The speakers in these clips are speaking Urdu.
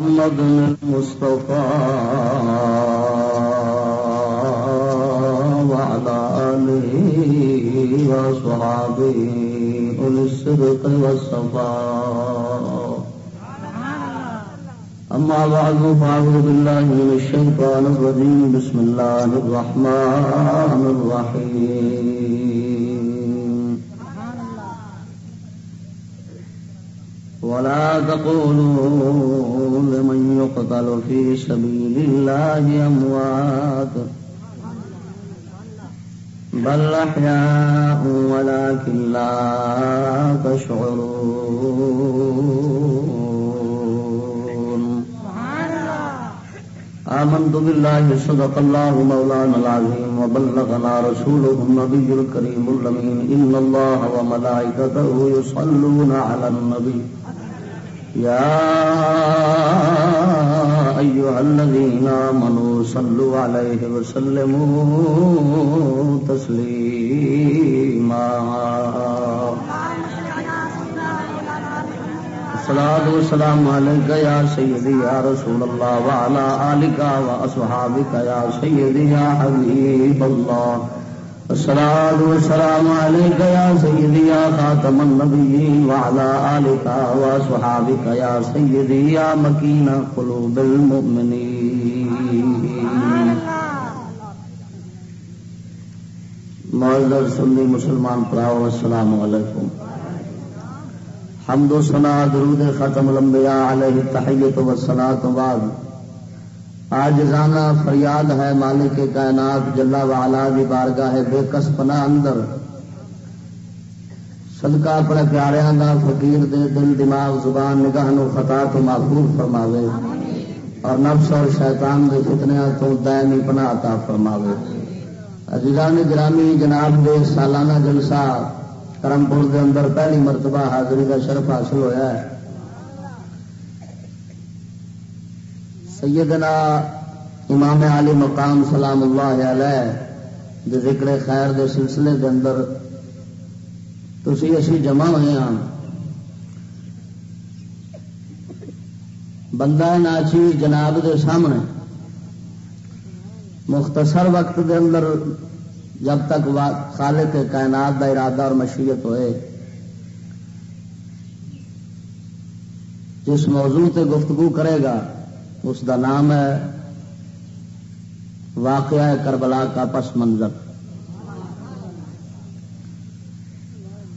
محمد المصطفى وعلى آله وصحابه أولي الصدق والصفاء. أما بعد، فأعوذ بالله من الشيطان الرجيم. بسم الله الرحمن الرحيم. ولا تقولوا لمن يقتل في سبيل الله أموات بل أحياء ولكن لا تشعرون. آمنت بالله صدق الله مولانا العظيم وبلغنا رسوله النبي الكريم اللمين إن الله وملائكته يصلون على النبي. يا أيها الذين آمنوا صلوا عليه وسلموا تسليما. الصلاة والسلام عليك يا سيدي يا رسول الله وعلى آلك وأصحابك يا سيدي يا حبيب الله. الصلاة والسلام عليك يا سيدي يا خاتم النبيين وعلى آلك وأصحابك يا سيدي يا مكين قلوب المؤمنين. معذر سنی مسلمان پراؤ، السلام علیکم. حمد و سنا درود ختم الانبیاء علیہ تحیت و سنا تو بعد آج رانا فریاد ہے مالک کائنات جلا والا دی بارگاہ ہے بے کس پنا اندر۔ صدقہ اپنے پیارے دا فقیر دے دل دماغ زبان نگاہ نو خطا تو محفوظ فرماوے۔ اور نفس اور شیطان دے فتنیا تو دائمی پناہ عطا فرماوے۔ عزیزان گرامی، جناب دے سالانہ جلسہ کرمپور دے اندر پہلی مرتبہ حاضری کا شرف حاصل ہویا ہے۔ سیدنا امام علی مقام سلام اللہ علیہ دے ذکر خیر دے سلسلے دے اندر تسی اسی جمع ہوئے ہاں۔ بندہ ناچی جناب دے سامنے مختصر وقت دے اندر جب تک خالق کائنات کا ارادہ اور مشیت ہوئے، جس موضوع تے گفتگو کرے گا اس کا نام ہے واقعہ کربلا کا پس منظر۔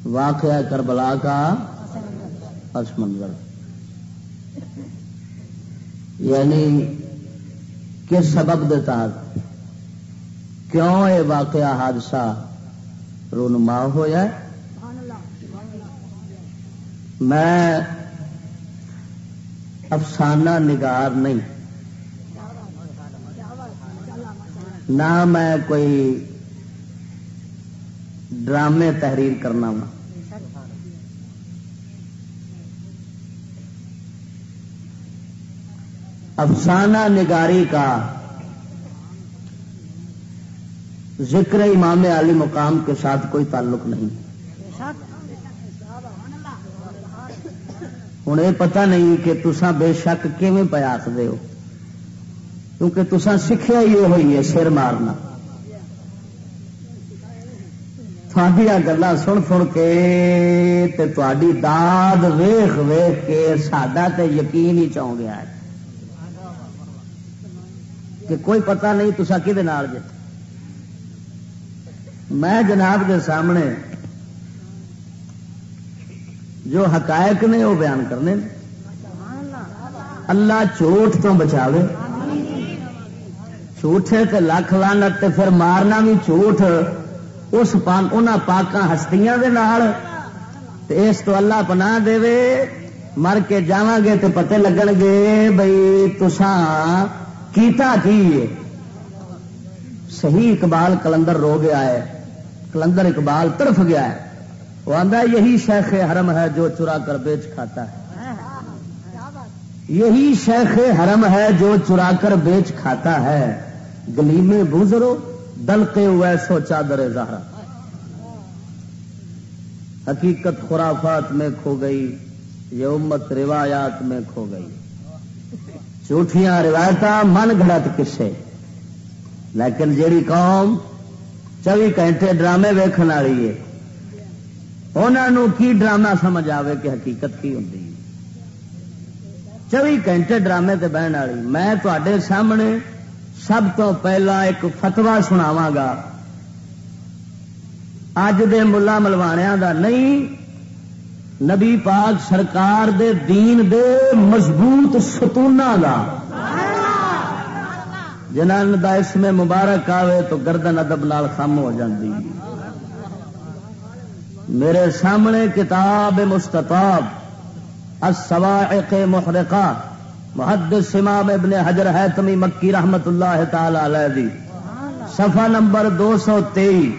واقعہ کربلا کا پس منظر۔ یعنی کس سبب دیتا کیوں یہ واقعہ حادثہ رونما ہوا میں افسانہ نگار نہیں۔ نہ میں کوئی ڈرامے تحریر کرنا وا افسانہ نگاری کا ذکر امام علی مقام کے ساتھ کوئی تعلق نہیں۔ ہوں یہ پتا نہیں کہ تسا بے شک کیون پہ آخر ہو؟ کیونکہ تسا سیکھا ہی وہ ہوئی ہے سر مارنا۔ تھوڑیا گلا سن سن کے تاری داد ویخ ویخ کے سڈا تے یقین ہی چاہ گیا ہے۔ کہ کوئی پتہ نہیں تسا کہ جے۔ میں جناب کے سامنے جو حقائق نے وہ بیان کرنے اللہ چوٹ تو بچاوے۔ جھوٹے تے لکھ لانت تے پھر مارنا بھی جھوٹ۔ اس پاک ہستیاں دے نال۔ تے اس تو اللہ پناہ دے مر کے جا گے تو پتے لگن گے بھائی تسان کیتا کی صحیح اقبال کلندر رو گیا ہے۔ کلندر اقبال تڑف گیا ہے۔ وہ آدھا یہی شیخ حرم ہے جو چرا کر بیچ کھاتا ہے۔ یہی شیخ حرم ہے جو چرا کر بیچ کھاتا ہے۔ گلی میں بوزرو دلتے ہوئے سو چادر زہرا۔ حقیقت خرافات میں کھو گئی، یہ امت روایات میں کھو گئی۔ جھوٹیاں روایت من گھڑت کسے۔ لیکن جیڑی قوم چوبی گھنٹے ڈرامے ویکن والی ہے انہوں کی ڈرامہ سمجھ آئے کہ حقیقت کی ہوں چوبی گھنٹے ڈرامے تے بہن والی، میں تے سامنے سب تو پہلا ایک فتوا سناوا گا۔ اج دے ملا ملوانیا دا نہیں، نبی پاک سرکار دے دین دے مضبوط ستونا دا۔ جنان دا اس میں مبارک آوے تو گردن ادب نال خم ہو جاندی۔ میرے سامنے کتاب مستطاب، السواعق محرقہ، محدث امام ابن حجر حیتمی مکی رحمت اللہ تعالی علیہ دی صفحہ نمبر دو سو تئی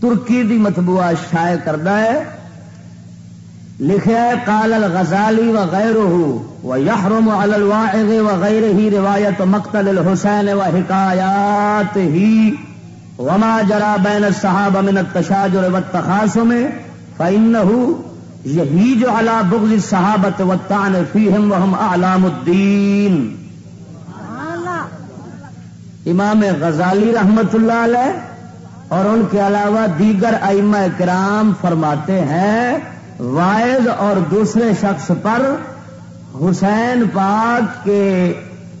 ترکی دی مطبوعہ شائع کردہ ہے۔ لکھا ہے کال الغزالی و غیر و یحرم الواعظ و ہی روایت مقتل الحسین و حکایات ہی وما جرا بین الصحاب من التشاجر والتخاصم فإنه یہیج على بغض الصحابت والطعن فیہم وهم اعلام الدین۔ امام غزالی رحمت اللہ علیہ اور ان کے علاوہ دیگر ائمہ کرام فرماتے ہیں وائز اور دوسرے شخص پر حسین پاک کے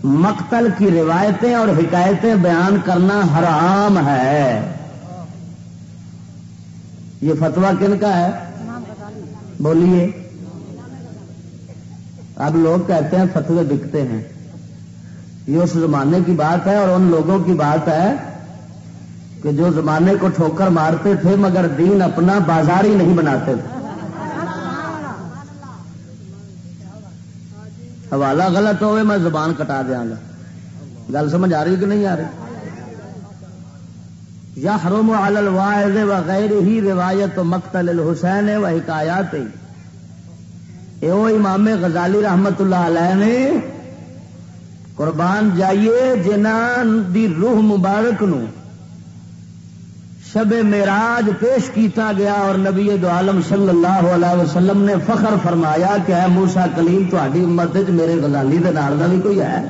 مقتل کی روایتیں اور حکایتیں بیان کرنا حرام ہے۔ یہ فتوا کن کا ہے؟ بولیے۔ اب لوگ کہتے ہیں فتوے بکتے ہیں۔ یہ اس زمانے کی بات ہے اور ان لوگوں کی بات ہے کہ جو زمانے کو ٹھوکر مارتے تھے مگر دین اپنا بازاری نہیں بناتے تھے۔ حوالہ غلط ہوئے، میں زبان کٹا دیا گا۔ گل سمجھ آ رہی کہ نہیں آ رہی؟ یا حرم الواعظ و غیر ہی روایت مقتل الحسین و حکایات۔ او امام غزالی رحمت اللہ علیہ نے قربان جائیے جنان دی روح مبارک نو۔ شب میراج پیش کیتا گیا اور نبی دو عالم صلی اللہ علیہ وسلم نے فخر فرمایا کہ اے موسا کلیم تاری امت میرے گلالی دے نال دا بھی کوئی ہے؟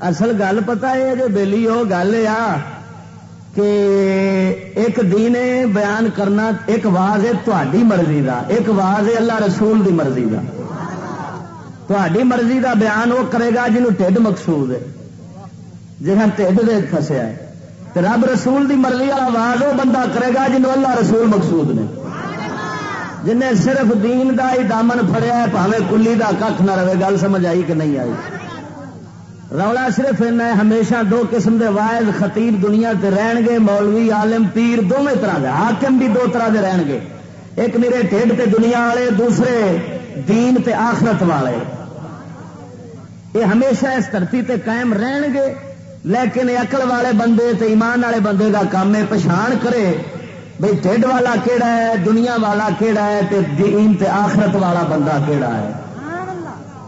اصل گل پتا ہے جو بےلی، وہ گل آ کہ ایک دین بیان کرنا، ایک واز ہے تاری مرضی دا، ایک واز ہے اللہ رسول دی مرضی دا۔ تاری مرضی دا بیان وہ کرے گا جنہوں ٹھڈ مقصود ہے۔ جہاں ٹھڈ دے فسیا ہے رب رسول دی مرضی والا آواز وہ بندہ کرے گا جنہوں اللہ رسول مقصود نے۔ جنہیں صرف دین دا ہی دامن فڑیا ہے، پاوے کلی دا کھ نہ رہے، گل سمجھ آئی کہ نہیں آئی؟ رولا صرف ہے، ہمیشہ دو قسم دے واحد خطیب دنیا تے رہن گے، مولوی عالم پیر دونوں طرح دے، حاکم بھی دو طرح دے رہن گے۔ ایک میرے ٹھڈ تے دنیا والے، دوسرے دین تے آخرت والے۔ یہ ہمیشہ اس دھرتی تے قائم رہن گے۔ لیکن اقل والے بندے تے ایمان والے بندے کا کام ہے پچھان کرے بھئی ٹھڈ والا کیڑا ہے دنیا والا کیڑا ہے تے دین تے آخرت والا بندہ کیڑا ہے۔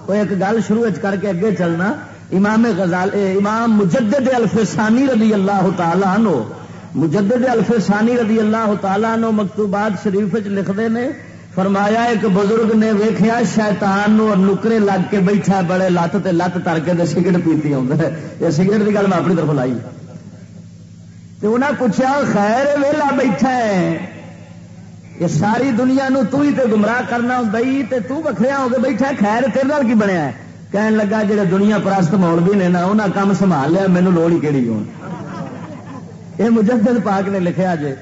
وہ ایک گل شروع کر کے اگے چلنا۔ امام غزال امام مجدد الفسانی رضی اللہ تعالیٰ نو مجدد الفسانی رضی اللہ تعالیٰ نو مکتوبات شریف لکھتے ہیں فرمایا ایک بزرگ نے ویخیا شیتان نکرے لگ کے بیٹھا بڑے لت تے لت تر کے سگرٹ پیتی یہ سگرٹ کی گل میں اپنی طرف لائی۔ تو انہیں پوچھا خیر ویلا بیٹھا ہے۔ یہ ساری دنیا نو تو ہی تے گمراہ کرنا ہوں تے تو بکھریا ہو کے بیٹھا خیر تیرے نال کی بنیا ہے؟ کہن لگا جہے دنیا پرست مولوی نے نا انہیں کام سنبھال لیا مینو لوڑ ہی کہڑی ہو یہ مجدد پاک نے لکھا جی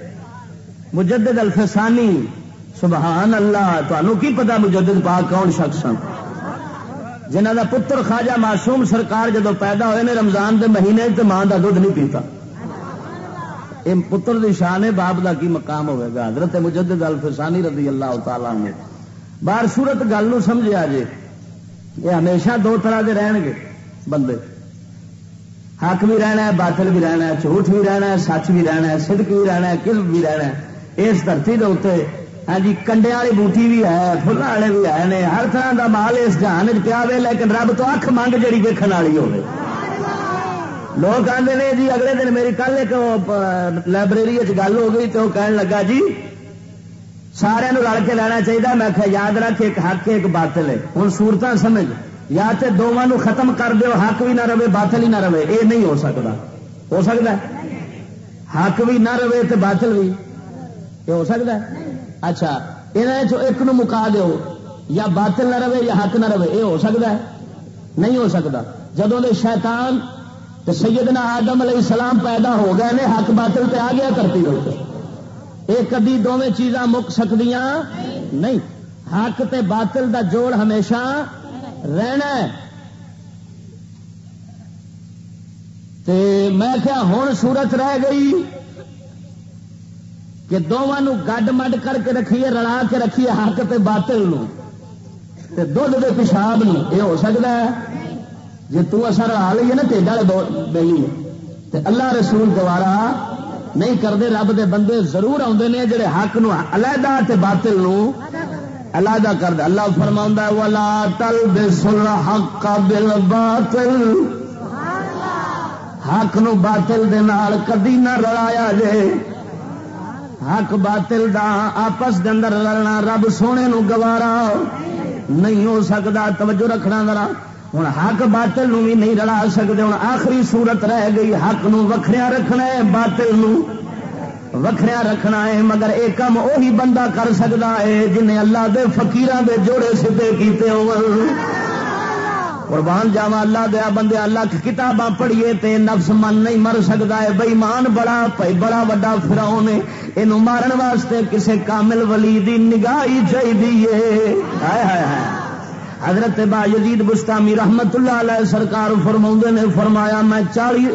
مجدد الفسانی سبحان اللہ تمہوں کی پتا مجدد پاک کون شخص ہیں جنہ کا پتر خواجہ معصوم سرکار جدو پیدا ہوئے نے رمضان دے مہینے تو ماں کا دھد نہیں پیتا۔ یہ پتر دی شان باپ دا کی مقام ہوئے گا؟ حضرت مجدد الفسانی رضی اللہ تعالیٰ نے باہر صورت گل نو سمجھا جی یہ ہمیشہ دو طرح کے رہن گے بندے۔ حق بھی رہنا ہے، باطل بھی رہنا ہے، جھوٹ بھی رہنا ہے، سچ بھی رہنا ہے، صدق بھی رہنا ہے کلب بھی رہنا ہے۔ اس دھرتی کے اتنے ہاں جی کنڈیا والی بوٹی بھی ہے فلاں والے بھی ہے ہر طرح کا مال اس جہان پیا لیکن رب تو اکھ منگ جی ویکن والی ہوگی لوگ آتے ہیں جی اگلے دن میری کل ایک لائبریری گل ہو گئی تو کہنے لگا جی سارے رل کے لینا چاہیے میں کہ یاد رکھ، ایک حق ایک باطل ہے۔ ہوں سورت سمجھ، یا تو دونوں ختم کر دو حق بھی نہ رہے، باطل ہی نہ رہے یہ نہیں ہو سکتا ہو سکتا حق بھی نہ رہے تو باطل بھی یہ ہو سکتا ہے؟ اچھا یہ ایک نو مکا دو یا باطل نہ رہے یا حق نہ رہے یہ ہو سکتا ہے؟ نہیں ہو سکتا۔ جدو دے شیطان تو سیدنا آدم علیہ السلام پیدا ہو گئے نے، حق باطل تے آ گیا کرتی رہتے یہ کدی دونوں چیزاں مک سکتی نہیں۔ حق تے باطل دا جوڑ ہمیشہ رہنا ہے۔ تے میں کیا ہوں صورت رہ گئی۔ کہ دونوں گڈ مڈ کر کے رکھیے، رلا کے رکھیے حق تے باطل نو۔ تے دھد دے پیشاب نو، یہ ہو سکتا ہے؟ جی تسا رلا لیے نا ٹھڈ والے بہلی تے اللہ رسول دوارا نہیں کرتے، رب دے بندے ضرور آتے ہیں جڑے حق نو علیحدہ تے باطل نو علیحدہ کر دے اللہ فرما والا تل بسل حق بل باطل حق نو باطل دے نال کدی نہ رلایا جے۔ حق باطل دا آپس دے اندر لڑنا رب سونے نو گوارا۔ نہیں ہو سکتا توجہ رکھنا ذرا۔ ہوں حق باطل نو بھی نہیں رلا سکتے ہوں آخری صورت رہ گئی۔ حق نو وکھریا رکھنا ہے، باطل نو وکھریا رکھنا ہے۔ مگر ایک کام وہی بندہ کر سکتا ہے جنہیں اللہ دے فقیران دے جوڑے سیدے کیتے ہو قربان جاوا اللہ دیا بندے، اللہ کتاباں پڑھیے تے نفس من نہیں مر سکتا ہے۔ بئی مان بڑا پائی بڑا وڈا فراؤ نے یہ مارن واسطے کسے کامل ولی دی نگاہی چاہیے حضرت با یزید بستامی رحمت اللہ علیہ سرکار فرما نے فرمایا، میں چالی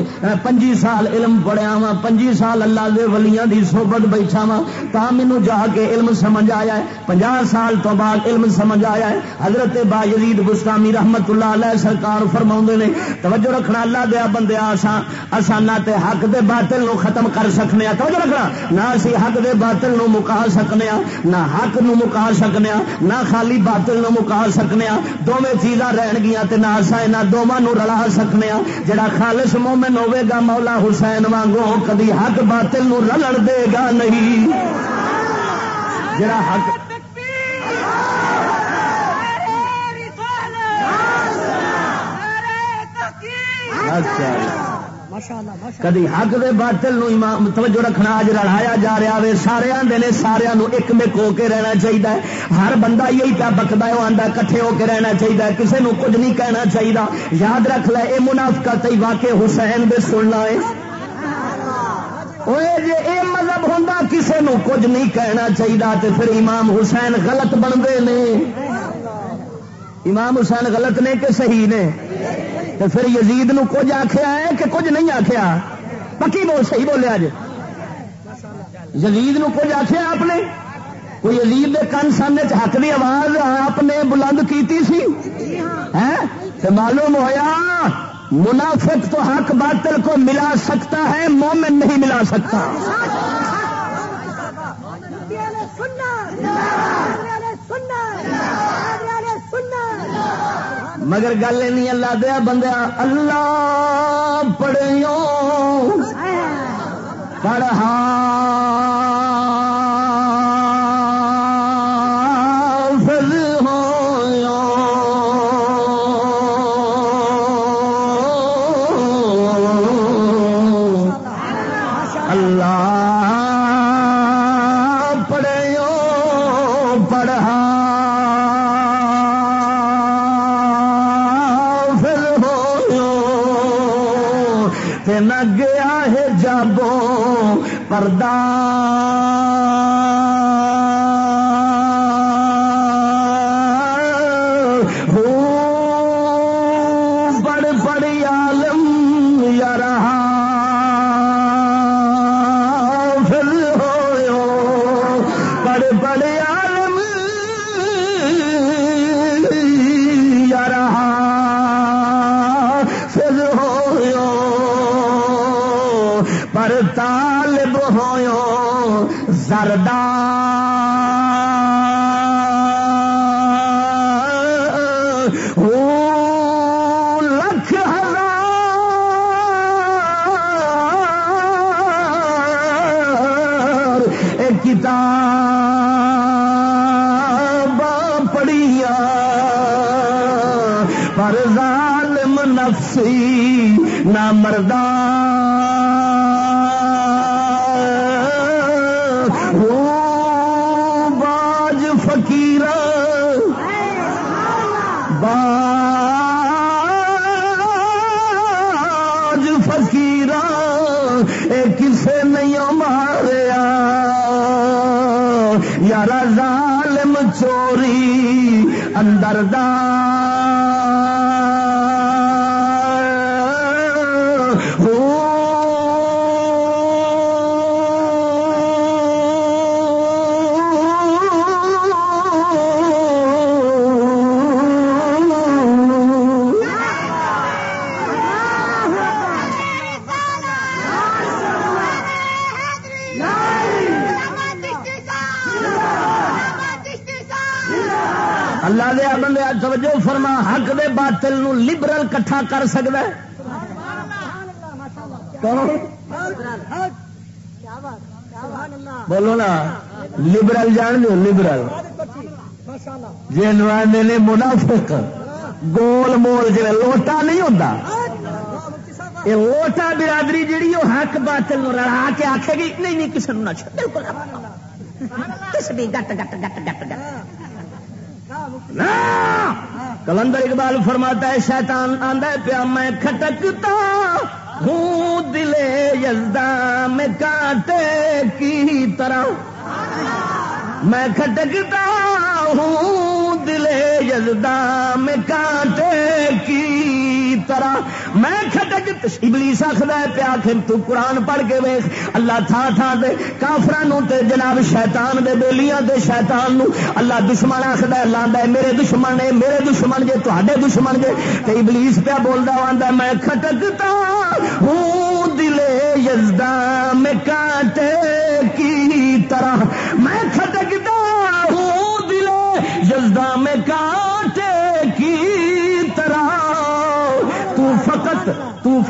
پنجی سال علم پڑھیا وا پنجی سال اللہ دے ولیاں دی صحبت بیٹھا وا تا مینو جا کے علم سمجھ آیا ہے۔ پنجا سال تو بعد علم سمجھ آیا ہے۔ حضرت با یزید بستامی رحمت اللہ علیہ سرکار فرما نے، توجہ رکھنا اللہ دیا بندے آسا اصا نہ تے حق دے باطل نو ختم کر سکنے توجہ رکھنا، نہ اسی حق دے باطل نو مکا سکنے نہ حق نو مکا سکنے نہ خالی باطل نو مکا سکنے دونوں چیزاں رہن گیا ناسا یہاں دونوں رلا سکنے جڑا خالص مومن ہوے گا مولا حسین وانگو کدی حق باطل نو رلن دے گا نہیں۔ جڑا حق اچھا۔ کدی حق دے باطل نو امام توجہ رکھنا اج رڑایا جا رہا ہے سارے آدھے نے سارا ایک مک ہو کے رہنا چاہیے ہر بندہ یہی پیا بکتا ہے، وہ آتا کٹھے ہو کے رہنا چاہیے کسی نو کچھ نہیں کہنا چاہیے یاد رکھ لے یہ منافقت ہی واقع حسین دے سننا ہے۔ جی یہ مذہب ہوں کسی نو کچھ نہیں کہنا چاہیے تو پھر امام حسین غلط بنتے نے۔ امام حسین غلط نے کہ صحیح نے؟ تو پھر یزید نو کچھ آخیا ہے کہ کچھ نہیں آخیا پکی بول صحیح بولے اج جی۔ یزید نو کچھ آخیا آپ نے؟ کوئی یزید کے کن سامنے حق کی آواز آپ نے بلند کی سی؟ تو معلوم ہوا منافق تو حق باطل کو ملا سکتا ہے، مومن نہیں ملا سکتا۔ مگر گل نہیں اللہ دیا بندہ اللہ پڑھو پڑھا مردہ باطل نو لبرل کٹھا کر سکتا ہے۔ بولو نا لبرل جان دو لبرل جی نے منافق، گول مول جی لوٹا نہیں ہوتا یہ لوٹا برادری جیڑی وہ حق باطل نو رڑا کے آخے گی، نہیں نہیں کسی نہ بالکل۔ کس بھی گٹ گٹ گٹ گٹ گٹ۔ کلندر اقبال فرماتا ہے، شیطان آندا پیا، میں کھٹکتا ہوں، دلے یزدا میں کانٹے کی طرح۔ میں کھٹکتا ہوں، دلے یزدا میں کانٹے کی طرح۔ میں ابلیس آخر پیا پھر تو قرآن پڑھ کے ویخ۔ اللہ تھا تھا دے کافران تے جناب شیطان دے بیلیاں دے شیطان نو۔ اللہ دشمن آخر اللہ دے میرے دشمن نے، میرے دشمن جے تے دشمن جے۔ تے ابلیس پیا بولتا آتا میں کھٹکتا ہوں دلے یزدان۔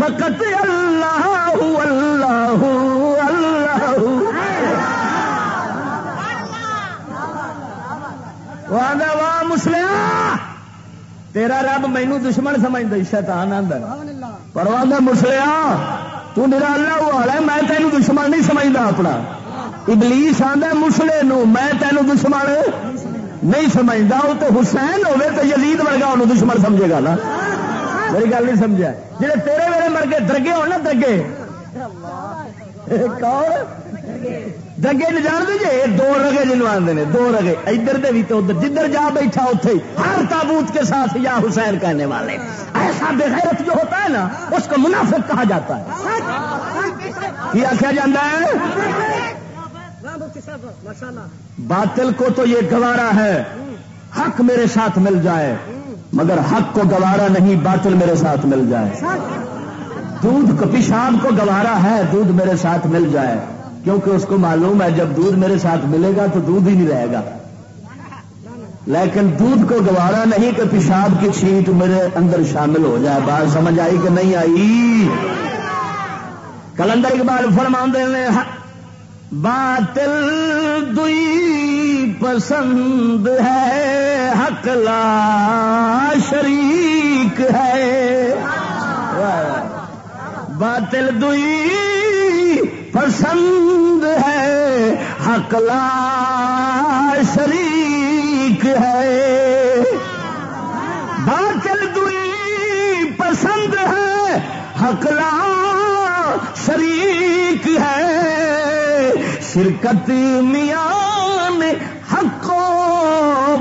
تو فقط اللہ اللہ اللہ واہ مسلم، تیرا رب مینو دشمن سمجھتا، شیطان آدھا پرواہ مسلیا تو میرا اللہ والا میں تینوں دشمن نہیں سمجھتا اپنا۔ ابلیس آدھا مسلے نو، میں تینوں دشمن نہیں سمجھتا وہ تو حسین ہوے تو یزید ورگا انہوں دشمن سمجھے گا نا۔ میری گل نہیں سمجھا۔ جی تیرے میرے مر کے درگے ہو نا، درگے۔ درگے نہیں جان دیجیے دو رگے جنوب آتے ہیں دو رگے۔ ادھر دے بھی تو ادھر، جدھر جا بیٹھا اتے ہر تابوت کے ساتھ یا حسین کہنے والے۔ ایسا بے غیرت جو ہوتا ہے نا، اس کو منافق کہا جاتا ہے۔ کیا کیا جاتا ہے؟ باطل کو تو یہ گوارا ہے، حق میرے ساتھ مل جائے۔ مگر حق کو گوارا نہیں، باطل میرے ساتھ مل جائے۔ دودھ کو، پیشاب کو گوارا ہے، دودھ میرے ساتھ مل جائے۔ کیونکہ اس کو معلوم ہے، جب دودھ میرے ساتھ ملے گا تو دودھ ہی نہیں رہے گا۔ لیکن دودھ کو گوارا نہیں کہ پیشاب کی چھینٹ میرے اندر شامل ہو جائے۔ بات سمجھ آئی کہ نہیں آئی؟ کلندر اقبال فرما نے باطل دئی پسند ہے، حق لا شریک ہے۔ باطل دئی پسند ہے، حق لا شریک ہے۔ باطل دئی پسند ہے، حق لا شریک ہے۔ شرکت میان حق و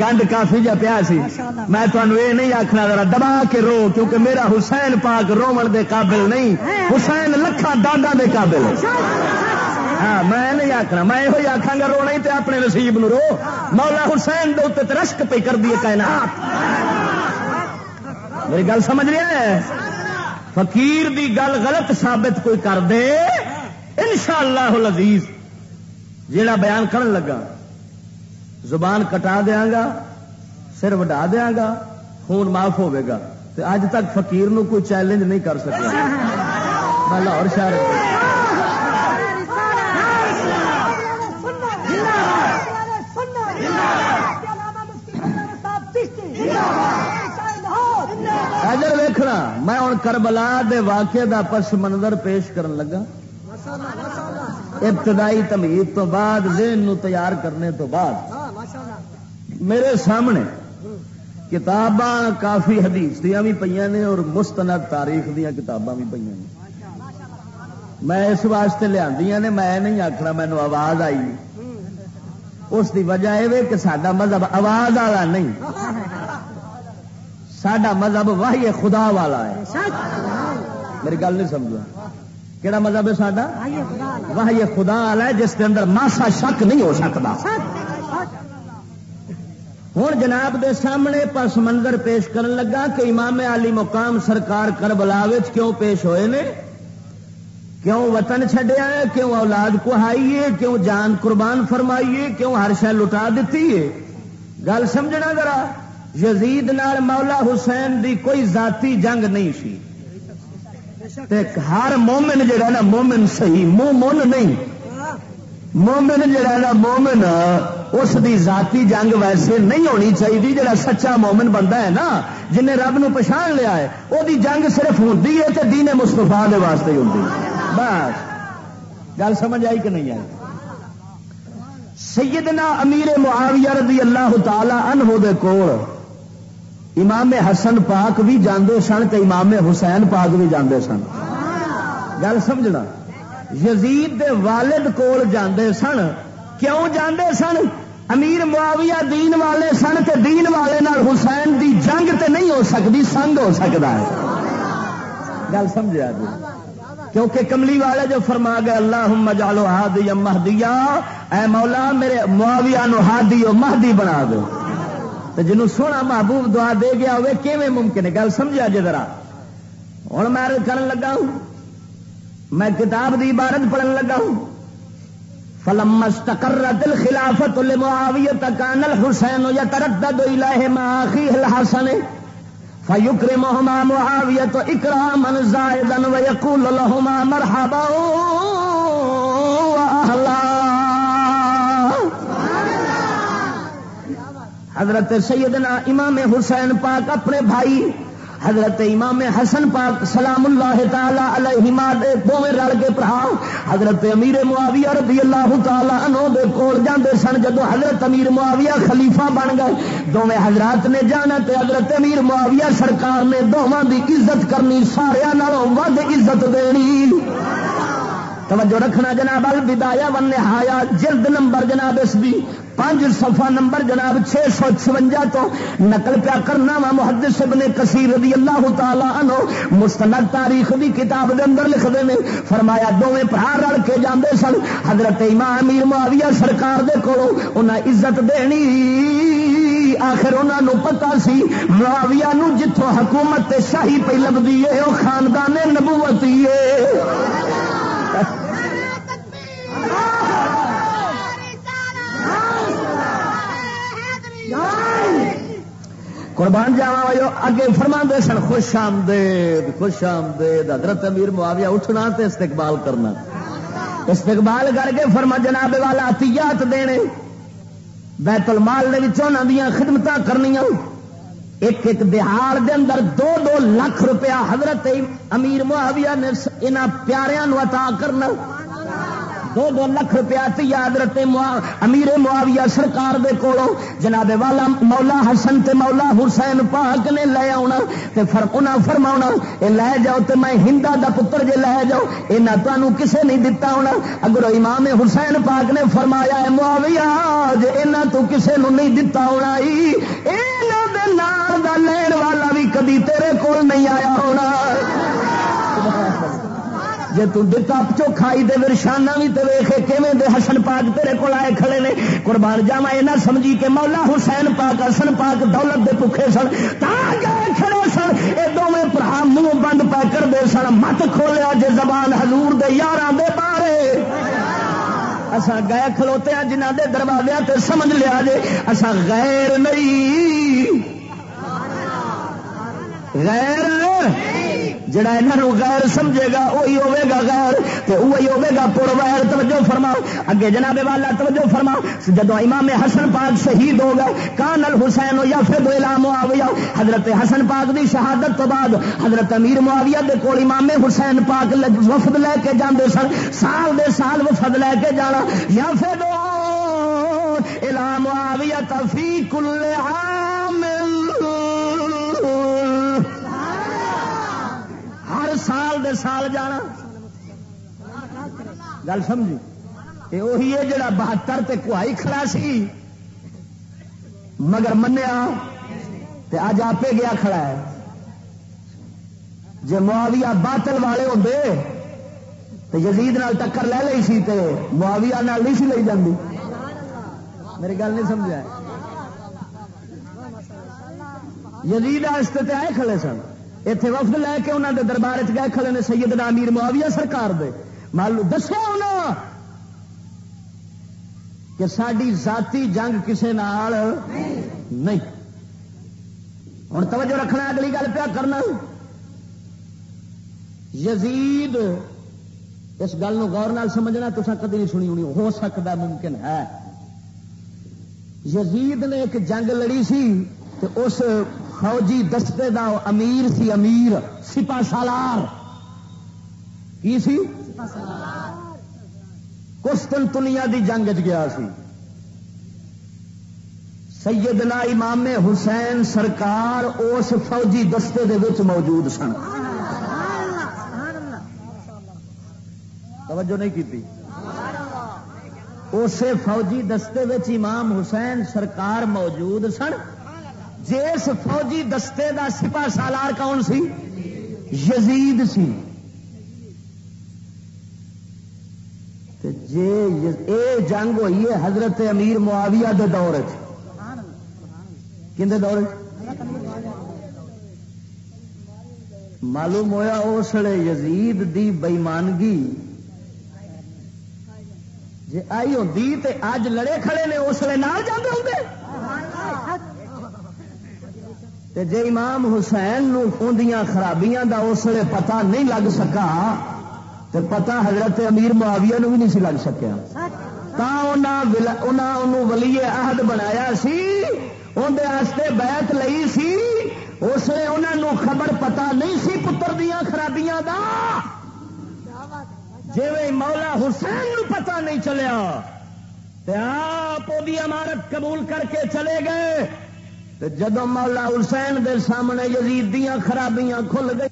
گند کافی جا پیا سی۔ میں تمہیں یہ نہیں آخنا ذرا دبا کے رو، کیونکہ میرا حسین پاک رومن دے قابل نہیں۔ حسین لکھا دادا دے قابل۔ ہاں میں نہیں آخنا میں یہ آخا گا، رو نہیں تو اپنے نصیب نو رو۔ مولا حسین دے اتنے رشک پہ کر دیے کائنات۔ میری گل سمجھ رہا ہے فقیر دی گل غلط ثابت کوئی کر دے۔ ان شاء اللہ جا بیان کرن لگا۔ زبان کٹا دیا گا، سر وڈا دیا گا، خون معاف ہوے گا۔ اج تک فقیر نو کوئی چیلنج نہیں کر سکتا میں لاہور شہر اگر ویکھنا، میں ہوں کربلا دے واقعے دا پس منظر پیش کرن لگا۔ ابتدائی تمہید تو بعد ذہن نو تیار کرنے تو بعد۔ میرے سامنے کتاباں کافی حدیث دیا بھی پہ نے اور مستند تاریخ دیا کتاباں بھی پہ میں اس واسطے لیا نے میں نہیں آخنا مینو آواز آئی۔ اس دی وجہ یہ کہ سڈا مذہب آواز والا نہیں۔ سڈا مذہب واہی خدا والا ہے۔ میری گل نہیں سمجھا کہڑا مذہب ہے سڈا واہی خدا والا۔ ہے جس کے اندر ماسا شک نہیں ہو سکتا۔ ہوں جناب دے سامنے پس منظر پیش کرن لگا کہ امام علی مقام سرکار کربلا کیوں پیش ہوئے نے؟ کیوں وطن چڈیا ہے؟ کیوں اولاد کو آئیے کیوں جان قربان فرمائیے کیوں ہر شہ لٹا دیتی ہے؟ گل سمجھنا ذرا، یزید نال مولا حسین دی کوئی ذاتی جنگ نہیں سی۔ ہر مومن جڑا نا، مومن صحیح مومن نہیں۔ مومن جڑا نا، مومن اس دی ذاتی جنگ ویسے نہیں ہونی چاہیے جڑا سچا مومن بندہ ہے نا، جنہیں رب نو پچھان لیا ہے، وہ جنگ صرف ہوتی ہے تو دینے مستفا دے واسطے ہوتی بس۔ گل سمجھ آئی کہ نہیں آئی؟ سیدنا امیر معاویہ رضی اللہ تعالی عنہ دے کول امام حسن پاک بھی جاندے سن تو امام حسین پاک بھی جاندے سن۔ گل سمجھنا۔ یزید دے والد کول جاندے سن۔ کیوں جاندے سن؟ امیر معاویہ دین والے سن تے دین والے نال حسین دی جنگ تے نہیں ہو سکتی، سنگ ہو سکتا ہے۔ گل سمجھا جی؟ کیونکہ کملی والے جو فرما گئے اللہ مجالو ہادی مہدیا، اے مولا میرے معاویہ نو ہادی مہدی بنا دو۔ تو جنوں سونا محبوب دعا دے گیا ہوئے، کیویں ممکن ہے؟ گل سمجھا جی ذرا۔ ہوں میں کرن لگا ہوں، میں کتاب دی عبارت پڑھن لگا ہوں۔ فلم استقرت الخلافت لمعاویہ کان الحسین یتردد الیہ ما اخیہ الحسن فیکرمہما معاویہ تو اکراما زائدا ویقول لهما مرحبا واہلا حضرت سیدنا امام حسین پاک اپنے بھائی حضرت امام حسن پاک سلام اللہ تعالی علیہ دونوں رل کے پڑھا حضرت امیر معاویہ رضی اللہ تعالی عنہ دے کول جاندے سن جدو حضرت امیر معاویہ خلیفہ بن گئے۔ دونوں حضرات نے جانا تے حضرت امیر معاویہ سرکار نے دونوں دی عزت کرنی سارے نالوں ود عزت دینی۔ توجہ رکھنا جناب الدایا ون نہایا جلد نمبر جناب اس بھی پانچ سفا نمبر جناب چھ سو چونجا تو نقل پیا کرنا وا محدث ابن کثیر رضی اللہ تعالی عنہ مستند تاریخ دی کتاب دے اندر لکھ دے نے فرمایا دوویں بھرا رل کے جاندے سن حضرت امام امیر معاویہ سرکار دے کولو انہاں عزت دینی آخر انہوں پتا سی معاویہ نو جتوں حکومت شاہی پہ لبدی ہے وہ خاندان نبوت ہی ہے قربان جاوا اگے فرما دے سن، خوش آمدید خوش آمدید۔ حضرت امیر معاویہ اٹھنا تے استقبال کرنا۔ استقبال کر کے فرما، جناب والا اتیات دینے۔ بیت المال دے وچوں دیا خدمت کرنی ایک ایک بہار دے اندر دو دو لاکھ روپیہ حضرت امیر معاویہ نے انہاں پیاریاں نو عطا کرنا۔ دو دو لکھ روپیہ تیا حضرت امیر معاویہ سرکار دے کولو۔ جناب والا مولا حسن تے مولا حسین پاک نے لے آنا تے فر انہاں فرماونا، اے لے جاؤ تے میں ہندا دا پتر جے لے جاؤ، اے انہاں تانوں کسے نہیں دتا ہونا۔ اگر امام حسین پاک نے فرمایا ہے معاویہ، جے انہاں تو کسے نو نہیں دتا ہونا ای انہاں دے نال دا لین والا بھی کبھی تیرے کول نہیں آیا ہونا۔ جی تتا چوکھائی دے ورشانہ بھی تو ویخے کیویں دے حسن پاک تیرے کو آئے کھڑے نے؟ قربان جاوا یہ نہ سمجھی کہ مولا حسین پاک، حسن پاک دولت دے بکھے سن، تا گئے کھڑے سن یہ دونوں برا منہ بند پا کر دے سن، مت کھولیا جے زبان حضور دے یار دے بارے اسا گئے کھلوتے ہیں جنہ دے دروازے تے سمجھ لیا جے اسا غیر نہیں۔ غیر جڑا یہاں غیر سمجھے گا وہی ہوے گا غیر، تے وہی ہوے گا پور ویر توجہ فرما۔ اگے جناب والا، توجہ فرما۔ جدو امام حسن پاک شہید ہو گئے کان الحسین یا پھر دو معاویہ، حضرت حسن پاک دی شہادت تو بعد حضرت امیر معاویہ دے کول امام حسین پاک وفد لے کے جاندے سن۔ سال دے سال وفد لے کے جانا۔ یا پھر دو الا معاویہ فی کل عام۔ سال دے سال جانا۔ گل سمجھی؟ یہ وہی ہے جڑا بہتر تے کوئی کھڑا سی، مگر منیا تے اج آپ گیا کھڑا ہے۔ جی معاویہ باطل والے ہوتے تو یزید نال ٹکر لے لی سی تے معاویہ نال نہیں سی لئی جاندی۔ میری گل نہیں سمجھا یزید تے آئے کھڑے سن۔ اتے وفد لے کے انہوں دے دربار چ گئے، کھڑے نے سیدنا امیر معاویہ سرکار دے۔ معلوم دسیا انہوں کہ ساری ذاتی جنگ کسے نال نہیں۔ ہوں توجہ رکھنا، اگلی گل پیا کرنا۔ یزید، اس گل غور نال سمجھنا تو کدی نہیں سنی ہونی، ہو سکتا ممکن ہے۔ یزید نے ایک جنگ لڑی سی تو اس فوجی دستے دا امیر سی، امیر سپا سالار۔ کی سی؟ کشتن تنیا دی جنگ چ گیا سی۔ سیدنا امام حسین سرکار اس فوجی دستے دے وچ موجود سن۔ توجہ نہیں کی اسے فوجی دستے وچ امام حسین سرکار موجود سن۔ جس فوجی دستے دا سپا سالار کون سی؟ یزید سی۔ جے اے جنگ ہوئی ہے حضرت امیر معاویہ دے دور کھے دور معلوم ہویا اسلے یزید دی بےمانگی۔ جی آئی ہوتی تو اج لڑے کھڑے نے اسلے نال جاتے ہوں تے جے امام حسین نو اندیاں خرابیاں دا اس لیے پتا نہیں لگ سکا، تے پتا حضرت امیر معاویہ نو بھی نہیں سی لگ سکیا۔ تا ولی عہد بنایا سی اندر بیعت لئی سی، اس لیے انہوں خبر پتا نہیں سی پتر دیا خرابیاں دا۔ جی مولا حسین نو پتا نہیں چلیا آپ امارت قبول کر کے چلے گئے۔ جدو مولا حسین دے سامنے یزید خرابیاں کھل گئی۔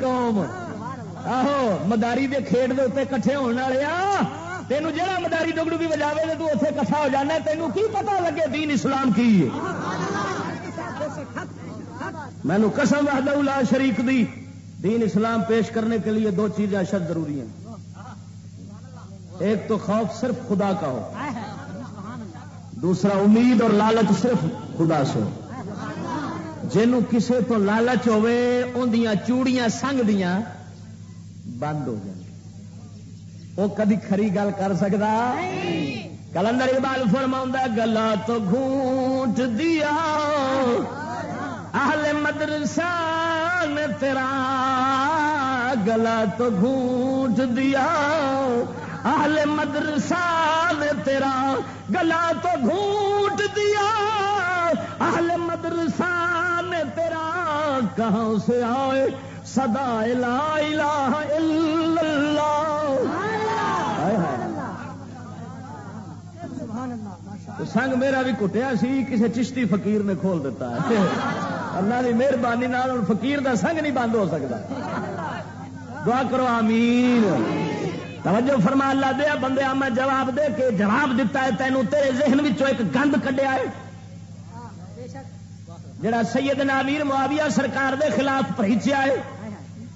قوم، آہو، مداری دے کھیڈ دے اتنے کٹھے ہونے والے آ۔ تینوں جہاں مداری ڈگڑو بھی بجاوے تو اتنے کٹھا ہو جانا تینوں کی پتا لگے دین اسلام کی مینو قسم وحدہ لا شریک دی، دین اسلام پیش کرنے کے لیے دو چیزیں اشد ضروری ہیں۔ ایک تو خوف صرف خدا کا ہو، دوسرا امید اور لالچ صرف خدا سے ہو۔ جنوں کسے تو لالچ ہوے اندیاں چوڑیاں سنگ دیاں، بند ہو جائیں۔ وہ کدی کھری گل کر سکتا کلندر اقبال فرما گلا تو گھونٹ دیا۔ اہل مدرسہ نے تیرا گلا تو گھونٹ دیا۔ اہل مدرسہ نے تیرا گلا تو گھونٹ دیا۔ اہل مدرسہ نے تیرا کہاں سے آئے؟ سدا لا الہ الا اللہ۔ سنگ میرا بھی کٹیا سی کسی چشتی فقیر نے کھول دیتا ہے۔ اللہ کی مہربانی فقیر دا سنگ نہیں بند ہو سکتا۔ دعا کرو، آمین۔ توجہ فرما، اللہ دیا بندے میں جواب دے کے جواب دیتا ہے، تینوں تیرے ذہن ایک گند کڈیا ہے۔ جڑا سیدنا امیر معاویہ سرکار دے خلاف پریچیا ہے۔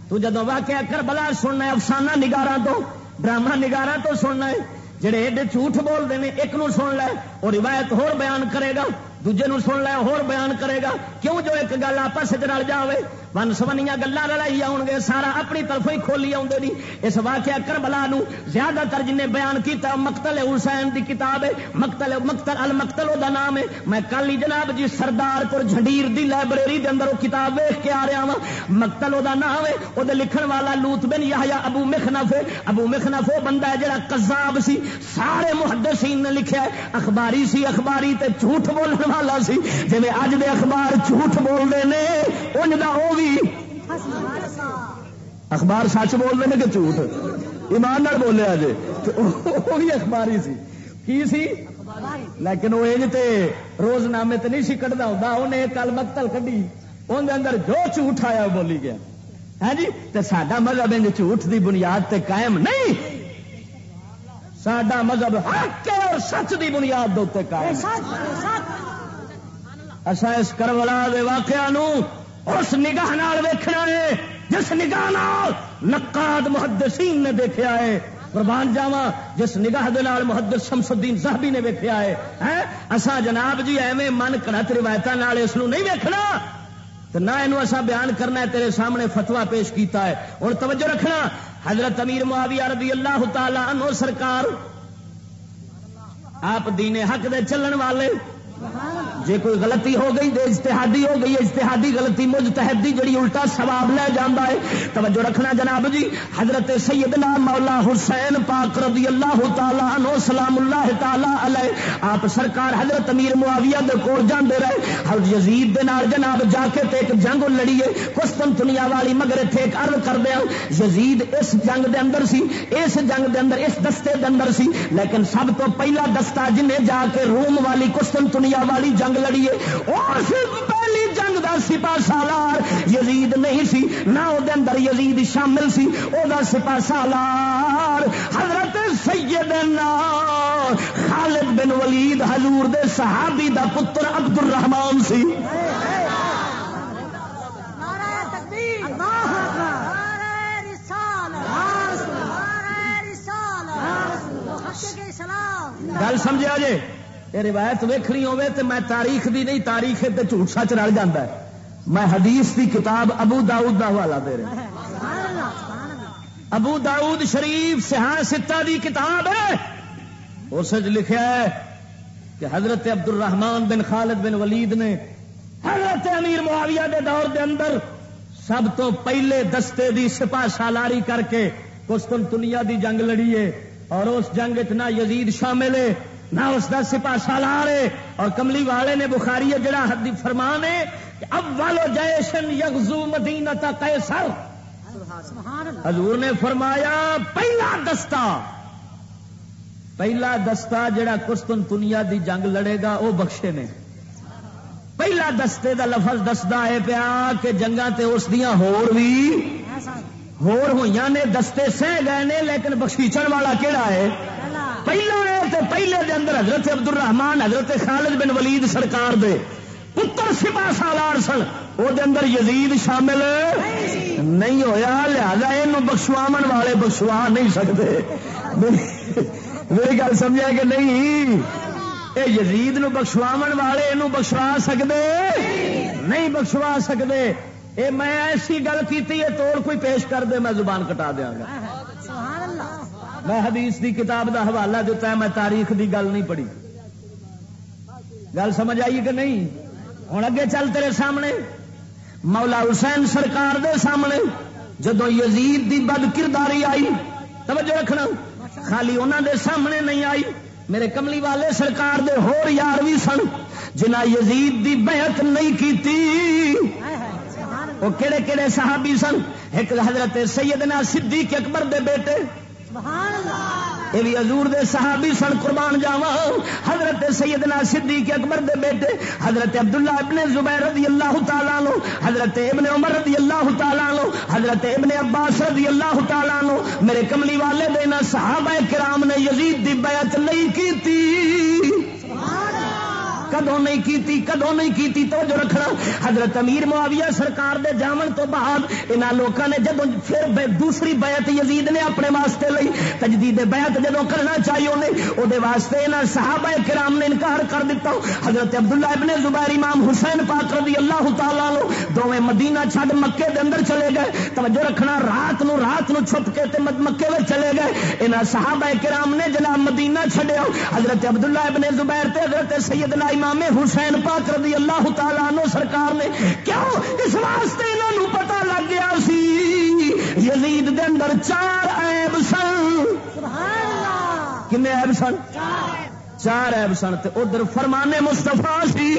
تو جدو واقعہ کربلا سننا ہے، افسانہ نگارا تو، ڈرامہ نگارا تو سننا ہے۔ جڑے ایڈے جھوٹ بولتے ہیں، ایک نو سن لے وہ روایت ہور بیان کرے گا، دوجے نو سن لے ہور بیان کرے گا۔ کیوں جو ایک گل آپس رل جائے ون سبنیا گلا لڑائی آؤ گے سارا اپنی طرف ہی کھولی آؤ اس واقعہ کربلا نو زیادہ تر جن بیان کیتا مقتل حسین دی کتاب ہے مقتل مقتل المقتل دا نام ہے میں کل ہی جناب جی سردار پور جھنڈیر دی لائبریری دے اندر وہ کتاب ویخ کے آ رہا وا مقتل دا نام ہے وہ لکھن والا لوت بن یا ابو مخنف ہے ابو مخنف وہ بندہ ہے جڑا قذاب سی سارے محدثین نے لکھا ہے اخباری سی اخباری تے جھوٹ بولنے والا سی جی اج دے اخبار جھوٹ بولتے ہیں ان کا وہ بھی. اخبار سچ بول رہے کہ جھوٹ؟ ایمان بولے جی وہ بھی اخباری سی. کی سی؟ لیکن وہ تے روز نامے تے نہیں سی کٹتا ہوں انہیں کل مکتل کھی اندر جو جھوٹ آیا بولی گیا۔ ہے ہاں جی؟ تو سڈا مذہب جھوٹ دی بنیاد تے قائم نہیں۔ سڈا مذہب حق اور سچ دی بنیاد دے قائم۔ اصا اس کربلا دے واقعہ نو اس نگاہ ویکھنا ہے، جس نگاہ نقاد محدثین نے دیکھا ہے۔ قربان جاوا جس نگاہ دال محدث شمس الدین صاحبی نے ویکیا ہے۔ اسا جناب جی ایویں من کڑت روایت اس نہیں ویکھنا۔ تو نہ یہ اصا بیان کرنا ہے، تیرے سامنے فتوا پیش کیتا ہے۔ اور توجہ رکھنا۔ حضرت امیر معاویہ رضی اللہ تعالی عنہ سرکار آپ دین حق دے چلن والے جی کوئی غلطی ہو گئی تو اجتہادی ہو گئی، اجتہادی غلطی مجتہد دی جڑی الٹا ثواب لے جانا ہے۔ توجہ رکھنا جناب جی حضرت سیدنا مولا حسین پاک رضی اللہ تعالی عنہ، سلام اللہ تعالی علیہ۔ آپ سرکار حضرت امیر معاویہ دے کول جاندے رہے۔ حضرت یزید دے نال جناب جا کے تے ایک جنگ لڑیے، قسطنطنیہ والی مگر ایتھے ایک عرض کر دیا یزید اس جنگ دے اندر سی، اس جنگ دے اندر، اس دستے دے اندر سی، لیکن سب تو پہلا دستہ جنے جا کے روم والی قسطنطنیہ والی جنگ لڑیے پہلی جنگ دا سپا سالار یزید نہیں سی نہ اندر یزید شامل سی او سپا سالار حضرت سیدنا خالد بن ولید حضور دے صحابی دا پتر عبد الرحمان سی گل سمجھا جی یہ روایت ویخنی ہوے تو میں تاریخ دی نہیں، تاریخ تے جھوٹ سچ رل جا میں حدیث دی کتاب ابو داؤد دا حوالہ دے رہا ابو داؤد شریف سہا ستا دی کتاب ہے۔ اس لکھا ہے کہ حضرت عبد الرحمان بن خالد بن ولید نے حضرت امیر معاویہ دے دور دے اندر سب تو پہلے دستے دی سپا سالاری کر کے کستنتنیا دی جنگ لڑی ہے اور اس جنگ نہ یزید شامل ہے نہ اس کا سپا سالار ہے۔ اور کملی والے نے بخاری جڑا حدی فرمان ہے اول جیشن یغزو مدینہ قیصر۔ حضور نے فرمایا، پہلا دستہ پہلا دستہ جڑا کستن دنیا دی جنگ لڑے گا، وہ بخشے نے۔ پہلا دستے دا لفظ دستا ہے پیا کہ جنگا تے اس دیاں ہور بھی، ہور ہوئی نے، دستے سہ گئے نے، لیکن بخشیچن والا کہڑا ہے؟ پہلا ہے پہلے دے اندر حضرت عبد الرحمان حضرت خالد بن ولید سرکار دے پتر سپا سالار سن وہ اندر یزید شامل نہیں ہویا، لہذا یہ بخشواو والے بخشوا نہیں سکتے۔ میری گل سمجھا کہ نہیں؟ اے یزید نو بخشواو والے یہ بخشوا سکتے نہیں بخشوا سکتے اے میں ایسی گل کی توڑ کوئی پیش کر دے، میں زبان کٹا دیا گا۔ میں حدیث دی کتاب دا حوالہ دیتا ہے، میں تاریخ دی گل نہیں پڑھی۔ گل سمجھ آئی کہ نہیں؟ ہوں اگے چل تیرے سامنے۔ مولا حسین سرکار دے سامنے جدو یزید دی بد کرداری آئی، توجہ رکھنا۔ خالی انہوں دے سامنے نہیں آئی، میرے کملی والے سرکار دے ہور یار بھی سن، جنہ یزید دی بیعت نہیں کیتی۔ وہ کہڑے کہڑے صحابی سن؟ ایک حضرت سیدنا صدیق اکبر دے بیٹے۔ یہ بھی حضور دے صحابی سن قربان جاوا حضرت سیدنا صدیق اکبر دے بیٹے حضرت عبداللہ ابن زبیر رضی اللہ تعالیٰ لو حضرت ابن عمر رضی اللہ تعالیٰ لو حضرت ابن عباس رضی اللہ تعالیٰ لو میرے کملی والے دینا صحابہ کرام نے یزید دی بیعت نہیں کی کدو نہیں کیتی کدو نہیں کیتی تو جو رکھنا۔ حضرت امیر معاویہ سرکار دے جامن تو بعد انہاں لوکاں نے جدو پھر دوسری بیعت یزید نے اپنے واسطے لئی، تجدید بیعت جدو کرنا چاہیے انہیں او دے واسطے انہاں صحابہ کرام نے انکار کر دیتا حضرت عبداللہ ابن زبیر امام حسین پاک رضی اللہ تعالیٰ لو دوویں مدینہ چھڈ مکے دے اندر چلے گئے۔ توجہ رکھنا، رات نو رات نو چھپ کے تے مکے میں چلے گئے۔ انہاں صحابہ کرام نے جناب مدینہ چھڈیا۔ حضرت عبداللہ ابن زبیر تے حضرت سیدنا امام حسین پاک رضی اللہ تعالیٰ نو سرکار نے کیوں؟ اس واسطے انہوں پتا لگ گیا سی یزید دے اندر چار عیب سن۔ کن عیب سن؟ چار عیب سن ادھر فرمانے مستفا سی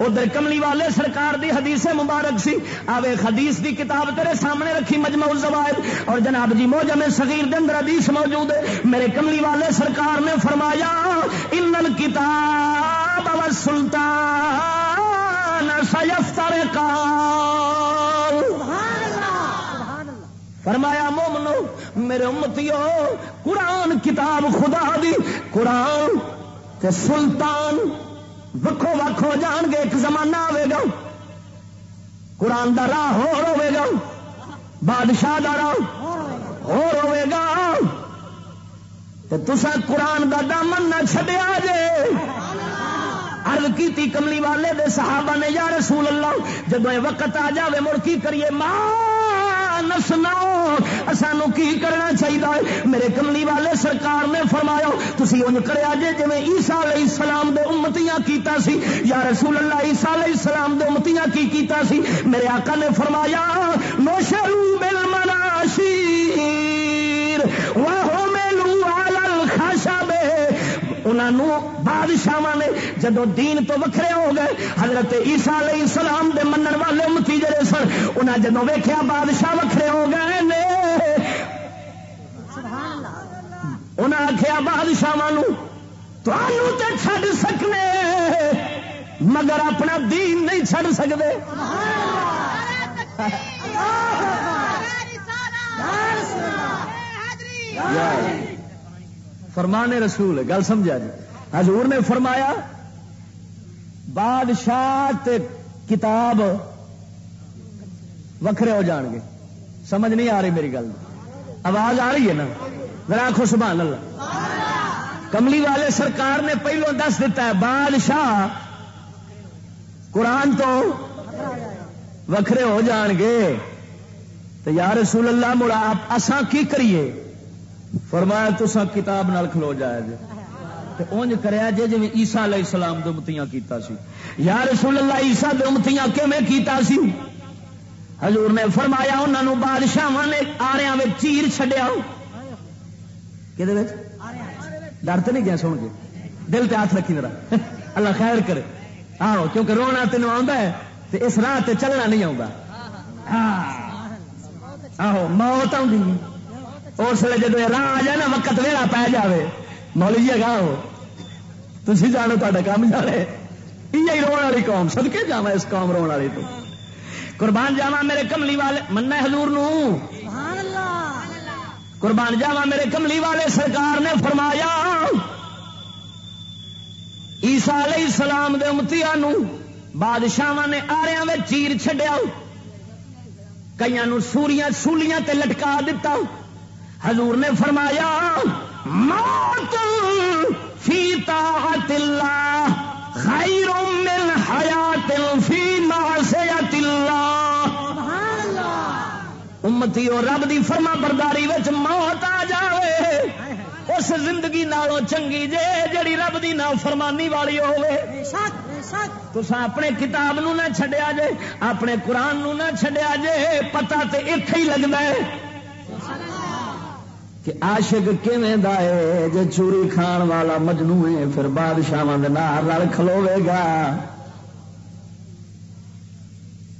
ادھر کملی والے سرکار دی حدیث مبارک سی۔ آوے حدیث دی کتاب تیرے سامنے رکھی مجمع الزوائد۔ اور جناب جی موجم صغیر دے اندر حدیث موجود ہے۔ میرے کملی والے سرکار نے فرمایا ان الکتاب والسلطان سیفترقان فرمایا، مومنو، میرے امتیو، قرآن کتاب خدا دی، قرآن تے سلطان وکھو وکھ ہو جان گے، ایک زمانہ آئے گا، قرآن دا راہ ہو ہوے گا، بادشاہ دا راہ ہو ہوے گا تو تسا قرآن دا دامن نہ چھڈیا جے۔ عرض کی کملی والے دے صحابہ نے، یا رسول اللہ جب یہ وقت آ جاوے، مڑ کی کریے؟ ماں نسنا سانو کی کرنا چاہیے میرے کملی والے سرکار نے فرمایا تھی ان کرے جے جی عیسا علیہ السلام دے امتیاں کیتا سی، یا رسول اللہ عیسا علیہ السلام دے امتیاں کی کیتا سی؟ میرے آقا نے فرمایا نوشرو بل مناشیر وہ میلو خاشا بے انہوں بادشاہ نے جدو دین تو وکھرے ہو گئے حضرت عیسیٰ علیہ السلام دے منن والے امتی جڑے سن انہیں جدو ویکیا بادشاہ وکھرے ہو گئے نے انہیں آخیا بادشاہ تو چھڈ سکنے مگر اپنا دین نہیں چھڈ سکتے فرمانے رسول، گل سمجھا جی۔ حضور نے فرمایا، بادشاہ تے کتاب وکھرے ہو جان گے۔ سمجھ نہیں آ رہی میری گل۔ آواز آ رہی ہے نا؟ ذرا آخو سبحان اللہ۔ کملی والے سرکار نے پہلو دس دیتا ہے، بادشاہ قرآن تو وکھرے ہو جان گے۔ تو یا رسول اللہ، مڑا آپ، اساں کی کریے؟ فرمایا تو سا کتاب نال کھلو جائے جی اونج کریا جے جی عیسیٰ علیہ السلام دے امتیاں کیتا سی۔ یا رسول اللہ، عیسیٰ دے امتیاں کیویں کیتا سی؟ حضور نے فرمایا انہوں نے بادشاہ نے آریا چیر چڈیا کہ ڈر تو نہیں گیا سن کے؟ دل تے ہاتھ رکھی میرا اللہ خیر کرے۔ آہو، کیونکہ رونا تینوں آتا ہے، تے اس راہ تے چلنا نہیں آتا ہاں۔ آہو، موت آؤں اس لیے جب راہ آ جائے نا، وقت ویلا پی جائے مولی جی اگاہ ہو۔ تھی جانو تا کام جانے یہ رو والی قوم سدکے جا اس قوم رو والی تو۔ قربان جاوا میرے کملی والے منا حضور نو۔ قربان جاوا میرے کملی والے، سرکار نے فرمایا عیسا علیہ السلام دے امتیا بادشاہ نے آریا میں چیر چڈیا کئی سوریاں سولیاں تے لٹکا دیتا حضور نے فرمایا موت فی طاعت اللہ خیر من حیات فی معصیت اللہ۔ امتی اور رب دی فرما برداری وچ موت آ جاوے۔ اس زندگی نالوں چنگی جے جڑی رب دی نا فرمانی والی ہوے تو اپنے کتاب نو نہ چھڈیا جے اپنے قرآن نو نہ چھڈیا جے پتا تو اتے ہی لگتا ہے۔ کہ آشک کیویں دے جے چوری کھان والا مجنو ہے، پھر بادشاہ رل کھلوے گا۔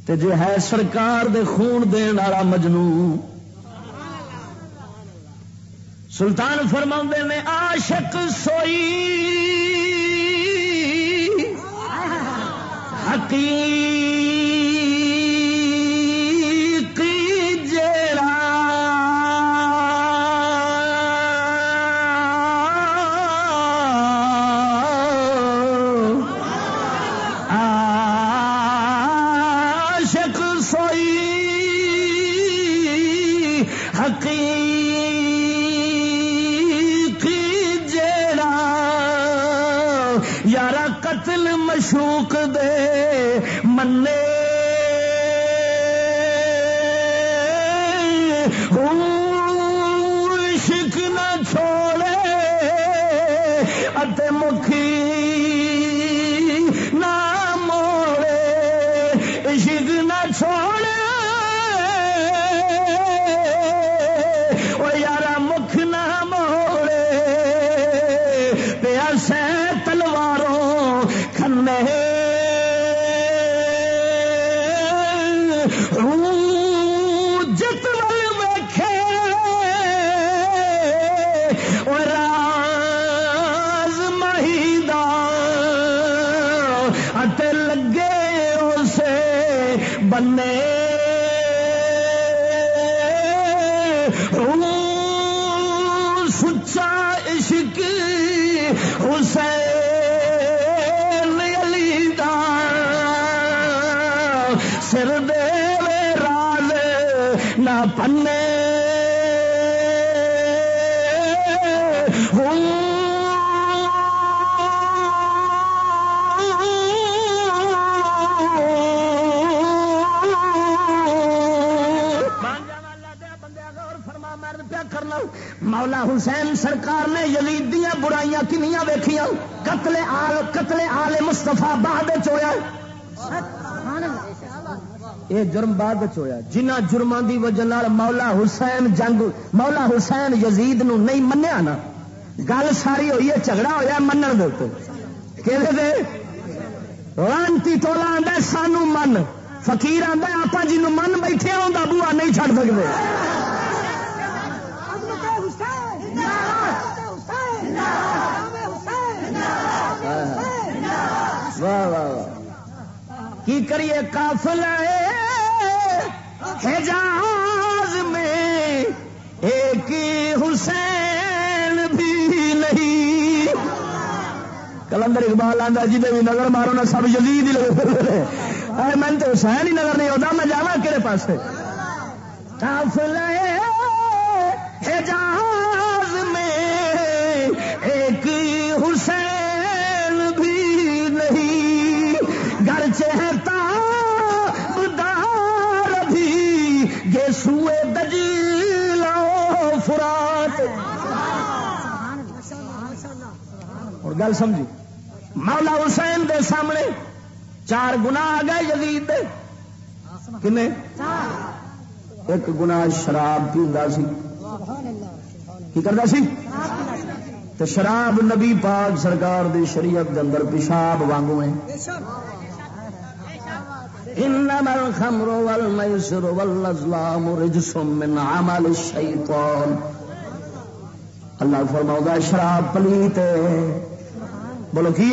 تے جے ہے سرکار دے خون دین والا مجنو سلطان فرما نے آشک سوئی۔ حقیق حسین سرکار نے یزید دیا برائیاں کنیاں ویکھیاں؟ قتل آل قتل آل مستفا بعد چویا یہ جرم بعد چویا جنہ جرماں دی وجہ مولا حسین جنگ مولا حسین یزید نو نہیں منیا نا، گل ساری ہوئی ہے، جھگڑا ہوا منن دے کہ لانتی ٹولا آدھا سانو من۔ فقیر آدھا آپ جنوب من بیٹھے آؤں بوا نہیں چڑ سکتے واہ واہ کی کریے کافل حجاز میں؟ ایک حسین بھی نہیں۔ کلندر اقبال آتا جی بھی نظر مارو نا، سب جلید ہی میں تو حسین ہی نظر نہیں ہوتا، میں جانا کہڑے پاس کافل حجاز سوئے دجی لاؤ فرات۔ اور گل سمجھی؟ مولا حسین دے سامنے چار گنا آ گئے، یزید دے۔ کنے؟ ایک گنا شراب پیندا سی۔ کی کرتا سی؟ تو شراب نبی پاک سرکار دی شریعت دے اندر پیشاب وانگو ہیں۔ انما الخمر والميسر والازلام رجس من عمل الشيطان. اللہ فرماؤ شراب پلیت بولو، کی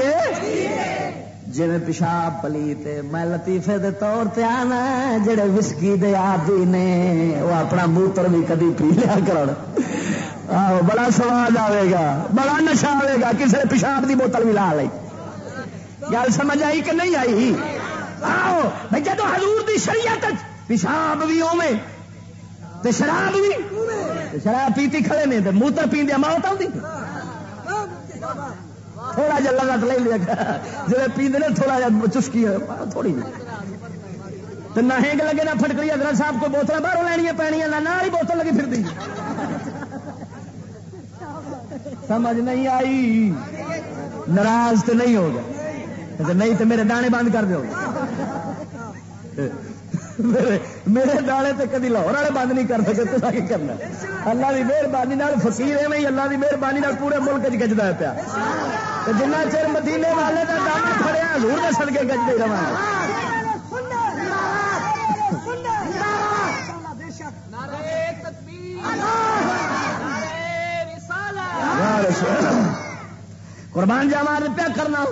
جی میں پیشاب پلیت میں لطیفے دے طور تے آنا جڑے وسکی دے آدی نے۔ وہ اپنا موتر بھی کدی پی لیا کر بڑا سواد آئے گا۔ بڑا نشا آئے گا۔ کسی پیشاب دی بوتل بھی لا لی گل سمجھ آئی کہ نہیں آئی؟ آؤ بھائی جب حضور دی شریعت پیشاب بھی اوے تے شراب بھی شراب پیتی کھڑے نے موتر پیندیا موت آتی تھوڑا جا لگا لے لیا۔ جب پیندے نے تھوڑا جا چسکی تھوڑی جی۔ تو نہ ہینگ لگے، نہ پھٹکری اگر صاحب کو بوتل باہر لینی پینی نہ ہی بوتل لگی پھر دی۔ سمجھ نہیں آئی؟ ناراض تو نہیں ہوگا اچھا، نہیں تو میرے دانے بند کر دو میرے دانے تو کدی لاہور والے بند نہیں کر سکے تو کی کرنا؟ اللہ کی مہربانی فکیر ہے اللہ کی مہربانی پورے ملک چجتا ہے پیا۔ جنہ چر مدینے والے کا دم کھڑیا ہزور کے سڑکے گجتے رہا قربان جاوا پیا کرنا۔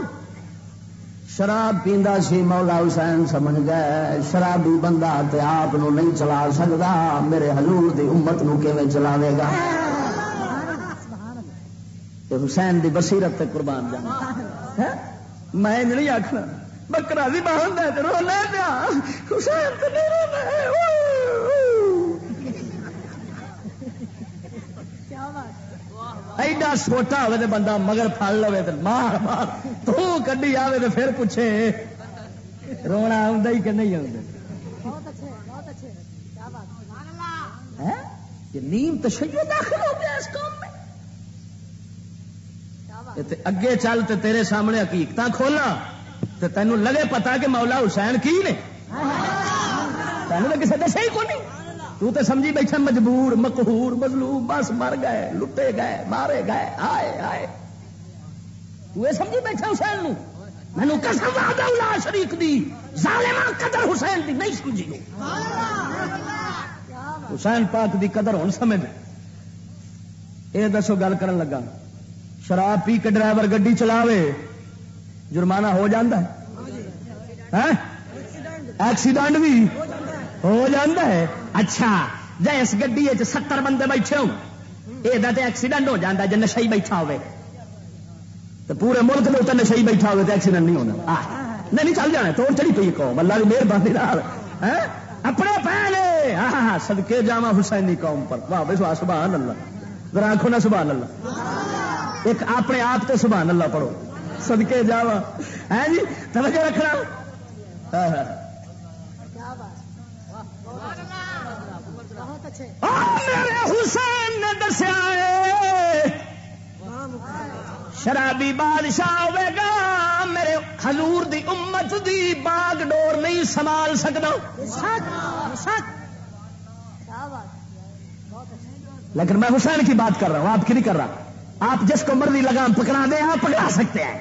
شراب پیندا سی، مولا حسین سمجھ گئے، شرابی بندہ تے آپ نہیں چلا سکتا میرے حضور دی امت نو کیویں چلاوے گا؟ تے حسین دی بصیرت تے قربان جانا۔ میں نہیں آخنا بکرا بھی باہر رو لے پیا۔ حسین تے نہیں رونا ایڈا سوٹا ہوے تو بندہ مگر پڑ لو تو مار مار تو کڈی آئے تو پھر پوچھے رونا آ کہ نہیں نیم تشید داخل ہو گیا اس کام میں اگے چل تے تیرے سامنے حقیقت کھولا تو تینوں لگے پتا کہ مولا حسین کی نے تینوں تو کسی دسے ہی کو نہیں تو تے سمجھی بیٹھا مجبور، مقہور، مظلوم، بس مر گئے، لٹے گئے، مارے گئے آئے آئے تو یہ سمجھی بیٹھا حسین نو؟ میں مینو قسم وعدہ اللہ شریف دی ظالما قدر حسین دی نہیں سمجھی نو۔ حسین پاک دی قدر ہوں سمجھ۔ یہ دسو گل کرن لگا۔ شراب پی کے ڈرائیور گڈی چلاوے، جرمانہ ہو جاندہ ہے؟ ہاں؟ ایکسیڈنٹ بھی ہو جاندہ ہے۔ اچھا جی اس گڈی ستر بندے بیٹھے ہو یہ ایکسیڈنٹ ہو جاتا جی نشا ہی بیٹھا ہوئے۔ تو پورے ملک میں اتنے نشا ہی بیٹھا ہوئے تو ایکسیڈنٹ نہیں ہونا۔ نہیں چل جانا، توڑ چڑی پی قوم۔ اللہ کی مہربانی ہاں؟ اپنے پہلے۔ ہاں سدکے جا حسینی قوم پر۔ واہ بھائی سبحان اللہ۔ ذرا آنکھوں نہ سبحان اللہ۔ ایک اپنے آپ تو سبحان اللہ پڑھو۔ سدکے جا ہے ہاں جی توجہ رکھنا۔ ہاں ہاں میرے حسین نے دسیا شرابی بادشاہ ہوے گا۔ میرے حضور دی امت دی باغ ڈور نہیں سنبھال سکتا لیکن میں حسین کی بات کر رہا ہوں آپ کی نہیں کر رہا۔ آپ جس کو مرضی لگام پکڑا دیں آپ پکڑا سکتے ہیں۔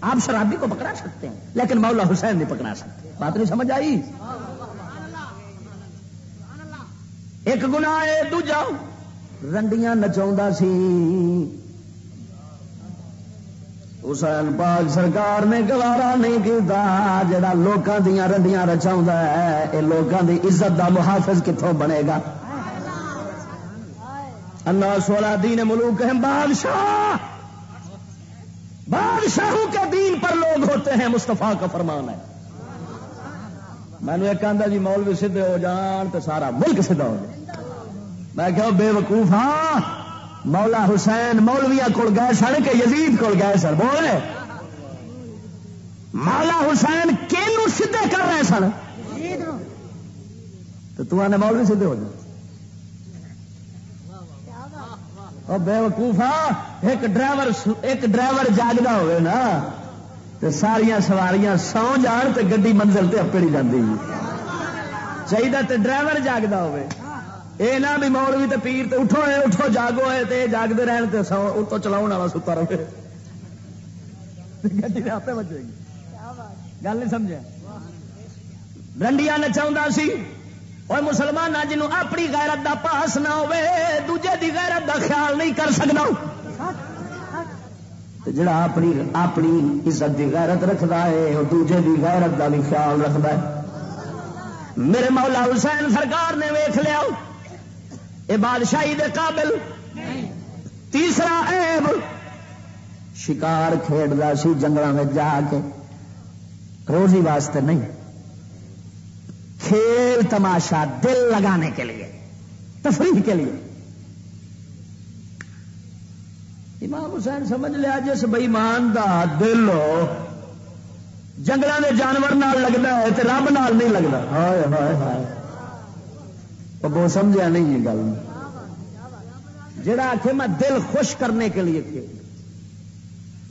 آپ شرابی کو پکڑا سکتے ہیں لیکن مولا حسین نہیں پکڑا سکتے۔ بات نہیں سمجھ آئی؟ ایک گنا ہے، دوجا رنڈیاں نچا سی۔ حسین پاک سرکار نے گوارا نہیں کیتا، جڑا لوکاں دیاں رنڈیاں رچاؤں ہے، اے لوکاں دی عزت دا محافظ کتوں بنے گا؟ اللہ سولا دین ملوک ہیں، بادشاہ۔ بادشاہوں کے دین پر لوگ ہوتے ہیں مستفا کا فرمان ہے۔ میں نے ایک آدھا جی مولوی سیدھے ہو جان تو سارا ملک سیدھا ہو جائے۔ میں کہ بے وقوف ہاں مولا حسین مولویا کول گئے سن کہ یزید کول گئے سن؟ بولے مولا حسین کینو سیدھے کر رہے سن؟ تو تو آنے مولوی سیدھے ہو جائے بے وقوف ہاں ایک ڈرائیور ایک ڈرائیور جاگتا ہوئے نا تو ساریا سواریاں سو جان تو گی منزل سے اپڑی جاتی چاہیے تو ڈرائیور جاگتا ہوئے۔ اے نہ بھی مولوی تے پیر تے اٹھو ہے اٹھو، جاگو ہے تے جاگتے رہن تے سو اتو چلاؤ والا ستا رہے۔ گی آپ بچے گی۔ گل نہیں سمجھا رنڈیا نچاؤں سی۔ اور مسلمان جنوں اپنی غیرت دا پاس نہ ہوے دوجے دی غیرت دا خیال نہیں کر سکتا جڑا اپنی اپنی عزت دی غیرت رکھتا ہے وہ دوجے دی غیرت دا بھی خیال رکھتا ہے میرے مولا حسین سرکار نے ویخ لیا۔ یہ بادشاہی دے قابل۔ تیسرا عیب، شکار کھیڈتا سی جنگل میں جا کے۔ روزی واسطے نہیں۔ کھیل تماشا دل لگانے کے لیے، تفریح کے لیے۔ امام حسین سمجھ لیا جس بئیمان دا دل جنگل کے جانور نال لگتا ہے تو رب نال نہیں لگتا ہائے ہائے ہائے۔ وہ سمجھا نہیں یہ گل۔ جڑا آخ میں دل خوش کرنے کے لیے کھیل،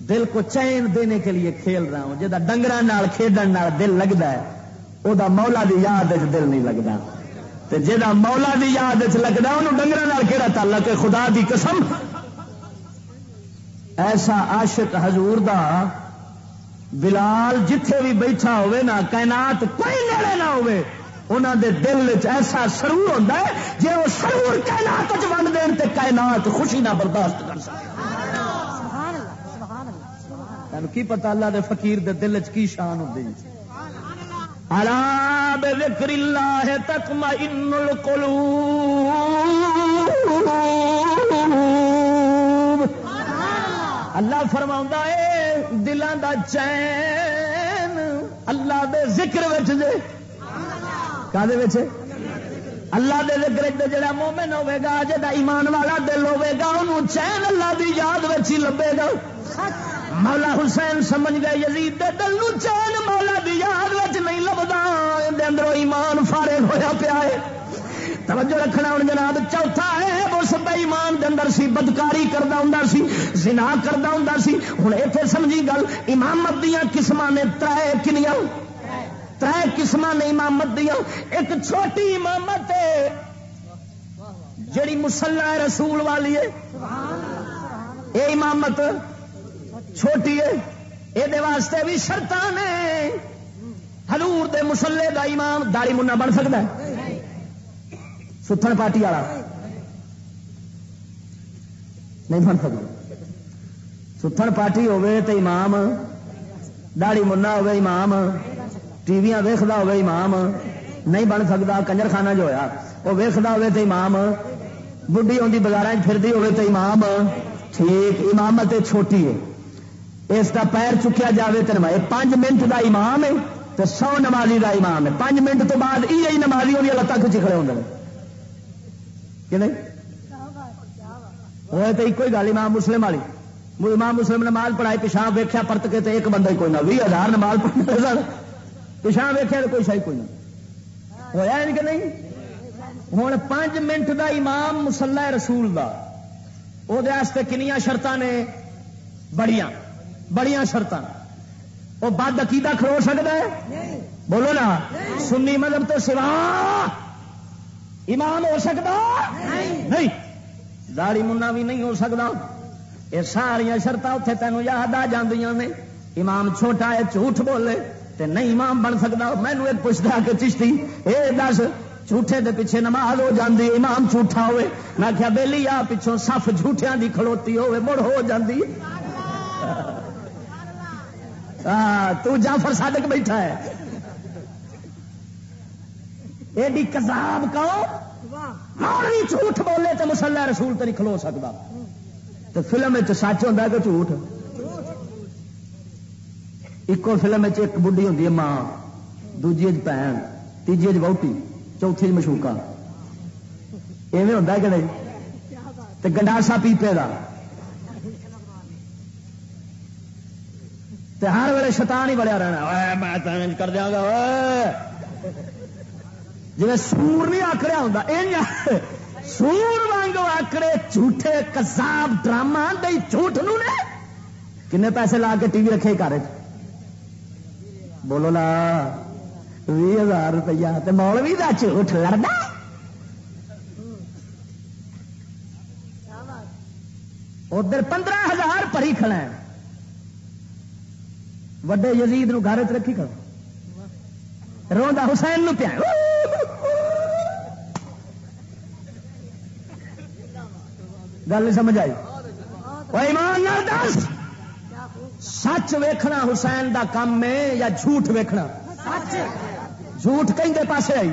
دل کو چین دینے کے لیے کھیل رہا ہوں جا ڈنگر کھیڈن دل لگتا ہے وہ مولا دی یاد دل نہیں لگتا جا مولا دی یاد لگتا انہوں ڈنگر کہڑا تعلق ہے؟ خدا دی قسم۔ ایسا عاشق حضور دا بلال جتھے بھی بیٹھا ہوئے نا، کائنات کوئی نیڑے نہ ہوئے۔ انہوں دے دل ایسا سرور ہوتا ہے جی وہ سرور کائنات ون دین تے کائنات خوشی نہ برداشت کر سکتے کی پتا اللہ دے فقیر دے دل چ کی شان ہوتی الا بذکر اللہ تطمئن القلوب۔ اللہ فرما ہے، دلان دا چین اللہ دے ذکر وچ دے کا اللہ دے ذکر جڑا مومن ہوے گا جڑا ایمان والا دل ہوے گا انہوں چین اللہ دی یاد وچ ہی لبے گا۔ مولا حسین سمجھ گئے، یزید دے دل نو چین مولا دی یاد وچ نہیں لبدا۔ دے اندروں ایمان فارغ ہویا پیا ہے۔ توجہ رکھنا ہوں جناب، چوتھا ہے، اس بے ایمان دے اندر سی بدکاری کردا ہوندا سی، زنا کردا ہوندا سی۔ ہن ایتھے سمجھی گل، امامت دیاں قسماں نے ترے کنیاں۔ ترے قسم نے امامت دیا ایک چھوٹی امامت ہے۔ جڑی مسلح رسول والی ہے۔ یہ امامت چھوٹی ہے۔ یہ واسطے بھی شرط نے ہلور دے مسلے دا امام داڑی منا بن سکتا ہے۔ ستھن پارٹی والا۔ نہیں بن سکتا۔ ستھن پارٹی ہوے تو امام داڑی منا ہوے امام۔ ٹی وی ویختا ہوے امام، نہیں بن سکتا کنجر خانہ جو ہوا وہ ویختا ہوے تو امام بڑھی آدھی بازار پھرتی ہوے تو امام، ٹھیک، امامت چھوٹی ہے۔ اس کا پیر چکیا جائے تو نمائے پانچ منٹ کا امام ہے تو سو نمازی کا امام ہے۔ پانچ منٹ تو بعد یہ نمازی ہوئی لتان کچھ کھڑے ہوتے ہیں کہ نہیں؟ وہ تو ایک ہی گل، امام مسلم والی۔ امام مسلم نماز پڑھائی، پیشاب ویخیا پرت کے تو ایک بندہ ہی کوئی نہ بھی ہزار نماز پڑھنے سن پیشہ ویخیا تو کوئی شاہی کوئی نہ ہوا کہ نہیں؟ ہوں پانچ منٹ دا امام مسلح رسول دا۔ وہ کنیا شرط نے؟ بڑیاں۔ بڑیاں شرط وہ بد عقیدہ کھلو سکتا ہے؟ بولو نا۔ سنی مذہب تو سوا امام ہو سکتا نہیں۔ داڑی منا بھی نہیں ہو سکتا یہ ساریا شرط اتنے تینوں یاد آ نے۔ امام چھوٹا ہے جھوٹ بولے۔ تے نہیں امام بن سکتا مینو ایک پوچھتا کہ چشتی، اے دس، جھوٹے دے پیچھے نماز ہو جاندی، امام جھوٹا ہوئے۔ میں کیا بہلی آ پچھوں سف جھوٹیاں دی کھڑوتی ہوئے، مڑ ہو جاندی۔ تو جعفر صادق بیٹھا ہے۔ ایڈی کذاب کہو۔ مولوی جھوٹ بولے تو مسلح رسول تو نہیں کھلو سکتا۔ تو فلم سچ ہوتا کہ جھوٹ؟ ایک فلم ایک بڑھی ہوں ماں دوجی بھن تیجی بہتی چوتھی مشوکا ایویں ہوتا کہ نہیں گنڈاسا پیپے کا ہر ویلے شیطان ہی بڑیا رہنا میں کر دیا گا جی سور نہیں آکڑیا ہوں سور وانگ آکڑے جھوٹے کساب ڈرامہ جھوٹ نو نے کنے پیسے لا کے ٹی وی رکھے گھر بولو نا بھی ہزار روپیہ مولوی کا جھوٹ لڑنا ادھر پندرہ ہزار پری کھڑا ہے وڈے یزید نو گھر چ رکھی کرو روا حسین نو پیا گل نہیں سمجھ آئی ایمان دس سچ ویکھنا حسین دا کام ہے یا جھوٹ ویکھنا؟ جھوٹ کہیں پاسے آئی۔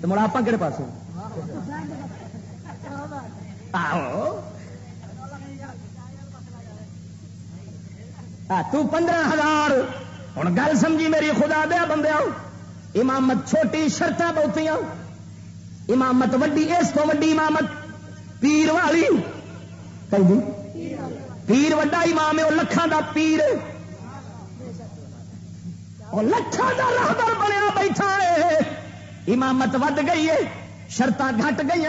تو مڑا آپ کہڑے پاس آؤ تو پندرہ ہزار۔ ہوں گل سمجھی میری خدا دیا بندے امامت چھوٹی شرط بہت امامت وڈی، اس کو وڈی امامت پیر والی۔ جی پیر وڈا امام ہے، وہ لکھان دا پیر وہ لکھان دا راہبر بنیا بیٹھا ہے۔ امامت ود گئی ہے شرط گھٹ گئی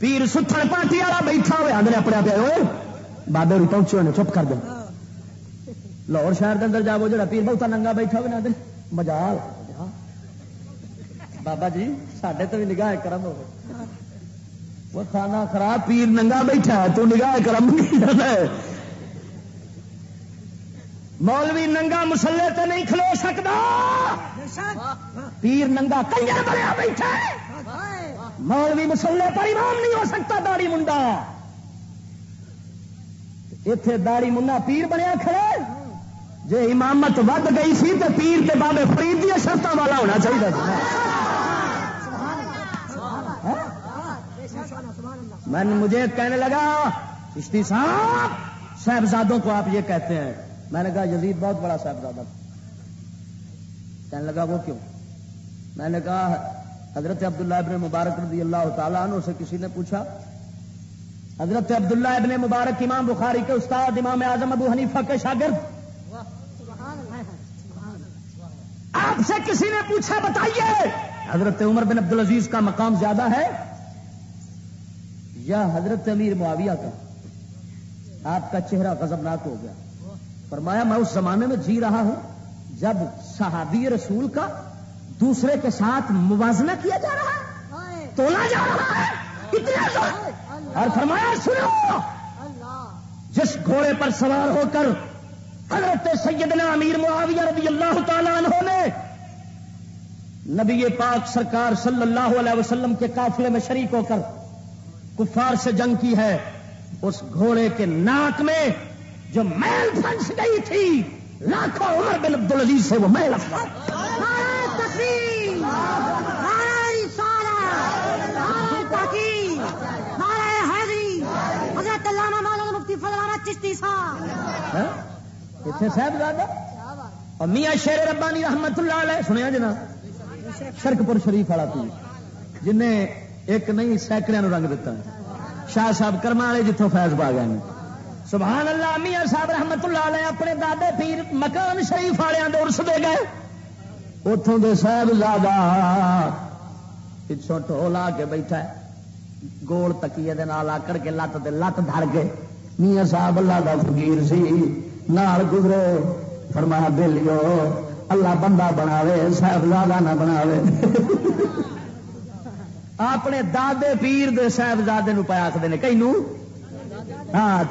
پیر ستھڑ پارٹی والا بیٹھا ہوئے، آدھے اپنے آپ ہوئے بابے ہوئی پہنچے ہونے چپ کر دیں لاہور شہر کے اندر جاؤ جا پیر بہتا ننگا بیٹھا ہوئے نہ مجال۔ بابا جی سڈے تو بھی نگاہ کرم ہو وہ کھانا خراب پیر ننگا بیٹھا ہے، تو نگاہ کرم نہیں ہے۔ مولوی ننگا مسلے تے نہیں کھلو سکتا۔ پیر ننگا کنجر بنیا بیٹھا ہے۔ مولوی مسلے پر امام نہیں ہو سکتا داڑی منڈا۔ اتے داڑی منا پیر بنیا کھڑے جی امامت ود گئی سی تو پیر کے بابے فرید دیا شرطوں والا ہونا چاہیے۔ میں مجھے کہنے لگا، چشتی صاحب، صاحبزادوں کو آپ یہ کہتے ہیں۔ میں نے کہا، یزید بہت بڑا صاحبزادہ۔ کہنے لگا، وہ کیوں؟ میں نے کہا، حضرت عبداللہ ابن مبارک رضی اللہ تعالیٰ عنہ سے کسی نے پوچھا، حضرت عبداللہ ابن مبارک امام بخاری کے استاد امام اعظم ابو حنیفہ کے شاگرد۔ آپ سے کسی نے پوچھا، بتائیے، حضرت عمر بن عبد العزیز کا مقام زیادہ ہے؟ یا حضرت امیر معاویہ کا، آپ کا چہرہ غضبناک ہو گیا۔ فرمایا، میں اس زمانے میں جی رہا ہوں جب صحابی رسول کا دوسرے کے ساتھ موازنہ کیا جا رہا ہے، تولا جا رہا ہے۔ اور فرمایا، سنو۔ جس گھوڑے پر سوار ہو کر حضرت سیدنا امیر معاویہ رضی اللہ تعالیٰ عنہ نے نبی پاک سرکار صلی اللہ علیہ وسلم کے قافلے میں شریک ہو کر کفار سے جنگ کی ہے اس گھوڑے کے ناک میں جو میل پھنس گئی تھی لاکھوں عمر بن عبد العزیز سے وہ میل صاحب۔ زیادہ اور میاں شیر ربانی رحمت اللہ علیہ سنیا جنا شرکپور شریف والا تھی جن نے ایک نہیں سینکڑے رنگ دیتا شاہ صاحب کرما والے جتوں فیض پا گئے سبحان اللہ، میاں صاحب رحمت اللہ علیہ اپنے دادے پیر مکان شریف والے ارس دے گئے۔ اتوں دے صاحب زیادہ پچھوں ٹول آ کے بیٹھا ہے۔ گول تکیے دے نال آکڑ کے لت دے لت دھڑ کے میاں صاحب اللہ دا فقیر سی، نال گزرے۔ فرمایا، بلیو، اللہ بندہ بناوے صاحب زیادہ نہ بناوے۔ اپنے دادے پیر دے صاحبزادے نو پایا آخر کئی ہاں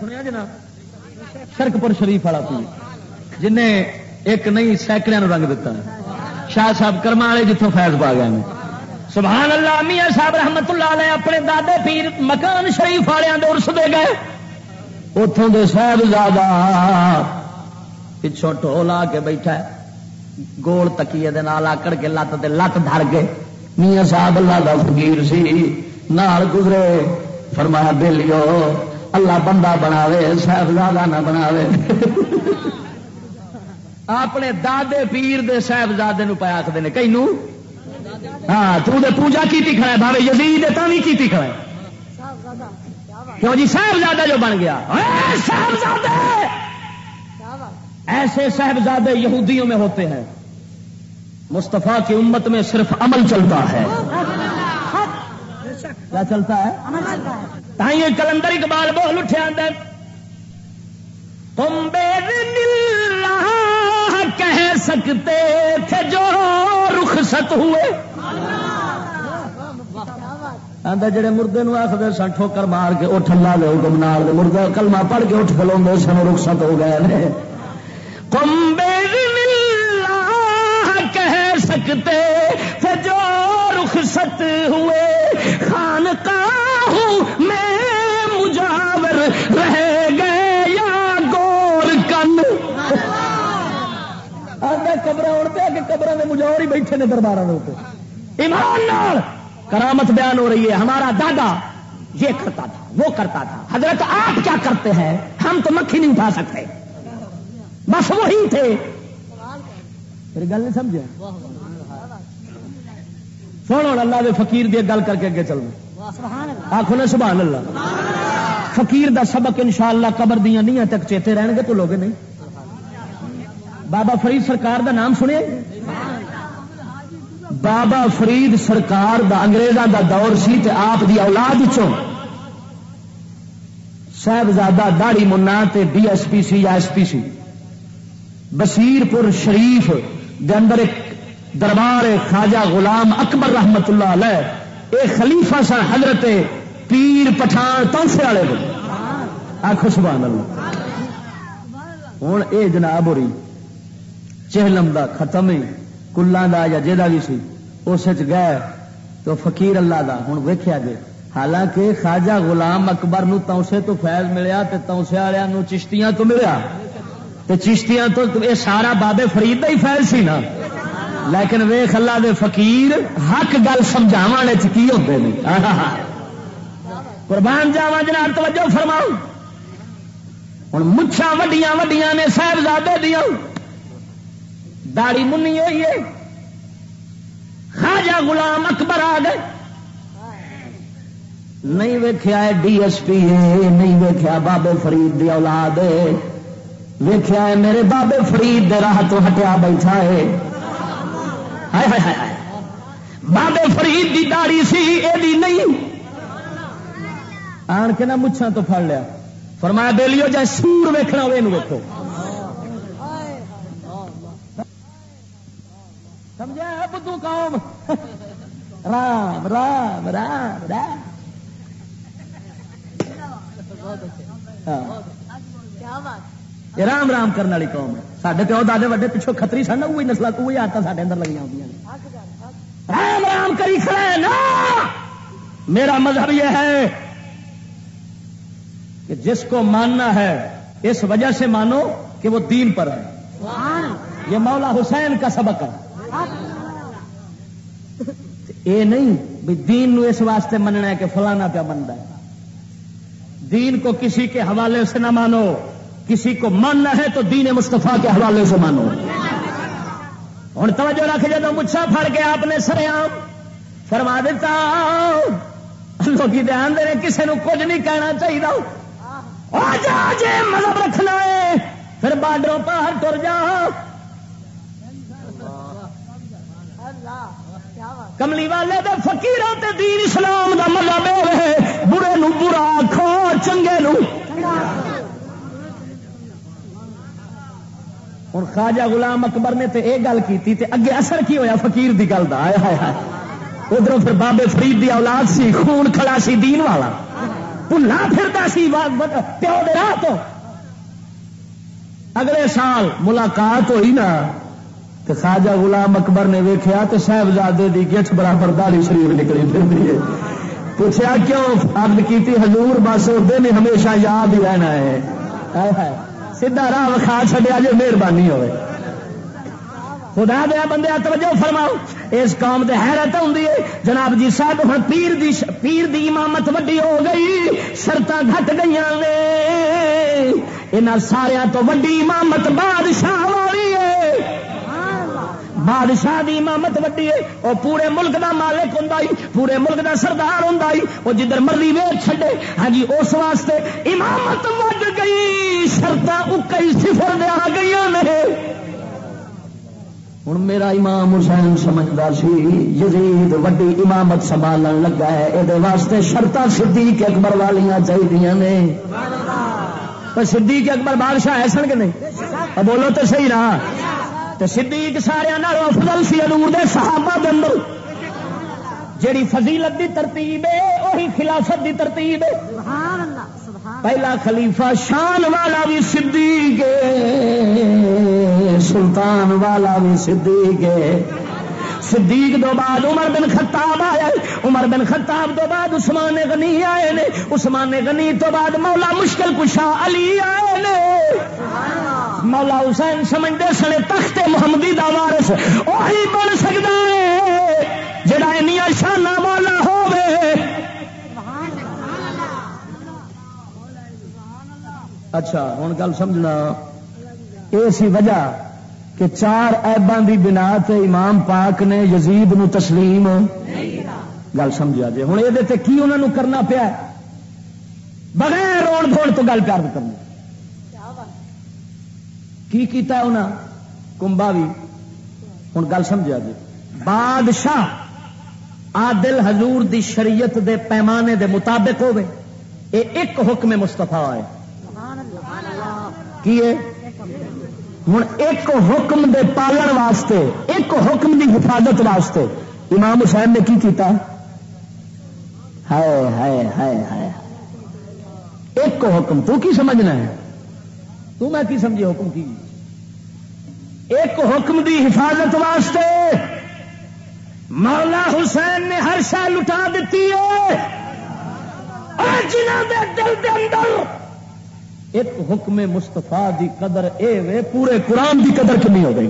سنیا جنا شرکپور شریف والا پی جن ایک نہیں سینکڑے رنگ دتا شاہ صاحب کرما والے جتوں فیض پا گئے سبحان اللہ، میاں صاحب رحمت اللہ علیہ اپنے دادے پیر مکان شریف والوں کے ارس دے گئے۔ اتوں دے صاحب زیادہ پچھوں ٹول آ کے بیٹھا ہے۔ گول تکیے دے نال آکڑ کے لت دے لت دھر کے میاں صاحب اللہ دا فقیر سی، نال گزرے۔ فرمایا بلیو اللہ بندہ بناوے، صاحبزادہ نہ بناوے. اپنے دادے پیر دے صاحبزادے نو پایا آخر نے کئی ہاں تو دے پوجا کیتی کھڑا ہے، بھاوے یزید تا بھی کیتی کھڑا ہے. کیوں جی صاحبزادہ جو بن گیا صاحبزادے! ایسے صاحبزادے یہودیوں میں ہوتے ہیں، مصطفیٰ کی امت میں صرف عمل چلتا ہے. کیا چلتا ہے؟ تھی کلندر اقبال بول اٹھے تم بے کہہ سکتے تھے جو رخصت ہوئے۔ جڑے مردے نو آخر سن ٹھوکر مار کے اٹھ لا لو گمنار مردہ کلمہ پڑھ کے اٹھ کلو سن رخصت ہو گئے بے کہہ سکتے تھے جو رخصت ہوئے۔ قبر اڑتے کہ قبر میں مجاور ہی بیٹھے نے دربار ایمان کرامت بیان ہو رہی ہے، ہمارا دادا یہ کرتا تھا، وہ کرتا تھا۔ حضرت آپ کیا کرتے ہیں؟ ہم تو مکھی نہیں اٹھا سکتے۔ بس وہی تھے۔ میری گل نہیں سمجھے؟ سنو اللہ دے فقیر دی گل کر کے اگے چلنا آخو نے سبحان اللہ۔ فقیر دا سبق انشاءاللہ قبر دیا نہیں تک چیتے رہن گے تو لوگ نہیں۔ بابا فرید سرکار دا نام سنے بابا فرید سرکار دا انگریزاں دا دور سی تے آپ دی اولاد چوں صاحبزادہ داڑی منا تے ڈی ایس پی سی یا ایس پی سی بصیر پور شریف دے اندر ایک دربار خواجہ غلام اکبر رحمت اللہ علیہ، اے خلیفہ سن حضرت پیر پٹھان توسے والے کو آخو سبحان اللہ۔ ہوں اے جناب ہو رہی چہلم دا ختم ہی کلان دا یا جہاں بھی سی، اس گئے تو فقیر اللہ دا ہوں ویخیا جی حالانکہ خواجہ غلام اکبر نو توسے تو فیض ملیا تے توسے والوں چشتیاں تو ملیا۔ تے چشتیاں تو یہ سارا بابے فرید کا ہی فیض سی نا۔ لیکن ویخ اللہ دے فقیر حق گل سمجھا کی ہوتے ہیں قربان جاوا جناب، توجہ فرماؤ۔ ہوں مچھا وڈیاں وڈیاں نے صاحبزادے دیا داڑی منی ہوئی ہے۔ خواجہ غلام اکبر آ گئے۔ نہیں ویخیا ڈی ایس پی نہیں ویخیا بابے فرید دی اولاد ویخیا میرے بابے فرید دے راہ تو ہٹیا بیٹھا ہے۔ بابے فرید دی داڑی سی یہ نہیں۔ آن کے نہ مچھا تو پڑ لیا۔ فرمایا بیلیو جائے سور ویکنا ہوئے ویکو بدھو قوم۔ رام رام رام رام۔ رام رام کرنے والی قوم ہے۔ سارے پیو دادے وڈے پچھو کتری سن وہی نسل وہی آدت سارے اندر لگی آدی رام رام کری کھڑے نا۔ میرا مذہب یہ ہے کہ جس کو ماننا ہے اس وجہ سے مانو کہ وہ دین پر ہے۔ یہ مولا حسین کا سبق ہے۔ یہ نہیں بھی دین نو اس واسطے مننا ہے کہ فلانا پہ منتا ہے۔ دین کو کسی کے حوالے سے نہ مانو۔ کسی کو ماننا ہے تو دین مصطفیٰ کے حوالے سے مانو۔ ہوں توجہ رکھ جب مچھا پھڑ کے آپ نے سریام فرما دیتا۔ لوگ دھیان دے کسی نے کچھ نہیں کہنا چاہیے جی مطلب رکھنا ہے۔ پھر بارڈروں باہر تر جا۔ کملی والے دے فقیروں تے دین اسلام دا مطلب ہے برے نو برا کھو چنگے نو۔ ہوں خواجہ غلام اکبر نے تے اے گل کی تے اگے اثر کی ہویا فقیر دی گل دا؟ آیا ہے ادھر پھر بابے فرید دی اولاد سی، خون کھڑا سی دین والا۔ بھلا پھرتا سی پیو دے راہ تو۔ اگلے سال ملاقات ہوئی نا تو خواجہ غلام اکبر نے ویکیا تو صاحبزادے دی گٹھ برابر داری شریف نکلی پھر پوچھا کیوں ارد کی حضور بس نے ہمیشہ یاد ہی رہنا ہے۔ سیدھا راہ وکھا چڈیا جی مہربانی ہوئے خدا دیا بندے، توجہ فرماؤ۔ اس قوم دے حیرت ہوں جناب جی صاحب ہوں پیر دی ش... پیر دی امامت وڈی ہو گئی شرط گھٹ گئی نے۔ یہاں سارا تو وڈی امامت بادشاہ والی۔ بادشاہ دی امامت وڈی ہے وہ پورے ملک دا مالک ہوں پورے ملک دا سردار ہوں وہ جدھر مرضی ویچ چھڈے۔ ہاں جی اس واسطے امامت وڈ گئی شرط اکئی سفر دیا گئی ہوں میرا امام حسین سمجھدار سی یزید وڈی امامت سنبھالن لگا ہے یہ واسطے شرط صدیق اکبر والیاں چاہیے نے۔ صدیق اکبر بادشاہ ہے سن کے نہیں؟ بولو تو صحیح رہا تو صدیق سارے افضل سی حضور دے صحابہ دے اندر. جیڑی فضیلت دی ترتیب ہے وہی خلافت دی ترتیب ہے. پہلا خلیفہ شان والا بھی صدیق سلطان والا بھی صدیق صدیق دو بعد عمر بن خطاب آیا عمر بن خطاب دو بعد عثمان غنی آئے نے۔ عثمان غنی تو بعد مولا مشکل کشا علی آئے نے۔ مولا حسین سمجھتے سنے تخت محمدی دا وارس وہی بن سکتا ہے۔ جڑا اینیا شانہ مولا ہوے اچھا ہوں گل سمجھنا۔ اے سی وجہ کہ چار ایبان دی بنا تے امام پاک نے یزید نو تسلیم گل سمجھا جی۔ ہوں یہ کی انہوں کرنا پیا؟ بغیر روڑ دھوڑ تو گل پیار کرنا کی کیتا انہاں؟ کمبا بھی ہوں گل سمجھا جی۔ بادشاہ عادل حضور دی شریعت دے پیمانے دے مطابق ہوئے اے ایک حکم مستفا ہے۔ کی ہوں ایک حکم دے پالن واسطے، ایک حکم دی حفاظت واسطے امام حسین نے کی کیتا؟ ہائے ہائے ہائے ہائے۔ ایک حکم، تو کی سمجھنا ہے؟ تو میں کی سمجھی حکم کی؟ ایک حکم دی حفاظت واسطے مولا حسین نے ہر شہ لٹا دیتی ہے۔ اور جنہ دے دل دے اندر ایک حکم مستفا دی قدر اے وے پورے قرآن دی قدر کنی ہو گئی۔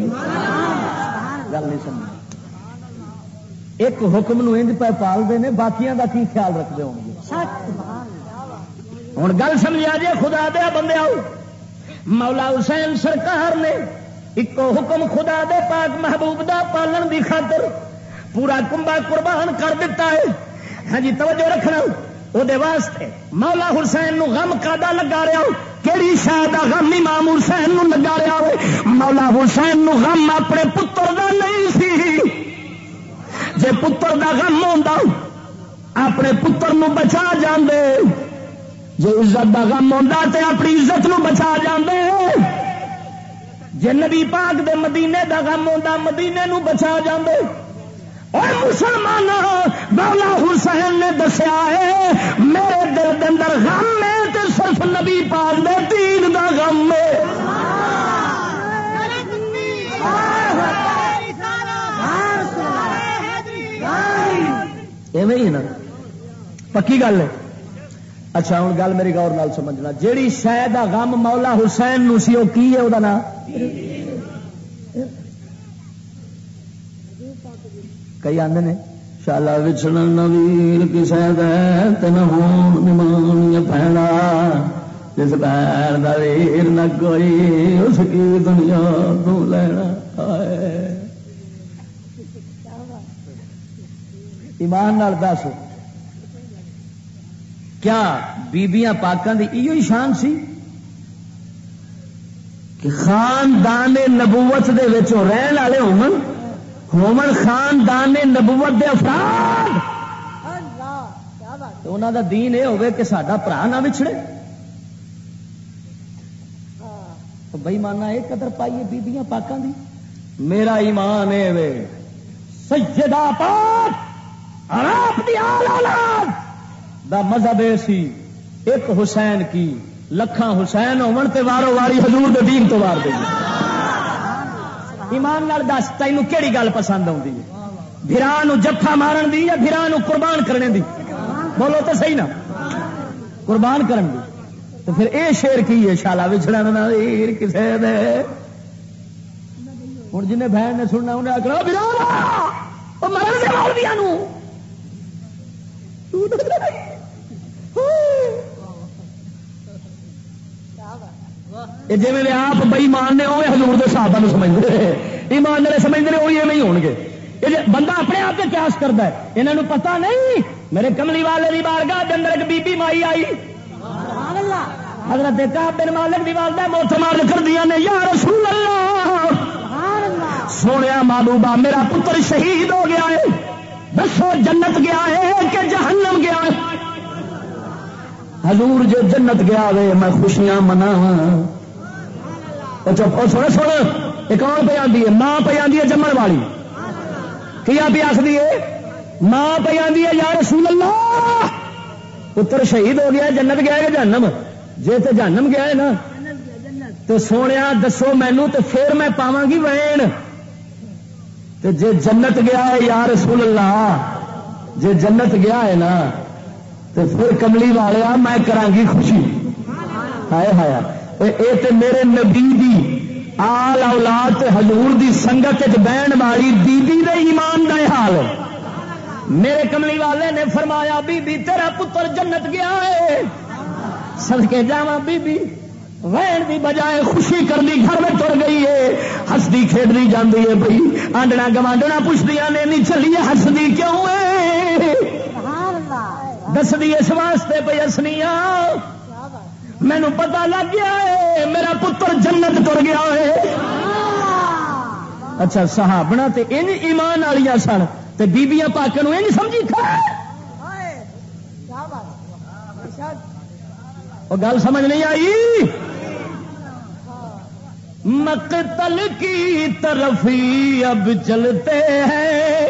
گل نہیں سمجھ۔ ایک حکم نو انج پہ پال دے نے، باقیاں دا کی خیال رکھتے ہوں گے؟ ہوں گل سمجھا جی خدا دیا بندے آؤ۔ مولا حسین سرکار نے ایک حکم خدا دے پاک محبوب دا پالن دی خاطر پورا کنبا قربان کر دیتا ہے۔ ہاں جی توجہ رکھنا۔ وہ واسطے مولا حسین نو غم کا لگا رہا کہڑی شاید غم امام حسین نو لگا رہا ہو مولا حسین نو غم اپنے پتر دا نہیں سی۔ جے پتر دا غم ہوتا اپنے پتر نو بچا جاندے۔ جے عزت دا غم ہوتا تے اپنی عزت نو بچا جاندے۔ جے نبی پاک دے مدینے دا غم ہوتا مدینے نو بچا جاندے۔ اور مسلمان مولا حسین نے دسیا ہے، میرے دل کے اندر غم ہے تو صرف نبی پاک دے دین دا غم ہے۔ نا۔ پکی گل ہے۔ اچھا ہوں گل میری گور نال سمجھنا۔ جیڑی شاید غم مولا حسین نو سی وہ کی ہے؟ وہ نام؟ کئی آدھے نے، شالا وچھڑ نویر کسے دین ہون پہنا جس پیر دا ویر نہ کوئی اس کی دنیا تو لینا ایمان نال دس۔ کیا بیبیاں پاکاں دی ایو شان سی کہ خاندان نبوت دے وچوں رہن والے ہون ہومن خاندان نبوت دے افراد! انہوں دا دین یہ ہوئے کہ سڈا برا نہ بچھڑے بئی مانا یہ قدر پائیے بیبیاں پاکاں دی۔ میرا ایمان ہے وے سیدہ پاک آپ دی آل اولاد دا مذہب سی۔ ایک حسین کی لکھاں حسین ہون تے وارو واری حضور دے دین تو وار دیں ایمان نال دس تینوں کہڑی گل پسند آتی ہے؟ برا جفا مارن دی یا برا قربان کرنے دی؟ بولو تو صحیح نا۔ قربان کرن دی۔ تو پھر اے شیر کی ہے؟ شالا بچھڑا کسے دے۔ ہوں جن بہن نے سننا، انہیں آخر برا مرن دے مولویا نو! جی میرے آپ بئی مان نے وہ ہزور کے سمجھتے ایمان والے سمجھتے وہ نہیں ہو گے بندہ اپنے آپ سے قیاس کرتا ہے یہاں پتا نہیں میرے کملی والے کی بارگاہ کے اندر ایک بی بی مائی آئی حضرت بن مالک دی والدہ موت مار کر دیا نے یا رسول اللہ سونے محبوبہ میرا پتر شہید ہو گیا ہے دسو جنت گیا ہے کہ جہنم گیا ہے حضور جو جنت گیا وے، میں خوشیاں منا چپ سونے سونے یہ کون پہ آتی ہے، ماں پہ آتی ہے جمن والی۔ کیا پہ آخری ہے؟ ماں پہ آتی ہے، یا رسول اللہ۔ پتر شہید ہو گیا، جنت گیا ہے جہنم؟ جی تو جہنم گیا ہے نا۔ تو سونے دسو مینو تو پھر میں پاوا گی وین۔ جی جنت گیا ہے، یا رسول اللہ۔ جی جنت گیا ہے نا تو پھر کملی والے میں کرانگی خوشی۔ ہائے ہایا اے تے میرے نبی دی آل اولاد حضور دی سنگت بہن والی دیدی دے ایمان دا حال۔ میرے کملی والے نے فرمایا بی بی تیرا پتر جنت گیا ہے۔ سد کے جا بی بی وین دی بجائے خوشی کرنی گھر میں تر گئی ہے۔ ہستی کھیڈنی جاتی ہے بھائی۔ آنڈنا گوانڈنا پوچھدیا نے، نہیں چلیے، ہستی کیوں ہے؟ دسدی اس واسطے پہ ہسنی مینو پتا لگ گیا ہے میرا پتر جنت تر گیا ہے. اچھا صحابنا تے ان ایمان والی سن تے بیبیاں پاکوں یہ سمجھی تھا؟ گل سمجھ نہیں آئی؟ مقتل کی طرف ہی اب چلتے ہیں۔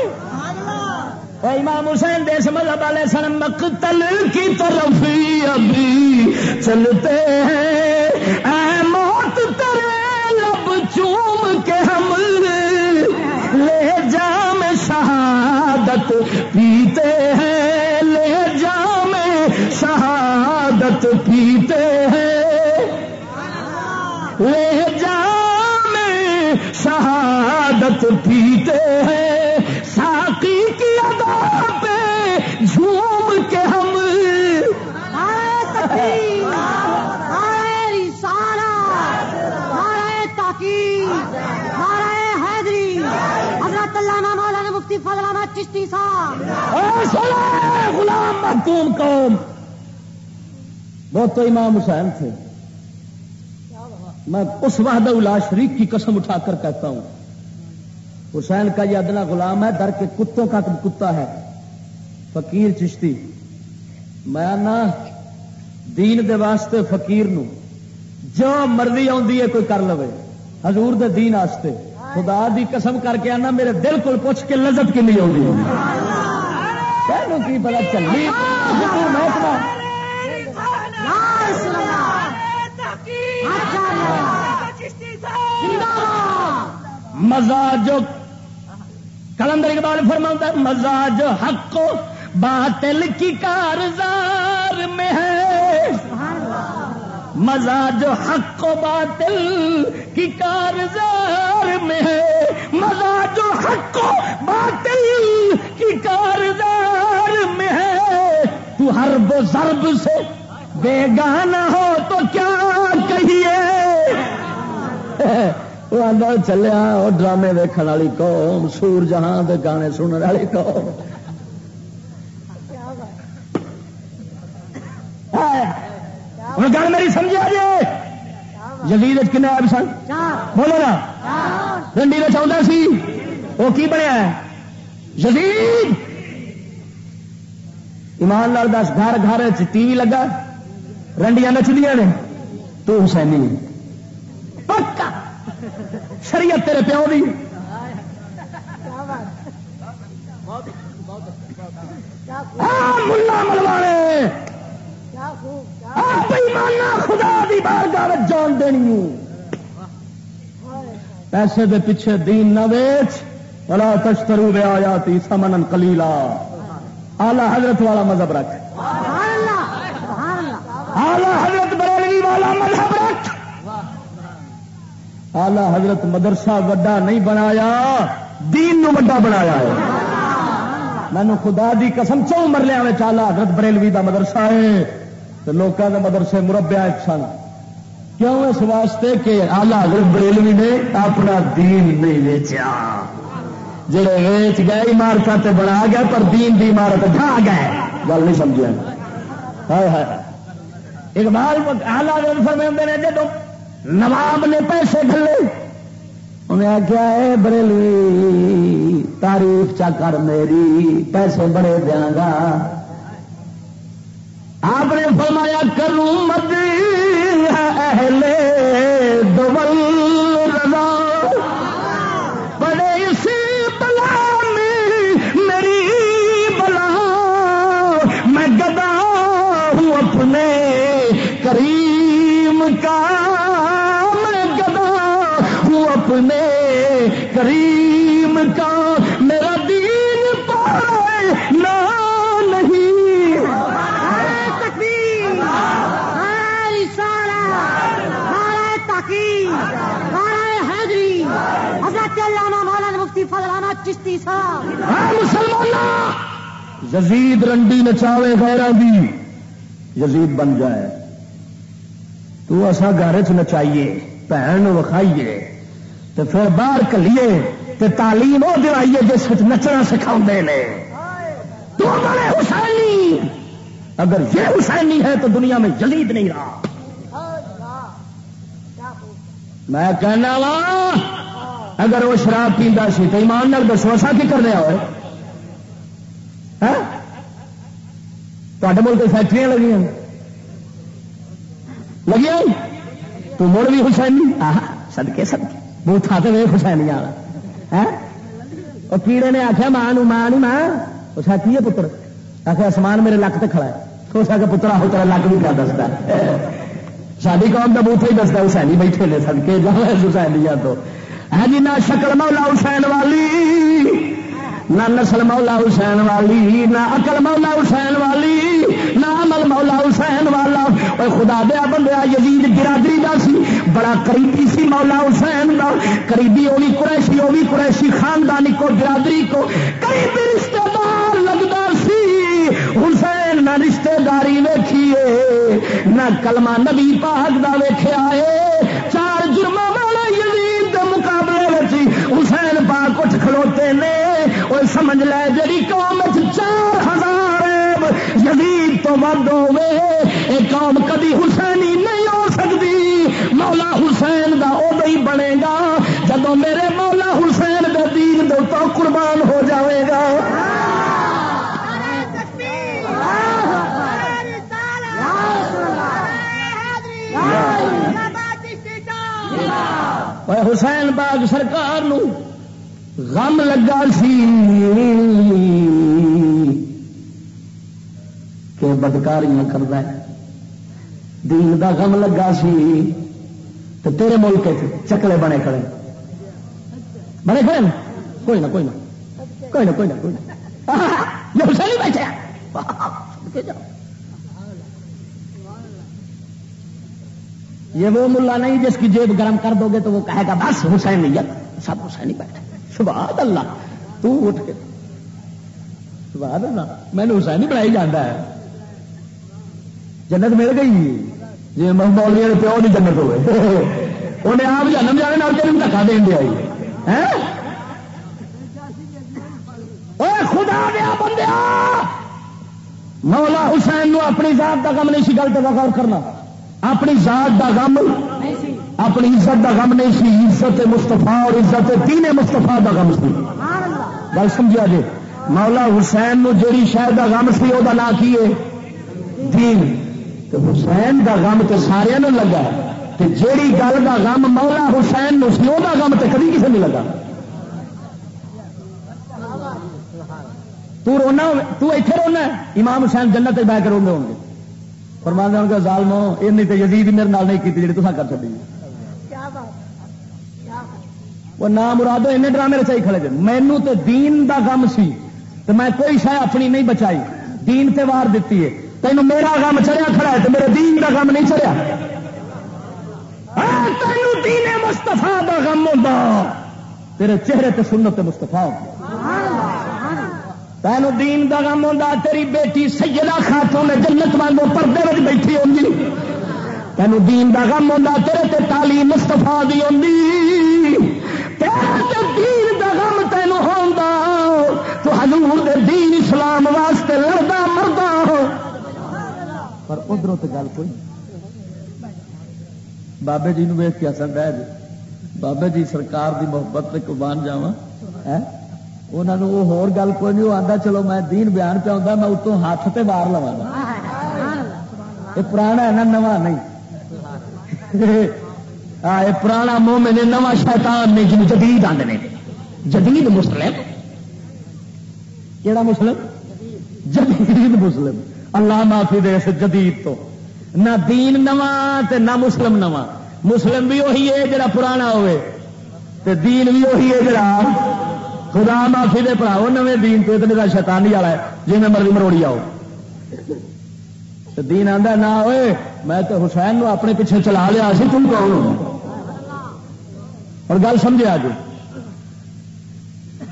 امام حسین دیش مذہب والے سن، مقتل کی طرف ہی ابھی چلتے ہیں۔ اے موت ترے لب چوم کے ہم لے جام شہادت پیتے ہیں۔ لے جام شہادت پیتے ہیں۔ لے جام شہادت پیتے ہیں۔ پہ جھوم کے ہم حضرت علامہ مولانا مفتی چشتی صاحب۔ غلام محکوم قوم وہ تو امام حسین تھے۔ میں اس وحدہ الا شریف کی قسم اٹھا کر کہتا ہوں۔ حسین کا یہ ادنا غلام ہے در کے کتوں کا کتا ہے۔ فقیر چشتی۔ میں نہ دین دے واسطے فقیر نو جو مرضی آئی ہے کوئی کر لو حضور دے دین واسطے خدا دی قسم کر کے آنا میرے دل کو پوچھ کے لذت کی نہیں آگی کی پتا چلی؟ مزاج کلندر اقبال فرما مزاج حق باطل کی کارزار میں ہے۔ مزاج حق و باطل کی کارزار میں ہے۔ مزاج حق و باطل کی کارزار میں ہے۔ تو ہر بو ضرب سے بیگانہ ہو تو کیا کہیے؟ وہ آدھا چلیا وہ ڈرامے دیکھنے والی قوم سور جہاں دے گانے سننے والی قوم۔ ہوں گل میری سمجھا جی؟ جدید کن آئے سن؟ بولو نا۔ رنڈی میں چاہتا سی، وہ کی بنیا ہے؟ جدید ایمان لال دس، گھر گھر ٹی وی لگا، رنڈیاں نچدیا نے، تو حسینی۔ پکا! شریعت تیرے پیو دی. ملا ملوانے. خدا دی بارگاہ جان دینی پیسے دے پیچھے دین نہ ویچ. بلا تشترو بے آیا تی سمن کلیلا آلہ حضرت والا مذہب رکھ. آلہ حضرت بریلوی والا مذہب رکھ. آلہ حضرت مدرسہ وڈا نہیں بنایا، دین نو وڈا بنایا ہے۔ مینو خدا دی قسم چون مرلیا میں آلہ حضرت بریلوی دا مدرسہ ہے۔ تو لوگوں کے مدرسے مربع سن۔ کیوں اس واسطے کہ آلہ حضرت بریلوی نے اپنا دین نہیں ویچیا۔ جڑے ویچ گئے عمارت بنا گیا پر دین دی عمارت ڈھا گئے۔ گل نہیں سمجھا اقبال آلہ حضرت فرمے نے جب نواب نے پیسے کھلے انہیں آخیا ہے بریلوی، تعریف چا کر میری، پیسے بڑے دیا گا۔ آپ نے فرمایا، کروں مد اہل دول رضا۔ بڑے چشتی صاحب. مسلمان یزید رنڈی نچاوے غیرہ دی یزید بن جائے۔ تو اصا گھر چ نچائیے بھن وکھائیے تو پھر باہر کلیے تو تعلیم وہ دلائیے جس نچنا سکھا نے۔ تو بڑے حسینی! اگر یہ حسینی ہے تو دنیا میں جلید نہیں رہا۔ میں کہنا وا اگر وہ شراب پیندا سی تو ایمان نال دسو سا کی کرنے ہوئے ہاں؟ تے ملک فیکٹری لگی لگی تو مڑ بھی حسینی؟ سدکے سدکے بوتھا تو وے حسینی والا ہاں؟ وہ کیڑے نے آخیا ماں ماں نہیں ماں۔ اس کی ہے پتر؟ آخر آسمان میرے لک تے کھڑا ہے۔ تو اس آ پترا ہو تیرا لک بھی کیا دستا ساری قوم کا بوتھا ہی دستا حسینی بیٹھے نے سدکے جا حسینی تو۔ ہے جی نہ شکل مولا حسین والی، نہ نسل مولا حسین والی، نہ اکل مولا حسین والی، نہ عمل مولا حسین والا۔ اور خدا دیا بندیا یزید برادری دا سی، بڑا قریبی سی مولا حسین دا۔ قریبی وہ بھی قریشی وہ بھی قریشی خاندانی کو، برادری کو۔ قریبی رشتے دار لگتا سی۔ حسین نہ رشتے داری ویکھیے، نہ کلمہ نبی پاک دا ویکھیا ہے۔ کھلوتے نے وہ سمجھ لے جی قوم چار ہزار یزید تو ود ہوے یہ قوم کدی حسینی نہیں ہو سکتی۔ مولا حسین کا ادو ہی بنے گا۔ جب میرے مولا حسین کے دین دو تو قربان ہو جائے گا۔ حسین باغ سرکار نو غم لگا سی کہ بدکاریاں کرتا ہے۔ دین دا غم لگا سی تو تیرے ملک چکلے بنے کھڑے۔ بنے کھڑے؟ کوئی نہ کوئی نہ۔ کوئی نہ کوئی نہ کوئی نہ۔ یہ حسین بیٹھے۔ یہ وہ ملا نہیں جس کی جیب گرم کر دو گے تو وہ کہے گا، بس حسین نہیں سب حسین ہی بیٹھے۔ سبحان اللہ، تو اٹھ کے۔ سبحان اللہ میں نے حسین ہی بنائی جانا ہے۔ جنت مل گئی۔ جی مولوی نے پیو نہیں جنت ہوئے۔ انہیں آپ جنم جانے نال تیرے دکا دین دیا خدا دیا بندیا مولا حسین نو اپنی ذات کا غم نہیں سی گل تو غور کرنا۔ اپنی ذات کا غم اپنی عزت کا غم نہیں سی، عزت مستفا اور عزت دین مستفا کا غم سی۔ گل سمجھا جی؟ مولا حسین نو جیڑی شہر کا غم سی وہ نام کی ہے؟ دین۔ تو حسین کا غم تو سارے لگا۔ تو جیڑی گل کا غم مولا حسین نو سی وہ غم تو کبھی کسی نہیں لگا۔ تو رونا، تو ایتھے رونا امام حسین جنت بہ کے روندے ہوں گے فرمان دے ظالمو یہ نہیں تو یزید میرے نال نہیں کی جی تصا کر چکی وہ نام مرادو ان ڈرامے رچائی کھڑے جی مینو تو دین دا غم سی تو میں کوئی شہ اپنی نہیں بچائی۔ دین تے وار دیتی ہے۔ تینوں میرا غم چڑیا کھڑا ہے تو میرے دین دا غم نہیں چڑیا ہاں، تینوں دین مستفا دا غم ہوتا تیرے چہرے تے سنت مستفا تینوں دین دا غم ہوتا تیری بیٹی سیدہ خاتون نے جنت وانگو پردے میں بیٹھی ہوگی تینوں دین دا غم ہوتا تیرے تے تعلیم مستفا دی ہوندی۔ دین دا غم تین تو حضور دے دین اسلام واسطے لڑتا مردا پر ادھر تو گل کوئی بابے جی ویس کے اصل رہ جی بابے جی سرکار دی محبت سے قربان انہوں وہ ہور گل کوئی نہیں وہ آتا چلو میں دین بیان پہ آتا میں اتوں ہاتھ سے بار لوا یہ پرانا ہے نا نواں نہیں۔ آئے پرانا مومن نے نواں شیطان نے جن جدید آدھے جدید مسلم؟ کہڑا مسلم؟ جدید مسلم۔ اللہ معافی دے اس جدید تو۔ نہ دین نواں تے نہ مسلم نواں۔ مسلم بھی وہی ہے جڑا پرانا ہوئے۔ تے دین بھی وہی ہے جڑا خدا معافی دے پڑھاؤ نویں دین تو اتنے کا شیطانی والا ہے۔ جی میں مرضی مروڑی آؤ۔ دین آدھا نہ ہوئے، میں تو حسین نو اپنے پیچھے چلا لیا سی تم کون اور گل سمجھے آج؟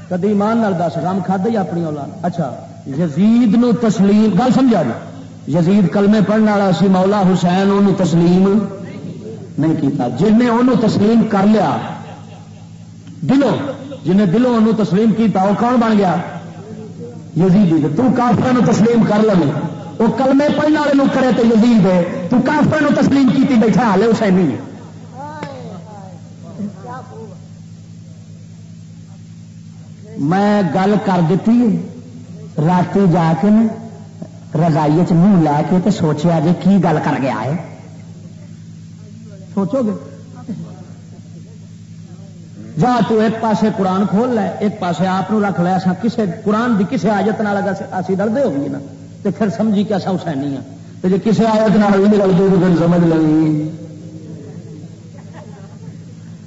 کدی ایمان نال دس کام کھدے اپنی اولاد؟ اچھا یزید نو تسلیم، گل سمجھا جی یزید کلمے پڑھنے والا سی، مولا حسین انہوں تسلیم نہیں کیتا۔ جن نے انہوں تسلیم کر لیا، دلوں جنہیں دلوں انہوں تسلیم کیتا، وہ کون بن گیا؟ یزیدی تو کافر تسلیم کر لو وہ کلمے پڑھنے والے کرے تو یزید دے۔ تو کافر تسلیم کی بیٹھا ہالے حسینی۔ میں گل کر دیتی رات جا کے رضائی منہ لا کے تو سوچیا جی کی گل کر گیا ہے۔ سوچو گے۔ جا تو ایک پاسے قرآن کھول لے، ایک پاسے آپ رکھ لیا کسے قرآن کی کسی آجت اسی ڈردے ہو گئی نا تو پھر سمجھی کہ اصا حسینی ہاں۔ تو جی کسی آیت تو پھر سمجھ لگی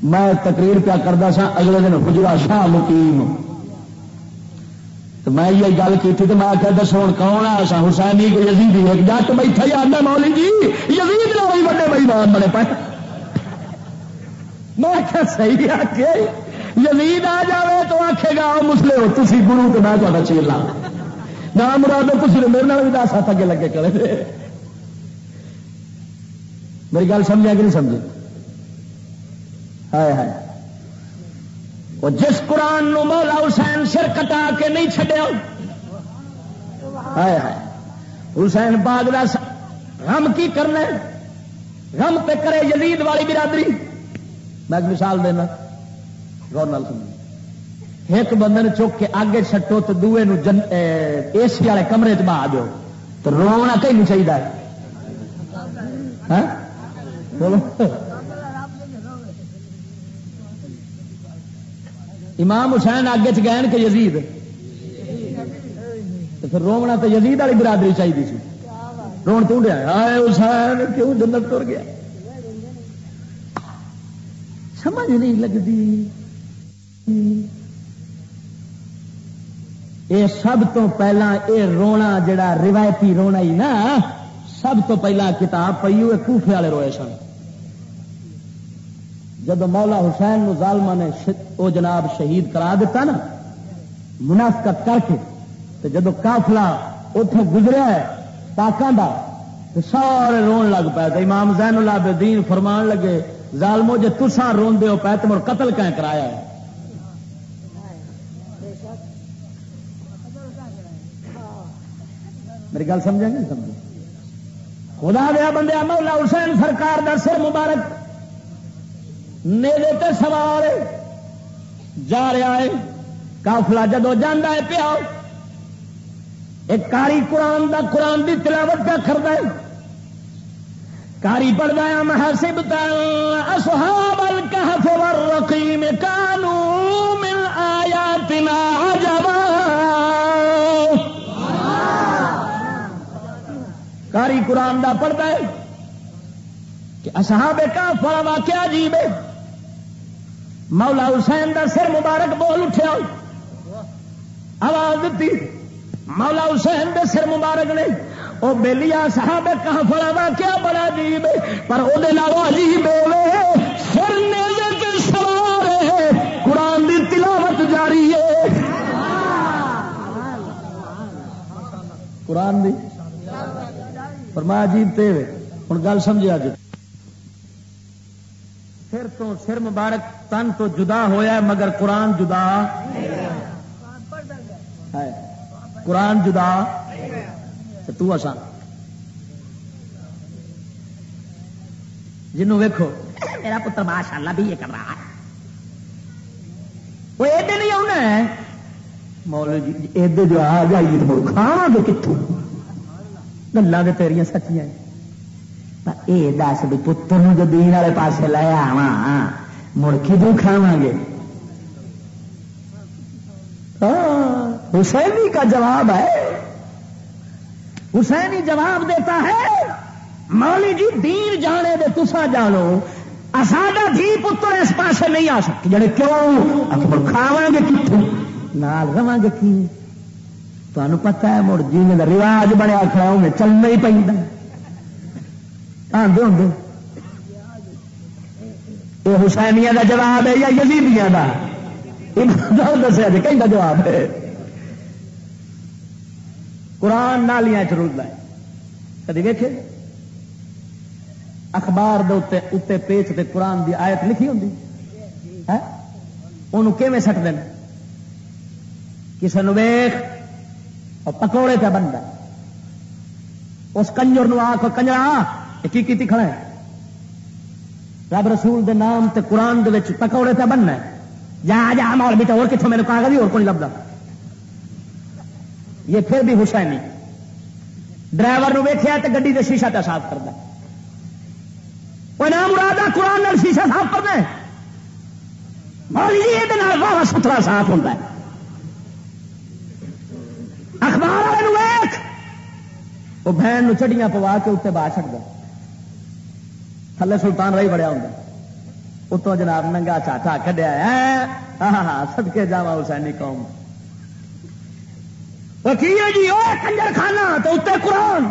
میں تقریر پیا کرتا سا اگلے دن حجرا شاہ مقیم۔ تو میں یہ گل کی تو میں آخر دسو ہوں کون ہے؟ سا حسینی کو یزید ایک جٹ بیٹھا ہی آدھا مولی جی۔ یزید نہ ہوئی بڑے بھائی مان بڑے پہ میں آخر صحیح آ کے یزید آ جائے تو آخے گا مسلے ہو تھی گرو تو میں تا چیلا نہ مراد تھی میرے نال بھی دس ہاتھ اگے لگے کرے میری گل سمجھا کہ نہیں سمجھے؟ ہائے ہائے۔ وہ جس قرآن نو مولا حسین سر کٹا کے نہیں چڈیا ہائے ہائے، حسین باغ کا غم کی کرنا غم پہ کرے یزید والی برادری؟ میں مثال دینا، غور نال سمجھ ایک بندے نے چک کے آگے چھٹو تو دوے نو جن اے سی والے کمرے چ بہا دو تو رونا کہیں نہیں چاہیے امام حسین آگے چ گئے کہ یزید پھر رونا تو یزید والی برادری چاہیے سی۔ رون تو ہائے حسین، کیوں جنت تر گیا؟ سمجھ نہیں لگتی۔ یہ سب تو پہلا یہ رونا جڑا روایتی رونا ہی نا، سب تو پہلا کتاب پی ہوئے کوفے والے روئے سن۔ جب مولا حسین نو ظالما نے وہ جناب شہید کرا دیتا نا، منافقت کر کے تو جب کافلا اتوں گزرا ہے پاکوں کا تو سارے رون لگ پائے امام زین اللہ دین فرمان لگے، ظالمو جی تسان روندے ہو پائے تو مر قتل کہیں کرایا ہے؟ میری گل سمجھا نہیں سمجھ خدا دیا بندے مولا حسین سرکار دا سر مبارک نیلے تے سوار جا رہا ہے۔ کافلا جدو جانا ہے پیا۔ ایک کاری قرآن دا قرآن دی تلاوت کا کرتا ہے۔ کاری پڑھتا ہے محاسب اصحاب الکہف والرقیم کانو من آیاتنا عجبا۔ کاری قرآن دا پڑھتا ہے کہ اصحاب کہف والا واقعہ عجیب ہے۔ مولا حسین دا سر مبارک بول اٹھیا۔ آواز دیتی۔ مولا حسین دے سر مبارک نے وہ بےلیا صاحب کہاں فلا واقعہ بڑا عجیب پر وہ عجیب سر نیلے کے سوار ہے۔ قرآن دی تلاوت جاری ہے۔ قرآن دی۔ فرمایا عجیب تے ہوں گل سمجھا جی تو سر مبارک تن تو جدا ہویا ہے، مگر قرآن جدا ہے۔ قرآن جدا تو آسان جنوں ویکو میرا پتر ماشاء اللہ بھی یہ کر رہا ہے۔ وہ ایڈے نہیں آنا ہے۔ مول جی ایڈے جو آ جائیے تو کھانا گے کتوں گلا تو تیریا سچیاں یہ دس بھی پتر جو دین والے پاس لایا وا مڑ کدو کھاوا گے حسینی کا جواب ہے حسینی جواب دیتا ہے مولی جی دین جانے دے تسا جانو ساڈا جی پتر اس پاس نہیں آ سکتے جڑے کیوں کھاوا گے کتوں نال رہا گے کی تمہیں پتا ہے مڑ جی کا رواج بنیا کھڑا میں چلنا ہی پہ آدھے ہوں یہ حسینیا کا جواب ہے یا یزیدیاں کا دسیا جی کہیں جواب ہے؟ قرآن نالیاں چ رلتا ہے۔ کدی ویکے اخبار دے اتنے پیچ تے قرآن دی آیت لکھی ہوں ہاں؟ انہوں سٹ دین؟ کسی نے ویخ اور پکوڑے پہ بنتا اس کنجر نو آخ کنجرا کی کی کھڑا ہے؟ رب رسول دے نام تے قرآن دے وچ پکوڑے پہ بننا جا جا، مول بھی تو اور کتوں میرے کاغذ اور کوئی لبدا؟ یہ پھر بھی حسینی۔ ڈرائیور ویخیا تو گی کا شیشہ پہ صاف کرتا وہ نام مراد قرآن نال شیشہ صاف کرنا جی، واہ ستھرا صاف ہوتا ہے۔ اخبار والے ویخ وہ بہن نو چڑیاں پوا کے اتنے باہر چڑھتا تھلے سلطان رہی بڑیا ہوں اتوں جناب ننگا چاٹا کھڈیا ہاں ہاں سدکے جا حسینی قوم۔ وہ جی؟ وہ کنجر کھانا تو اتنے قرآن۔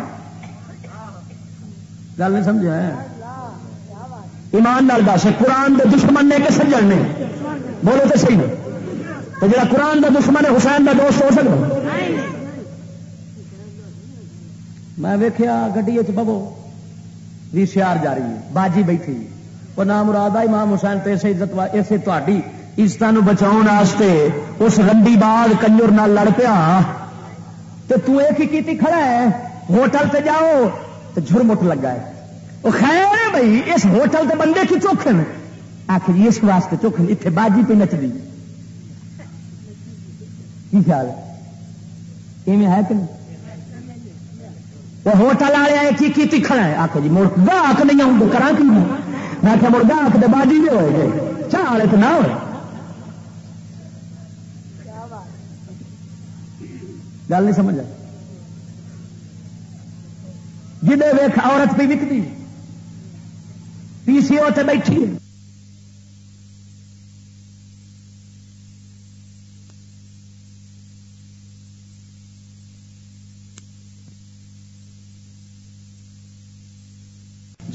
گل نہیں سمجھا ایمان نال دس، قرآن دے دشمن نے کہ سجن نے بولو تو صحیح تو جا قرآن دا دشمن ہے، حسین دا دوست ہو سکتا میں ویخیا گڈی ببو۔ وی سی آر جا ہے، باجی بیٹھی وہ نام مراد امام حسین تو اسے عزت اسے تاری عزت بچاؤ اس رنڈی باغ کنجر نال لڑ پیا۔ تو تو ایک کیتی کھڑا ہے، ہوٹل سے جاؤ تو جھرمٹ لگا ہے۔ وہ خیر ہے بھائی، اس ہوٹل کے بندے کی چوکھن؟ آخر جی اس واسطے چوکھن اتنے باجی پہ نچ دی۔ کی خیال ہے کہ نہیں؟ وہ ہوٹل والے آئے کی کیتی کھڑا ہے؟ آخر جی مڑ گاہک نہیں آؤں کرا کی میں آخر مڑ گاہک تو باجی بھی ہوئے گئے چاہ والے تو نہ ہوئے۔ گل نہیں سمجھ جی ویخ عورت بھی وکتی پی سی او سے بیٹھی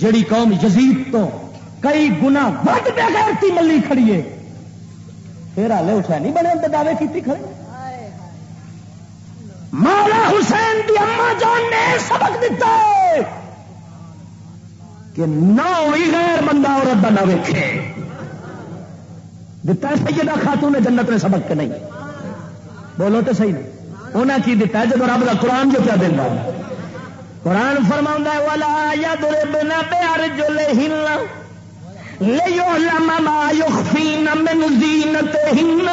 جڑی قوم یزید تو کئی گنا بڑھ بغیر ملی کھڑیے پھر ہالے اٹھا نہیں بنے دعوے کی کھڑے۔ مولا حسین دی اما جان نے سبق دیتا ہے کہ نہ ہوئی غیر بندہ عورت کا نہ ویکھے۔ دتا ہے سیدہ خاتون نے جنت نے سبق کے نہیں۔ بولو تو صحیح نہیں انہیں کی دتا ہے جب رب کا قرآن جو کیا دینا قرآن فرما والا یا دورے بنا پیار جو لے ہلنا لے لما یخفین من زینتہن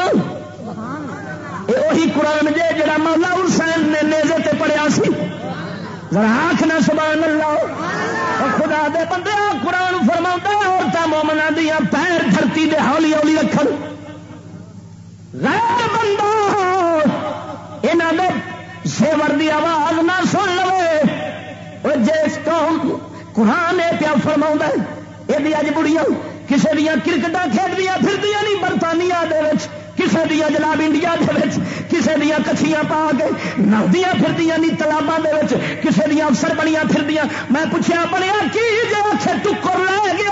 وہی قرآن جے جڑا مولا حسین نے نیزے تے پڑھیا سی۔ ذرا آنکھ نہ سبحان اللہ۔ خدا دے بندے قرآن فرما عورتیں مومنا دیا پیر دھرتی دے ہولی ہولی رکھ غیر بندہ یہاں دے سیور دی آواز نہ سن لو اور جس قوم قرآن پیا فرما یہ بھی اج بڑیاں کسی دیا کرکٹا کھیل دیا پھر دیا نہیں، برطانیہ دے کسی دیا جناب انڈیا کسی دیا کچھیاں پا کے نردیا پھر نہیں تلابا کسی دیا افسر بنیا پھر میں پوچھا بنیا کی جی آخر ٹکر لے گیا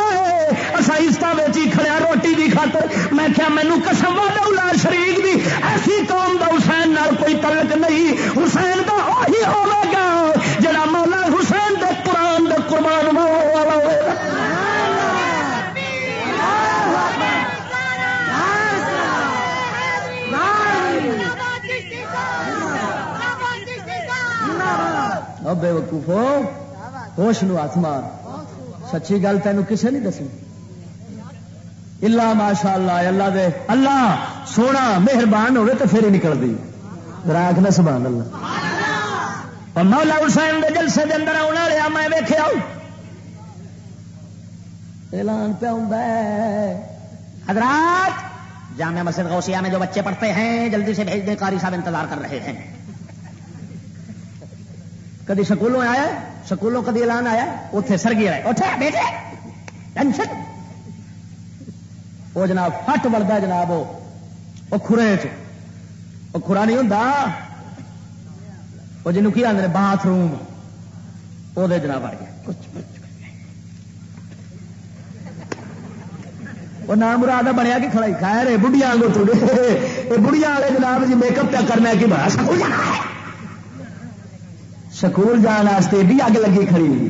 اصا عشتہ ویچی کھڑیا روٹی کی خاطر۔ میں کیا مینو کسم وا شریف بھی ایسی قوم دا حسین نال کوئی تعلق نہیں۔ حسین کا وہی ہوگا جڑا مولا حسین دے قرآن دے قربان والا ہوئے بے وقوفو ہوش نو ہاتھ مار۔ سچی گل تینوں کسے نہیں دسی۔ اللہ ماشاء اللہ اللہ دے۔ اللہ سونا مہربان ہوئے تو پھر ہی نکل دی۔ راک نہ سبحان اللہ اور مولا حسین دے جلسے دے اندر آنے والے میں ویخیا اعلان پہ ہوں حضرات، جامع مسجد غوثیہ میں جو بچے پڑھتے ہیں، جلدی سے بھیج دیں، قاری صاحب انتظار کر رہے ہیں۔ کدی سکولوں آیا سکولوں کدی اعلان آیا اتنے سرگی آئے اٹھے بیٹے ٹینشن وہ جناب فٹ بڑھتا جناب وہ۔ خورے وہ خورا نہیں ہوں وہ جنوب کی آدھے باتھ روم وہ جناب آ گیا۔ وہ نام مراد بنیا کہ کھڑائی خیر بڑھیا آگے بڑھیا والے جناب جی میک اپ پہ کرنا کہ بڑا سکول جانا ہے۔ سکول جان واسطے بھی اگ لگی کھڑی۔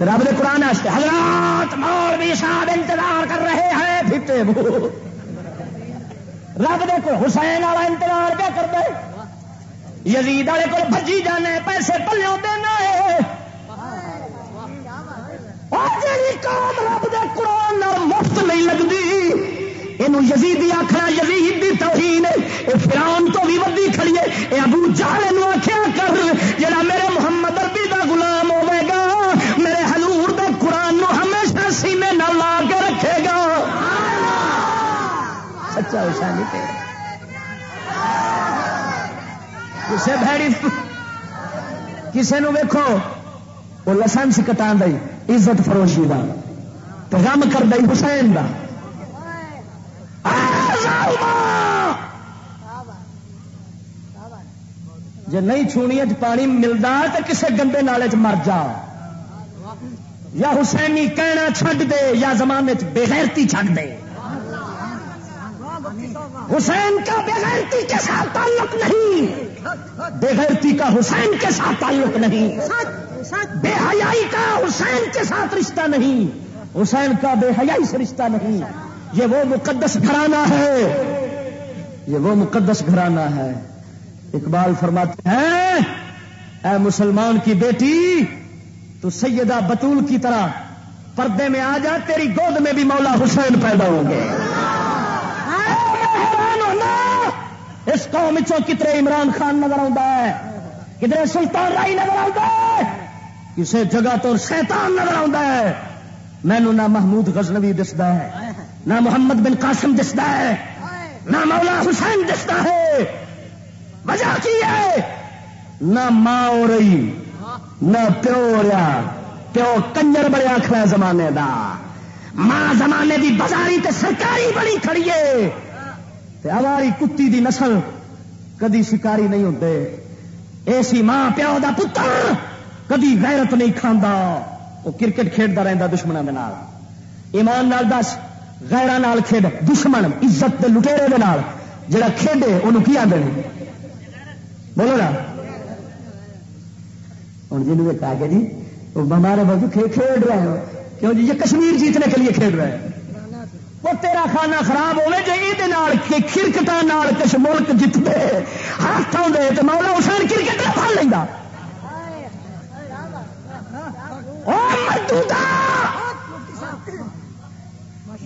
رب دے قرآن حضرات مولوی صاحب انتظار کر رہے ہیں پھٹے رب دے کو حسین والا انتظار کیا کر دے یزید والے کو بجی جانے پیسے پلوں دینا رب دے قرآن مفت نہیں لگتی یہ یزیدی آخر یزید دی توہین یہ فران تو بھی ودی کھڑیے یہ ابو جال آخیا کر۔ جڑا میرے محمد اربی دا غلام ہوے گا، میرے حضور دے قرآن نو ہمیشہ سینے نہ لا کے رکھے گا۔ سچا حسین جی کسے بھڑی کسے نو ویکھو، وہ لسنس کٹا دئی عزت فروشی کا غم کر دئی حسین کا جی نہیں چھونی پانی ملتا تو کسے گندے نالے چ مر جا یا حسینی کہنا چھڈ دے، یا زمانے بےغیرتی چھڈ دے۔ حسین کا بےغیرتی کے ساتھ تعلق نہیں۔ بےغیرتی کا حسین کے ساتھ تعلق نہیں۔ بے حیائی کا حسین کے ساتھ رشتہ نہیں۔ حسین کا بے حیائی سے رشتہ نہیں۔ یہ وہ مقدس گھرانہ ہے۔ یہ وہ مقدس گھرانہ ہے۔ اقبال فرماتے ہیں، اے مسلمان کی بیٹی، تو سیدہ بطول کی طرح پردے میں آ جا، تیری گود میں بھی مولا حسین پیدا ہوں گے۔ اس قوم چو کتنے عمران خان نظر آتا ہے کتنے سلطان رائی نظر آتا ہے کسی جگہ تو شیطان نظر آتا ہے۔ مینو نہ محمود غزنوی دستا ہے۔ نہ محمد بن قاسم دستا ہے، نہ مولا حسین دستا ہے۔ وجہ کی ہے؟ نہ ماں ہو رہی نہ پیو ہو رہا پیو کنجر بڑے آخر زمانے دا۔ ماں زمانے دی بازاری تے سرکاری بڑی کھڑیے ہماری کتی دی نسل کدی شکاری نہیں ہوتے ایسی ماں پیو دا پتر کدی غیرت نہیں کھانا وہ کرکٹ کھیلتا رہتا دشمنوں کے ایمان نال دس۔ غیران کھیڈ، دشمن، عزت لٹےرے جڑا کھیڈے انہوں کی آدھے بولو نا۔ ہوں جی کہا کہ جی وہ ہمارے بہت کھیل رہے ہیں کیوں جی؟ یہ کشمیر جیتنے کے لیے کھیل رہے ہیں۔ وہ تیرا کھانا خراب ہوے جی یہ کرکٹ کچھ ملک جیتتے۔ ہاتھ آدھے تو مولا حسین کرکٹ نہ پڑ لینا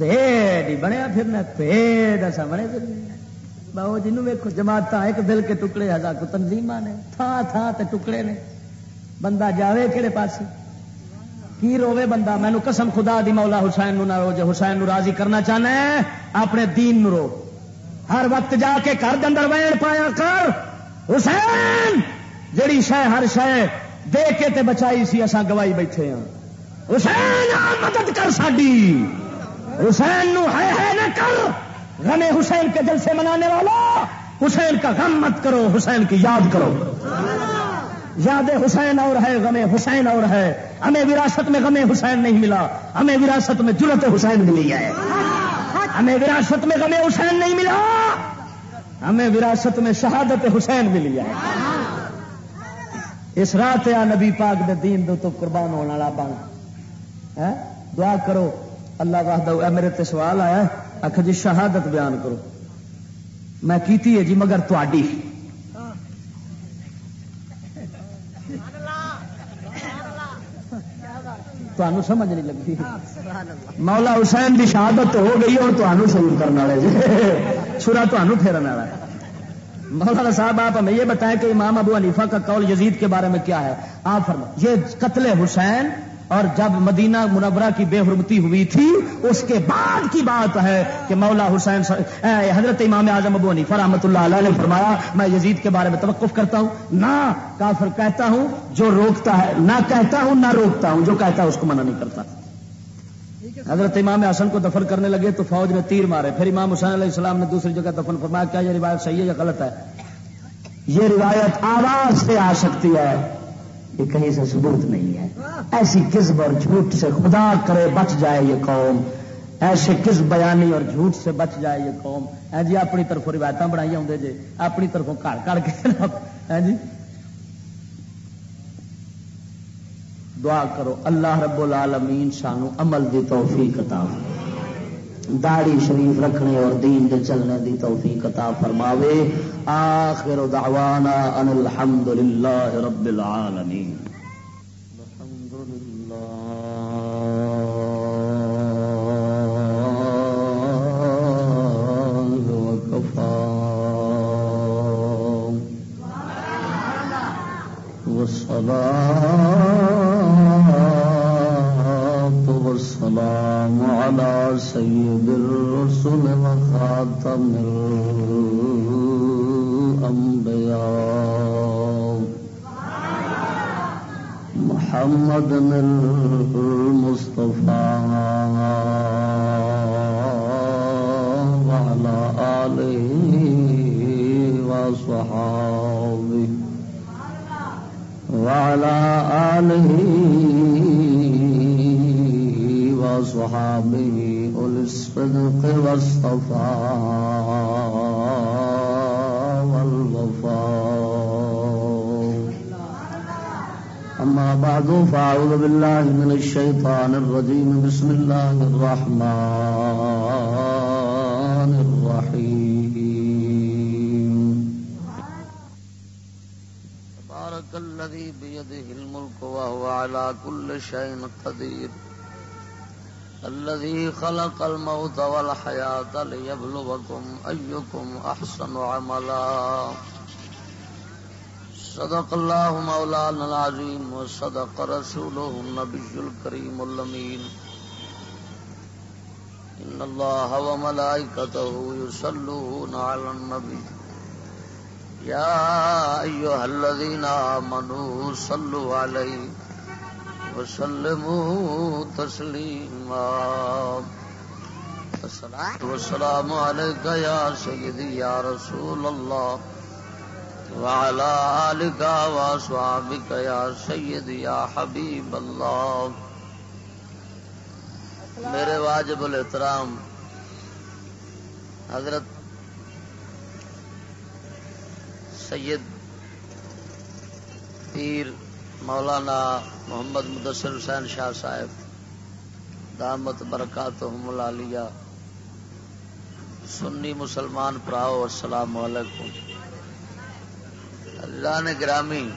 پیڑ ہی بنیا پھرنا پیڑ ایسا بنے پھرنا۔ باؤ جنوب ویکو جماعت ایک دل کے ٹکڑے ہزار کو تنظیم نے تھان تھان تے ٹکڑے نے۔ بندہ جاوے کہڑے پاس کی روے بندہ؟ مینو قسم خدا دی مولا حسین نو نہ رو جے حسین نو راضی کرنا چاہنا ہے، اپنے دین نو رو۔ ہر وقت جا کے گھر اندر وین پایا کر۔ حسین! جڑی شہ ہر شہ دے کے تے بچائی سی، اساں گوائی بیٹھے ہاں۔ حسین مدد کر ساڈی۔ حسین نو ہے ہے نہ کر۔ غم حسین کے دل سے منانے والا، حسین کا غم مت کرو، حسین کی یاد کرو۔ یاد حسین اور ہے، غم حسین اور ہے۔ ہمیں وراثت میں غم حسین نہیں ملا، ہمیں وراثت میں جلت حسین ملی ہے۔ ہمیں وراثت میں غم حسین نہیں ملا، ہمیں وراثت میں شہادت حسین ملی ہے۔ اس رات یا نبی پاک دے دین دو تو قربان ہونے والا بن۔ ہاں؟ دعا کرو۔ اللہ واہد میرے تے سوال آیا آخ جی شہادت بیان کرو۔ میں کیتی ہے جی مگر تھی تمہیں سمجھ نہیں لگتی۔ مولا حسین کی شہادت ہو گئی اور تمہیں شروع کرنے والے جی۔ سورا تمہیں پھیرنے والا ہے۔ مولانا صاحب، آپ ہمیں یہ بتائیں کہ امام ابو حنیفہ کا قول یزید کے بارے میں کیا ہے؟ آپ فرما یہ قتل حسین اور جب مدینہ منورہ کی بے حرمتی ہوئی تھی، اس کے بعد کی بات ہے کہ مولا حسین حضرت امام اعظم ابو حنیفہ رحمۃ اللہ علیہ نے فرمایا، میں یزید کے بارے میں توقف کرتا ہوں۔ نہ کافر کہتا ہوں جو روکتا ہے، نہ کہتا ہوں، نہ روکتا ہوں، جو کہتا ہے اس کو منع نہیں کرتا۔ حضرت امام حسن کو دفن کرنے لگے تو فوج نے تیر مارے۔ پھر امام حسین علیہ السلام نے دوسری جگہ دفن فرمایا، کیا یہ روایت صحیح ہے یا غلط ہے؟ یہ روایت آواز سے آ سکتی ہے۔ یہ کہیں سے ثبوت نہیں ہے۔ ایسی کس اور جھوٹ سے خدا کرے بچ جائے یہ قوم۔ ایسے کس بیانی اور جھوٹ سے بچ جائے یہ قوم۔ ہے جی اپنی طرف روایت بنائی آدھے جی اپنی طرفوں کڑ کڑ کے ہے ہاں جی۔ دعا کرو، اللہ رب العالمین سانو عمل دی توفیق عطا داڑی شریف رکھنے اور دین دے چلنے دی توفیق عطا فرماوے. آخر دعوانا ان الحمد للہ رب العالمین. بالله من الشيطان الرجيم. بسم الله الرحمن الرحيم. تبارك الذي بيده الملك وهو على كل شيء قدير. الذي خلق الموت والحياة ليبلغكم أيكم أحسن عملا. صدق الله مولانا العظيم وصدق رسوله النبي الكريم اللمين إن الله وملائكته يصلون على النبي يا أيها الذين آمنوا صلوا عليه وسلموا تسليما والسلام عليك يا سيدي يا رسول الله وعلى آلك وأصحابك يا سيدي يا حبيب الله. میرے واجب الاحترام، حضرت سید پیر مولانا محمد مدثر حسین شاہ صاحب، دامت برکات العالیہ، سنی مسلمان پراؤ، السلام علیکم۔ اللہ گرامی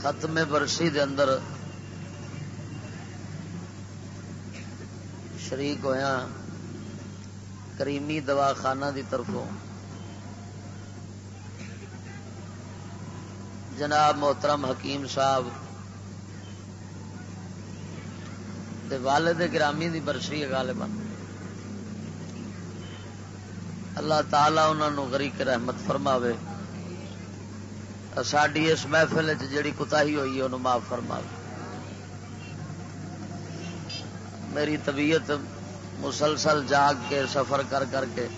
ختم برسی دے اندر شریک ہوا کریمی دواخانہ دی طرفوں۔ جناب محترم حکیم صاحب والد گرامی دی برسی غالبا۔ اللہ تعالی انہوں غریق رحمت فرماوے۔ ساری اس محفل جڑی کتاہی ہوئی انہوں معاف فرما میری طبیعت مسلسل جاگ کے، سفر کر کر کے۔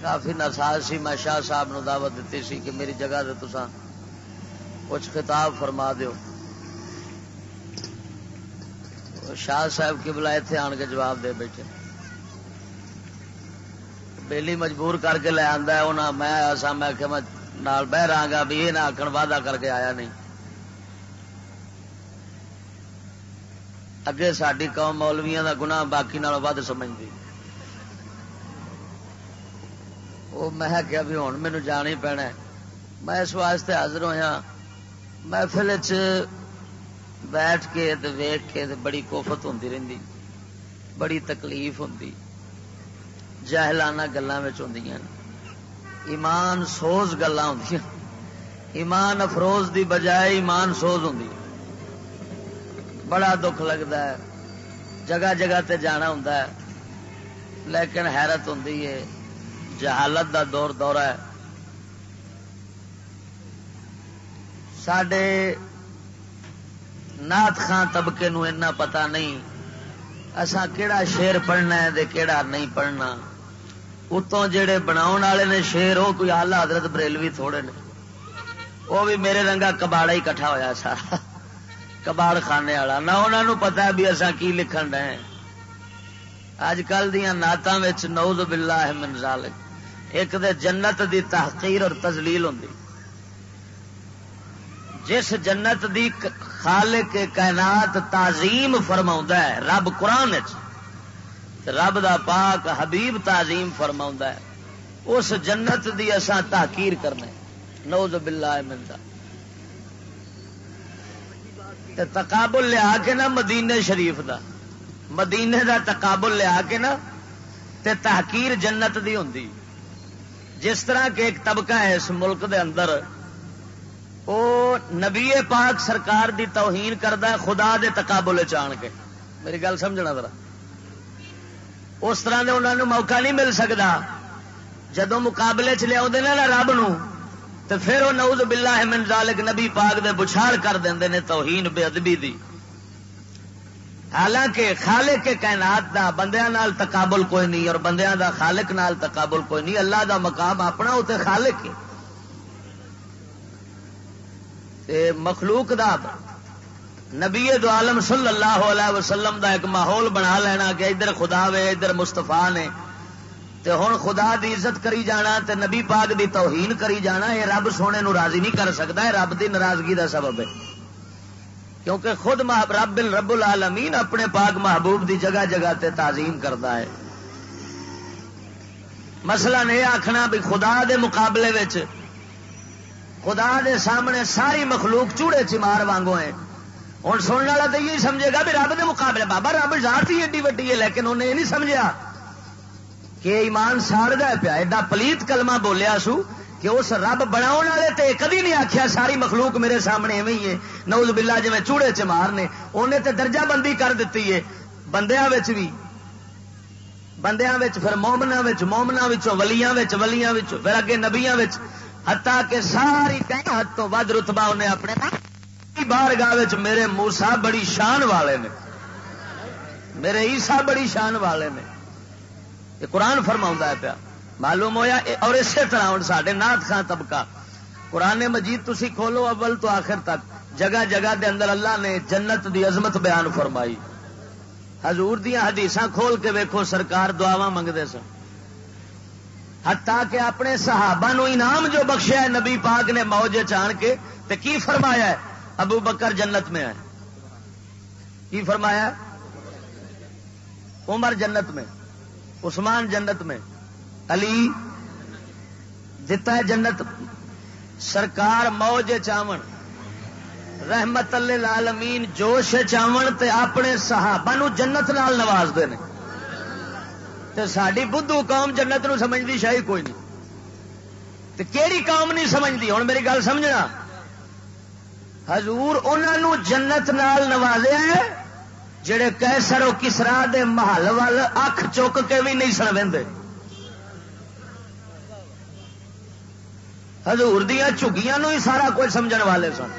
کافی نساز سی، میں شاہ صاحب نو دعوت دیتی سی کہ میری جگہ سے تسا کچھ خطاب فرما دیو۔ شاہ صاحب کی بلائے تھے آن کے جواب دے بیٹھے۔ بیلی مجبور کر کے لے آنا میں آیا سا میں کہ میں نال بہ رہا گا بھی، یہ نہ آخر وعدہ کر کے آیا نہیں۔ اگے ساری قوم مولویا کا گنا باقی ود سمجھتی وہ میں کیا بھی ہوں مینو جان ہی پینا میں اس واسطے حاضر ہوا محفل بیٹھ کے ویخ کے بڑی کوفت ہوں رہی بڑی تکلیف ہوں جہلانہ گلوں ہوں ایمان سوز گلا ہوں ایمان افروز دی بجائے ایمان سوز ہوں بڑا دکھ لگتا ہے۔ جگہ جگہ تے جانا ہوں لیکن حیرت ہوں جہالت دا دور دورہ ہے۔ سڈے نات خان طبقے نو اتنا نہیں۔ اسا کیڑا شیر پڑھنا ہے دے کیڑا نہیں پڑھنا۔ اتوں جڑے والے نے شیر وہ کوئی آلہ حضرت بریلوی تھوڑے نے۔ وہ بھی میرے رنگا کباڑا ہی کٹھا ہوا سارا۔ کباڑ خانے والا۔ نہ انہوں نے پتا بھی اصا کی لکھن رہے اج کل دیا نعتوں نوز بلا ہے منظال ایک دے جنت دی تحقیر اور تزلیل ہوں جس جنت دی خالق کائنات تعظیم فرما ہے، رب قرآن رب دا پاک حبیب تعظیم فرما ہے۔ اس جنت دی اساں تحقیر کرنا نوز باللہ ملتا تقابل لیا کے نا مدینے شریف دا۔ مدینے دا تقابل لیا کے نا تے تحقیر جنت دی ہوں جس طرح کے ایک طبقہ ہے اس ملک دے اندر، او نبی پاک سرکار دی توہین کرتا ہے خدا دے تقابل چان کے۔ میری گل سمجھنا ذرا۔ اس طرح دے انہوں نے موقع نہیں مل سکتا جدو مقابلے چ لیا نا رب نو تو پھر وہ نوز بلا من ذالک نبی پاک دے بچھاڑ کر دیں نے توہین بے ادبی دی۔ حالانکہ خالق کے کائنات دا بندیاں نال تقابل کوئی نہیں اور بندیاں دا خالق نال تقابل کوئی نہیں، اللہ دا مقام اپنا اتنے خالق ہے۔ مخلوق دا نبی دو عالم صلی اللہ علیہ وسلم دا ایک ماحول بنا لینا کہ ادھر خدا وے، ادھر مستفا نے۔ تے ہن خدا دی عزت کری جانا تے نبی پاک دی توہین کری جانا یہ رب سونے نو راضی نہیں کر سکتا ہے رب دی ناراضگی دا سبب ہے۔ کیونکہ خود رب رب العالمین اپنے پاک محبوب دی جگہ جگہ تے تعظیم کرتا ہے۔ مسئلہ نہیں آخنا بھی خدا دے مقابلے وچ، خدا دے سامنے ساری مخلوق چوڑے چمار وانگو ہیں۔ ہوں سننے والا تو یہ سمجھے گا بھی رب دے مقابلے، بابا رب ذات ہی ایڈی وڈی ہے، لیکن انہیں یہ نہیں سمجھا کہ ایمان ساڑ پیا۔ ایڈا پلیت کلمہ بولیا سو کہ اس رب بنا والے تے کدی نہیں آخیا ساری مخلوق میرے سامنے ایویں ہی ہے۔ نوز بلا جی چوڑے چمار نے انہیں تے درجہ بندی کر دیتی ہے۔ بندیاں بھی بندیاں پھر مومنا مومنا ولیاں ولیاں پھر اگے نبیاں ہتا کہ ساری حد تو ود رتبا انہیں اپنے بار گاہ میرے موسا بڑی شان والے نے۔ میرے عیسا بڑی شان والے نے۔ یہ قرآن فرما ہے پیا۔ معلوم ہویا اور اسی طرح ہوں سارے نات خان طبقہ۔ قرآن مجید تھی کھولو اول تو آخر تک۔ جگہ جگہ دے اندر اللہ نے جنت دی عظمت بیان فرمائی۔ حضور دیا حدیث کھول کے ویکو سرکار دعوا منگتے سن۔ ہتا کہ اپنے صحابہ نو انعام جو بخشیا ہے نبی پاک نے موجے چان کے، تے کی فرمایا ہے؟ ابو بکر جنت میں ہے۔ کی فرمایا؟ عمر جنت میں، عثمان جنت میں، علی دتا ہے جنت۔ سرکار موج چاون، رحمت اللہ جوش چاون تے اپنے صحابہ نو جنت نال نواز دے تے ساری بدھو قوم جنت نو سمجھتی شاہی کوئی نہیں۔ تے کیڑی قوم نہیں سمجھتی ہوں میری گل سمجھنا۔ حضور انہوں جنت نال نوازیا ہے جڑے کیسر و کسرا دے محل وال اکھ چک کے بھی نہیں سن وے ہزور دیا چگیاں ہی سارا کچھ سمجھ والے سن۔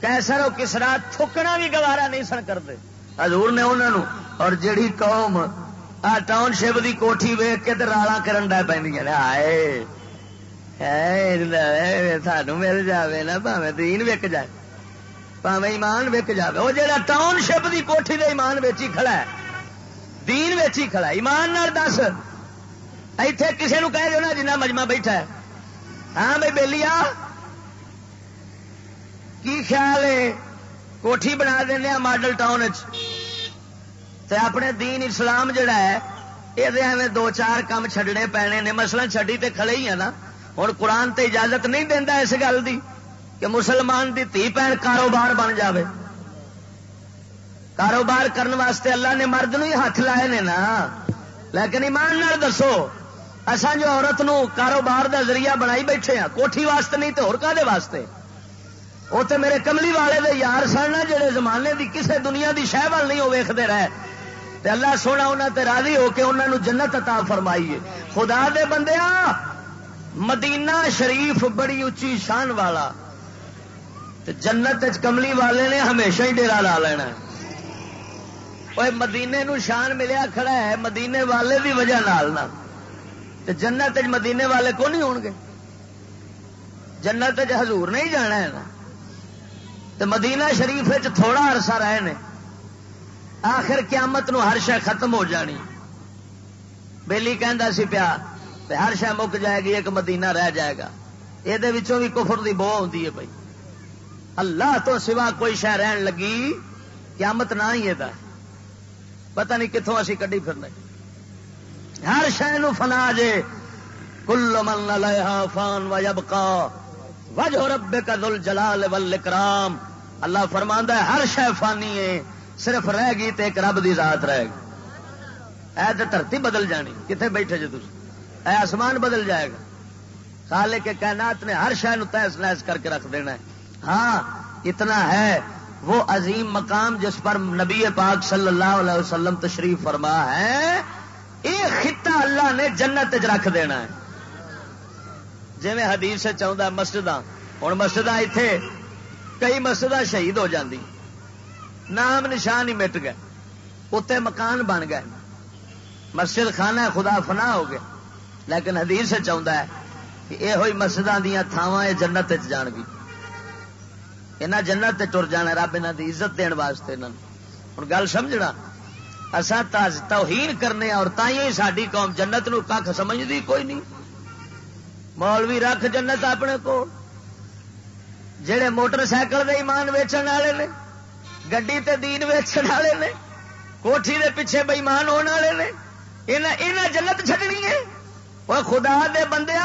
کیسر و کسرا تھکنا بھی گوارا نہیں سن کرتے حضور نے انہوں اور جڑی قوم آ ٹاؤن شپ کی کوٹھی ویگ کے رالا کرن ڈے پہ آئے۔ سانو مل جائے نا پاوے دین وک جائے پاوے ایمان وک جائے وہ جہاں ٹاؤن شپ کی کوٹھی دے ایمان ویچی کھڑا ہے دین ویچی کھڑا ایمان نال دس ایتھے کسی نو کہہ دو نا جنہ مجمع بیٹھا ہے ہاں بھائی بہلی آ کی خیال ہے کوٹھی بنا دینا ماڈل ٹاؤن اپنے دین اسلام جڑا ہے یہ دو چار کام چڈنے پینے نے مسئلہ چڈی تے کھڑے ہی ہے نا ہوں قرآن تے اجازت نہیں دینا اس گل دی کہ مسلمان دی تھی بھن کاروبار بن جاوے۔ کاروبار کرنے واسطے اللہ نے مرد نو ہی ہاتھ لائے نے نا۔ لیکن ایمان نال دسو اصا جو عورت نو کاروبار دا ذریعہ بنائی بیٹھے ہیں کوٹھی واسطے نہیں تو واسطے؟ وہ تو میرے کملی والے دے یار سن جڑے زمانے دی کسے دنیا دی شہ وال نہیں وہ ویختے رہے۔ تے اللہ سونا انہوں تے راضی ہو کے انہوں جنت عطا فرمائی خدا دے بندیاں مدینہ شریف بڑی اچھی شان والا جنت کملی والے نے ہمیشہ ہی ڈیرا لا لینا وہ مدینے نو شان ملیا کھڑا ہے، مدینے والے کی وجہ نال جنت مدینے والے کو نہیں ہون گے؟ جنت حضور نہیں جانا ہے نا۔ تو مدینہ شریف تھوڑا عرصہ رہے نے۔ آخر قیامت نو ہر شہ ختم ہو جانی۔ بےلی سی پیا ہر شہ مک جائے گی، ایک مدینہ رہ جائے گا۔ یہ بھی کفر دی بو آتی ہے بھائی۔ اللہ تو سوا کوئی شہ رہن لگی، قیامت نہ ہی یہ پتہ نہیں کتوں اسی کڈی پھرنے۔ ہر شہ فنا جے۔ کل من لیا فان و یبقا وجہ رب کا دل جلال والاکرام۔ اللہ فرماندا ہے، ہر شہ فانی ہے، صرف رہ گئی تے ایک رب دی ذات رہے گی۔ اے تے دھرتی بدل جانی کتنے بیٹھے جی تھی اے آسمان بدل جائے گا۔ خالق کے کائنات نے ہر شہ تحس نحس کر کے رکھ دینا ہے۔ ہاں اتنا ہے۔ وہ عظیم مقام جس پر نبی پاک صلی اللہ علیہ وسلم تشریف فرما ہے، یہ خطہ اللہ نے جنت رکھ دینا ہے۔ جی میں حدیث سے چاہتا مسجد ہوں مسجد اتے کئی مسجد شہید ہو جاتی نام نشان ہی مٹ گئے۔ اتنے مکان بن گئے۔ مسجد خانہ خدا فنا ہو گیا لیکن حدیث چاہتا ہے کہ یہ مسجد دیا تھاواں جنت جان بھی یہاں جنت ٹر جانا رب یہاں کی عزت دن واسطے ہوں گل سمجھنا اصا توہین کرنے اور تھی ساری قوم جنت نو کھ سمجھتی کوئی نہیں۔ مولوی رکھ جنت اپنے کو جڑے موٹر سائیکل دے ایمان ویچن والے نے، گڈی تے دین ویچن والے نے، کوٹھی دے پیچھے بےمان ہونے والے نے جنت چڈنی ہے۔ وہ خدا دے بندے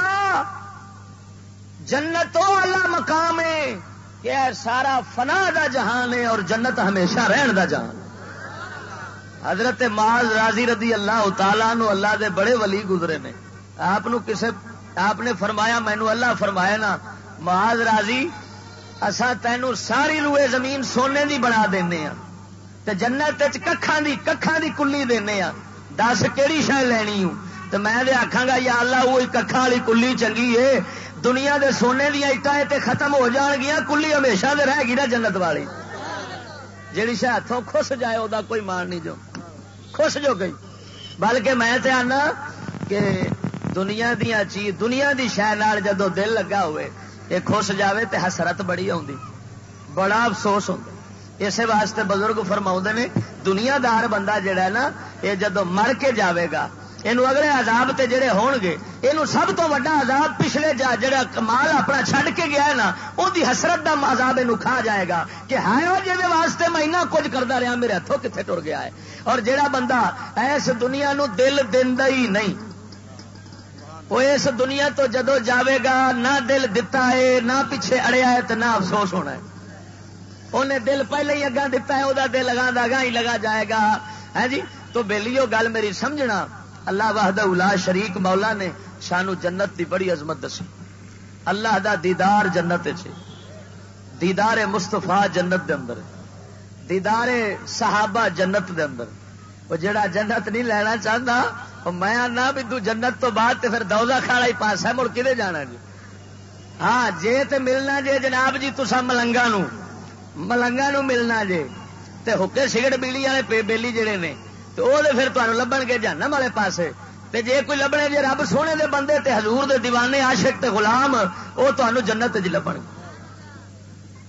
جنت تو اللہ مقام ہے کہ سارا فنا دا جہان ہے اور جنت ہمیشہ رہن دا جہان حضرت معاذ راضی رضی اللہ تعالیٰ نو اللہ دے بڑے ولی گزرے نے آپ کسے آپ نے فرمایا مینو اللہ فرمایا نا معاذ راضی اصا تینوں ساری روئے زمین سونے دی بنا دینے ہاں تے جنت ککھان دی ککھان دی کلی دینے ہاں دس کہڑی شہ لینی ہوں تو میں آخا گا، یا اللہ، وہ ککھا والی کلی چنگی ہے۔ دنیا دے سونے دیا اٹا تے ختم ہو جان گیا کلی ہمیشہ دے رہ گی نا جنت والی۔ جیڑی شہ ہاتھوں خوش جائے وہ کوئی مان نہیں جو۔ خوش جو گئی۔ بلکہ میں تے آنا کہ دنیا دیا چیز دنیا دی شہ جدو دل لگا ہوئے یہ خوش جاوے تے حسرت بڑی بڑا افسوس ہوں اسی واسطے بزرگ فرما نے، دنیا دار بندہ جڑا ہے نا یہ جدو مر کے جاوے گا یہ اگلے عذاب تے جڑے ہون گے یہ سب تو وا عذاب پچھلے جا جڑا کمال اپنا چھڈ کے گیا ہے نا وہ حسرت کا عذاب یہ کھا جائے گا کہ ہائے وہ جی واسطے میں کچھ کرتا رہا میرے ہاتھوں کتنے ٹر گیا ہے اور جڑا بندہ ایس دنیا نو دل دینا ہی نہیں وہ اس دنیا تو جدو جاوے گا نہ دل دتا ہے نہ پیچھے اڑیا ہے تو نہ افسوس ہونا ہے انہیں دل پہلے ہی اگا دتا ہے وہ دل لگا دگا ہی لگا جائے گا ہے جی تو بہلیو گل میری سمجھنا اللہ واہد الا شریک مولا نے سانو جنت دی بڑی عظمت دسی۔ اللہ دا دیدار جنت دیدار مستفا جنت دے اندر دیدار صحابہ جنت دے اندر وہ جڑا جنت نہیں لینا چاہتا، وہ میں آنا بھی تو جنت تو بعد تے پھر دوزا کھانا ہی پاس ہے، مڑ کدے جانا جی؟ ہاں جے تے ملنا جے جناب جی تسا ملنگا نو ملنگا نو ملنا جے۔ تے حکے سگڑ بیلی والے بیلی جڑے نے تو وہ پھر تمہیں لبن گے جہنم والے پاسے۔ تے جے کوئی لبنے جے رب سونے دے بندے تے حضور دے دیوانے عاشق تے غلام وہ تمہیں جنت چ لبن۔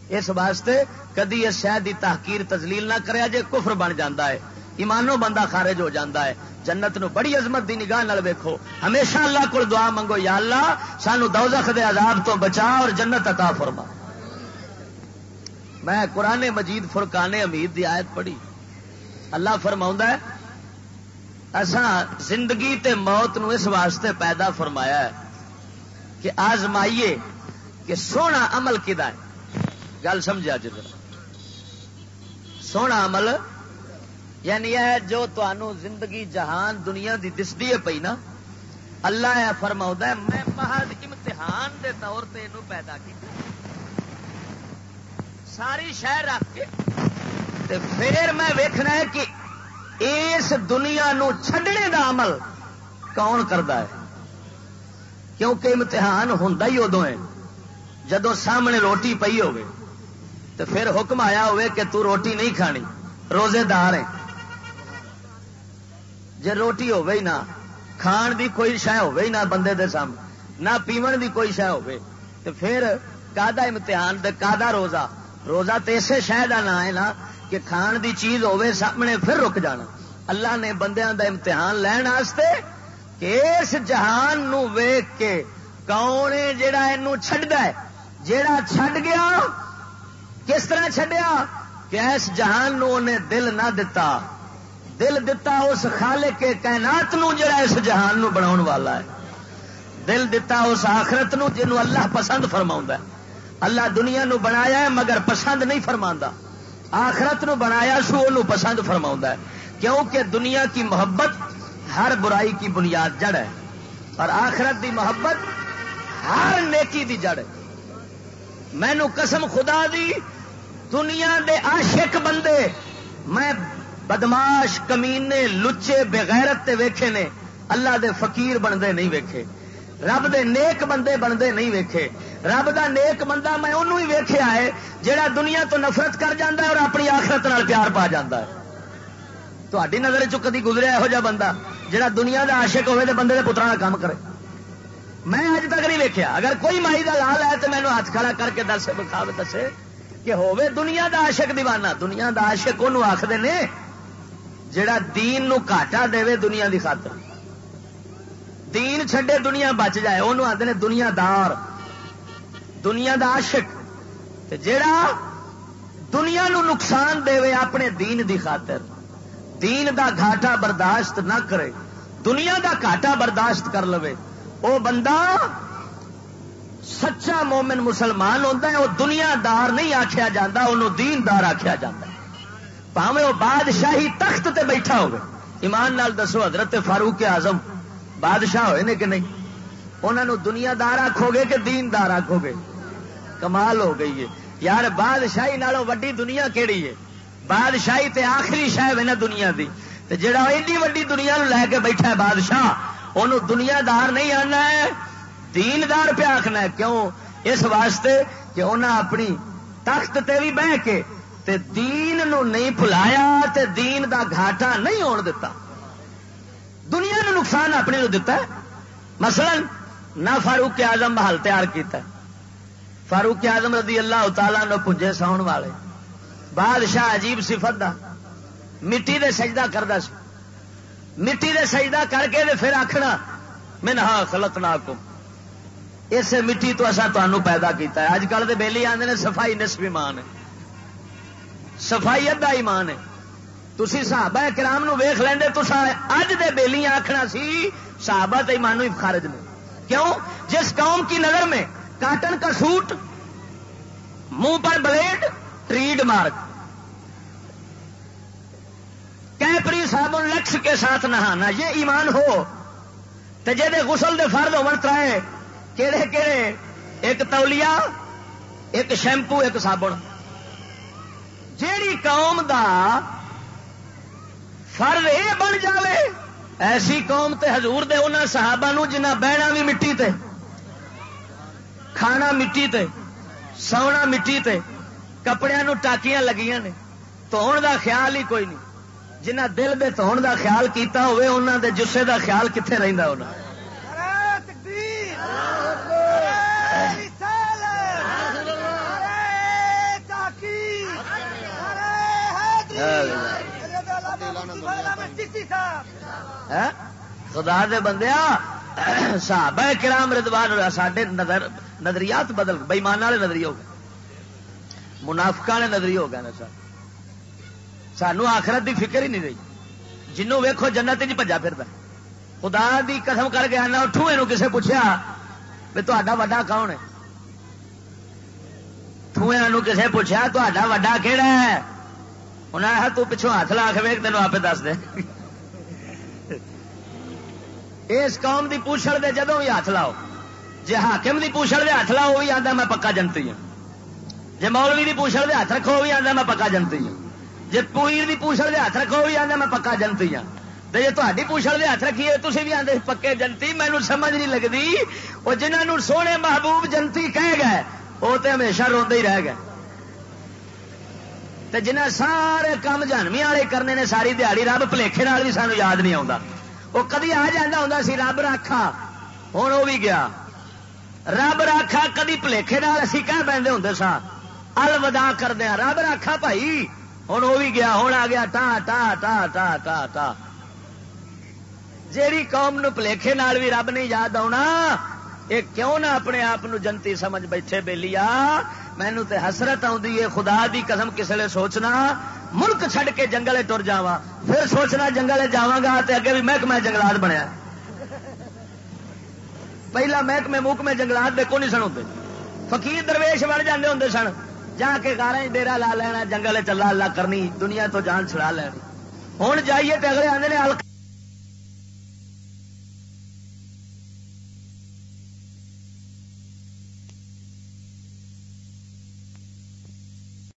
اس واسطے کدی اس شہد کی تحقیر تزلیل نہ کرے جے کفر بن جاتا ہے۔ ایمانو بندہ خارج ہو جاتا ہے۔ جنت نو بڑی عظمت دی نگاہ نال ویکھو۔ ہمیشہ اللہ کو دعا منگو یا اللہ، سانو دوزخ دے عذاب تو بچا اور جنت عطا فرما۔ میں قرآن مجید فرقانے امید دی آیت پڑھی۔ اللہ فرما ہے، اساں زندگی تے موت نو اس واسطے پیدا فرمایا ہے کہ آزمائیے کہ سونا عمل کدا ہے۔ گل سمجھا جی سونا عمل یعنی یہ جو تنوع زندگی جہان دنیا دی دستی ہے پی نا، اللہ فرما ہے، میں محض امتحان دے طور پہ پیدا کیا ساری شہر رکھ کے تے پھر میں ویکھنا ہے کہ اس دنیا نو چھڈنے دا عمل کون کرتا ہے؟ کیونکہ امتحان ہوں ہی ادو ہے۔ جدو سامنے روٹی پی ہوگی تو پھر حکم آیا ہوئے کہ تو روٹی نہیں کھانی روزے دار ہے جی روٹی ہی نہ، کھان دی کوئی شہ ہی نہ بندے دے سامنے، نہ پیمن دی کوئی شہ ہوے تو پھر کادا امتحان کادا روزہ روزہ تو اسے شہ کا نام ہے نا کہ کھان دی چیز ہوے سامنے پھر رک جانا۔ اللہ نے بندیاں دا امتحان لین واسطے کہ اس جہان نو ویک کے کون جڑا یہ چڈ جڑا چھڈ گیا، کس طرح چڈیا کہ اس جہان نو انہیں دل نہ دتا۔ دل دتا اس خالے کے کائنات نو جڑا اس جہان نو بنا والا ہے۔ دل دتا اس آخرت نو جنو اللہ پسند فرما ہے۔ اللہ دنیا نو بنایا ہے مگر پسند نہیں فرما آخرت نو بنایا سو ان پسند فرما ہے۔ کیونکہ دنیا کی محبت ہر برائی کی بنیاد جڑ ہے۔ اور آخرت دی محبت ہر نیکی دی جڑ ہے۔ مینو قسم خدا دی، دنیا دے عاشق بندے میں بدماش، کمینے، لچے، بغیرت تے ویکھے نے۔ اللہ دے فقیر بنتے نہیں ویکھے۔ رب دے نیک بندے بنتے نہیں ویکھے۔ رب دا نیک بندہ میں انہوں ہی ویکھیا ہے جڑا دنیا تو نفرت کر جاندہ ہے اور اپنی آخرت نال پیار پا جاندہ ہے۔ تھی نظر چی گزریا یہو جہ بندہ؟ جہاں دنیا کا آشک ہوے تو بندے کے پترا کا کام کرے۔ میں اج تک نہیں ویکیا اگر کوئی مائی کا لال ہے تو مینو ہاتھ کھڑا کر کے دس بخا دسے کہ ہوے دنیا دا عاشق دیوانہ۔ دنیا دا عاشق انہوں آخر نے جڑا دین نو کاٹا دے دنیا دی خاطر۔ دین چھڈے دنیا بچ جائے انہوں آتے دنیا دار۔ دنیا دا عاشق جڑا دنیا نو نقصان دے اپنے دین دی خاطر، دین دا گھاٹا برداشت نہ کرے، دنیا دا گھاٹا برداشت کر لو وہ بندہ سچا مومن مسلمان ہوتا ہے وہ دنیا دار نہیں آخیا جا دین دار آخیا جا پاوے وہ بادشاہی تخت تے بیٹھا ہوگا ایمان نال دسو، حضرت فاروق اعظم بادشاہ ہوئے نے کہ نہیں؟ انہوں دنیا دار آخو گے کہ دین دار آخو گے۔ کمال ہو گئی ہے۔ یار، بادشاہی نالوں وڈی دنیا کہڑی ہے؟ بادشاہی تے آخری شہ ہے نا دنیا دی۔ تے جڑا ایڈی وڈی دنیا نو لے کے بیٹھا ہے بادشاہ انہوں دنیا دار نہیں آنا ہے۔ دیندار پہ آخنا ہے۔ کیوں؟ اس واسطے کہ انہیں اپنی تخت تے بھی بہ کے تے دین نو نہیں بھلایا تے دین دا گھاٹا نہیں ہون دیتا دنیا نو نقصان اپنے نو دیتا ہے۔ مثلا نہ فاروق آزم بحال تیار کیتا ہے۔ فاروق آزم رضی اللہ تعالیٰ نو پنجے ساؤن والے۔ بادشاہ عجیب صفت دا۔ مٹی دے سجدہ کردا سی۔ مٹی دے سجدہ کر کے دے پھر آخنا منہا خلط نہ اس مٹی تو اصا تمہوں پیدا کیتا ہے۔ اج کل بہلی آدھے نے صفائی نسبی مان ہے۔ صفائی ادا ایمان ہے۔ تھی صحابہ کرام نو ویخ لیندے تو اج دے بیلی آخنا سی، صحابہ تے ایمانو خارج نے۔ کیوں؟ جس قوم کی نظر میں کاٹن کا سوٹ، منہ پر بلیڈ ٹریڈ مارک کیپری صابن لکس کے ساتھ نہانا، یہ ایمان ہو۔ تو جی غسل دے فرد ہو ترائے کہڑے کہڑے ایک تولیہ ایک شیمپو، ایک صابن۔ جیڑی قوم دا فرد یہ بن جائے ایسی قوم تے حضور دے انہاں صحابہ نو جنہ بہنا بھی مٹی تے۔ کھانا مٹی تے سونا مٹی تے کپڑے نو ٹاکیاں لگیاں نے تو دا خیال ہی کوئی نہیں جنہ دل دے تو دا خیال کیتا ہوئے انہاں دے جسے دا خیال کتنے رہندا انہاں خدا دے بندیا صحابہ کرام ردوان ساڈے نظر نظریات بدل بےمان والے نظریے ہو گئے۔ منافق والے نظریے ہو گئے سر۔ سانو آخرت دی فکر ہی نہیں رہی۔ جنوں ویکھو جنت جی بجا پھر خدا دی قسم کر کے آنا اٹھو یہ کسے پوچھا بھی تا وا کون ہے؟ تھوئیں کسے پوچھا تا وا کہڑا ہے؟ انہیں آخر تو پچھوں ہاتھ لا کے تینوں آپ دس دے۔ اس قوم دی پوچھڑ دے جدوں بھی ہاتھ لاؤ۔ جی حاکم دی پوچھڑ دے ہاتھ لاؤ بھی آتا میں پکا جنتی ہوں۔ جی مولوی دی پوچھڑ دے ہاتھ رکھو بھی آتا میں پکا جنتی ہوں۔ جی پوئر دی پوچھڑ دے ہاتھ رکھو بھی آتا میں پکا جنتی ہوں۔ جی تاری پوچھڑ دے ہاتھ رکھیے تھی بھی آتے پکے جنتی مینو سمجھ نہیں لگتی وہ جنہوں سونے محبوب جنتی کہہ گئے وہ تو ہمیشہ روتے ہی رہ گئے۔ جنہیں سارے کام جانوی والے کرنے نے، ساری دیہڑی رب پلیکھے بھی سانو یاد نہیں آتا وہ کدی آ جا ہوں سی، رب راکھا۔ ہوں وہ بھی گیا۔ رب راکھا، کدی پلیکھے اسی کہہ پہ ہوں سا۔ الوداع کردیا ہاں۔ رب راکھا بھائی ہوں وہ بھی گیا۔ ہوں آ گیا ٹا ٹا ٹا ٹا ٹا ٹا۔ جیڑی قوم نو پلیکھے نال بھی رب نہیں یاد آنا یہ کیوں نہ اپنے آپ جنتی سمجھ بیٹھے بے لیا مینو تو حسرت آئی خدا دی قسم کسی نے سوچنا، ملک چھڈ کے جنگل تر جا پھر سوچنا جنگل جا گا اگے بھی محکمہ جنگلات بنیا پہلا محکمے محکمے جنگلات دیکھو نہیں سن ہوتے فقیر درویش بڑھ جاندے ہوں سن، جا کے گارا ڈیرا لا لینا جنگل چلا اللہ کرنی، دنیا تو جان چھڑا لینی۔ ہوں جائیے تو اگلے آدھے ہلکا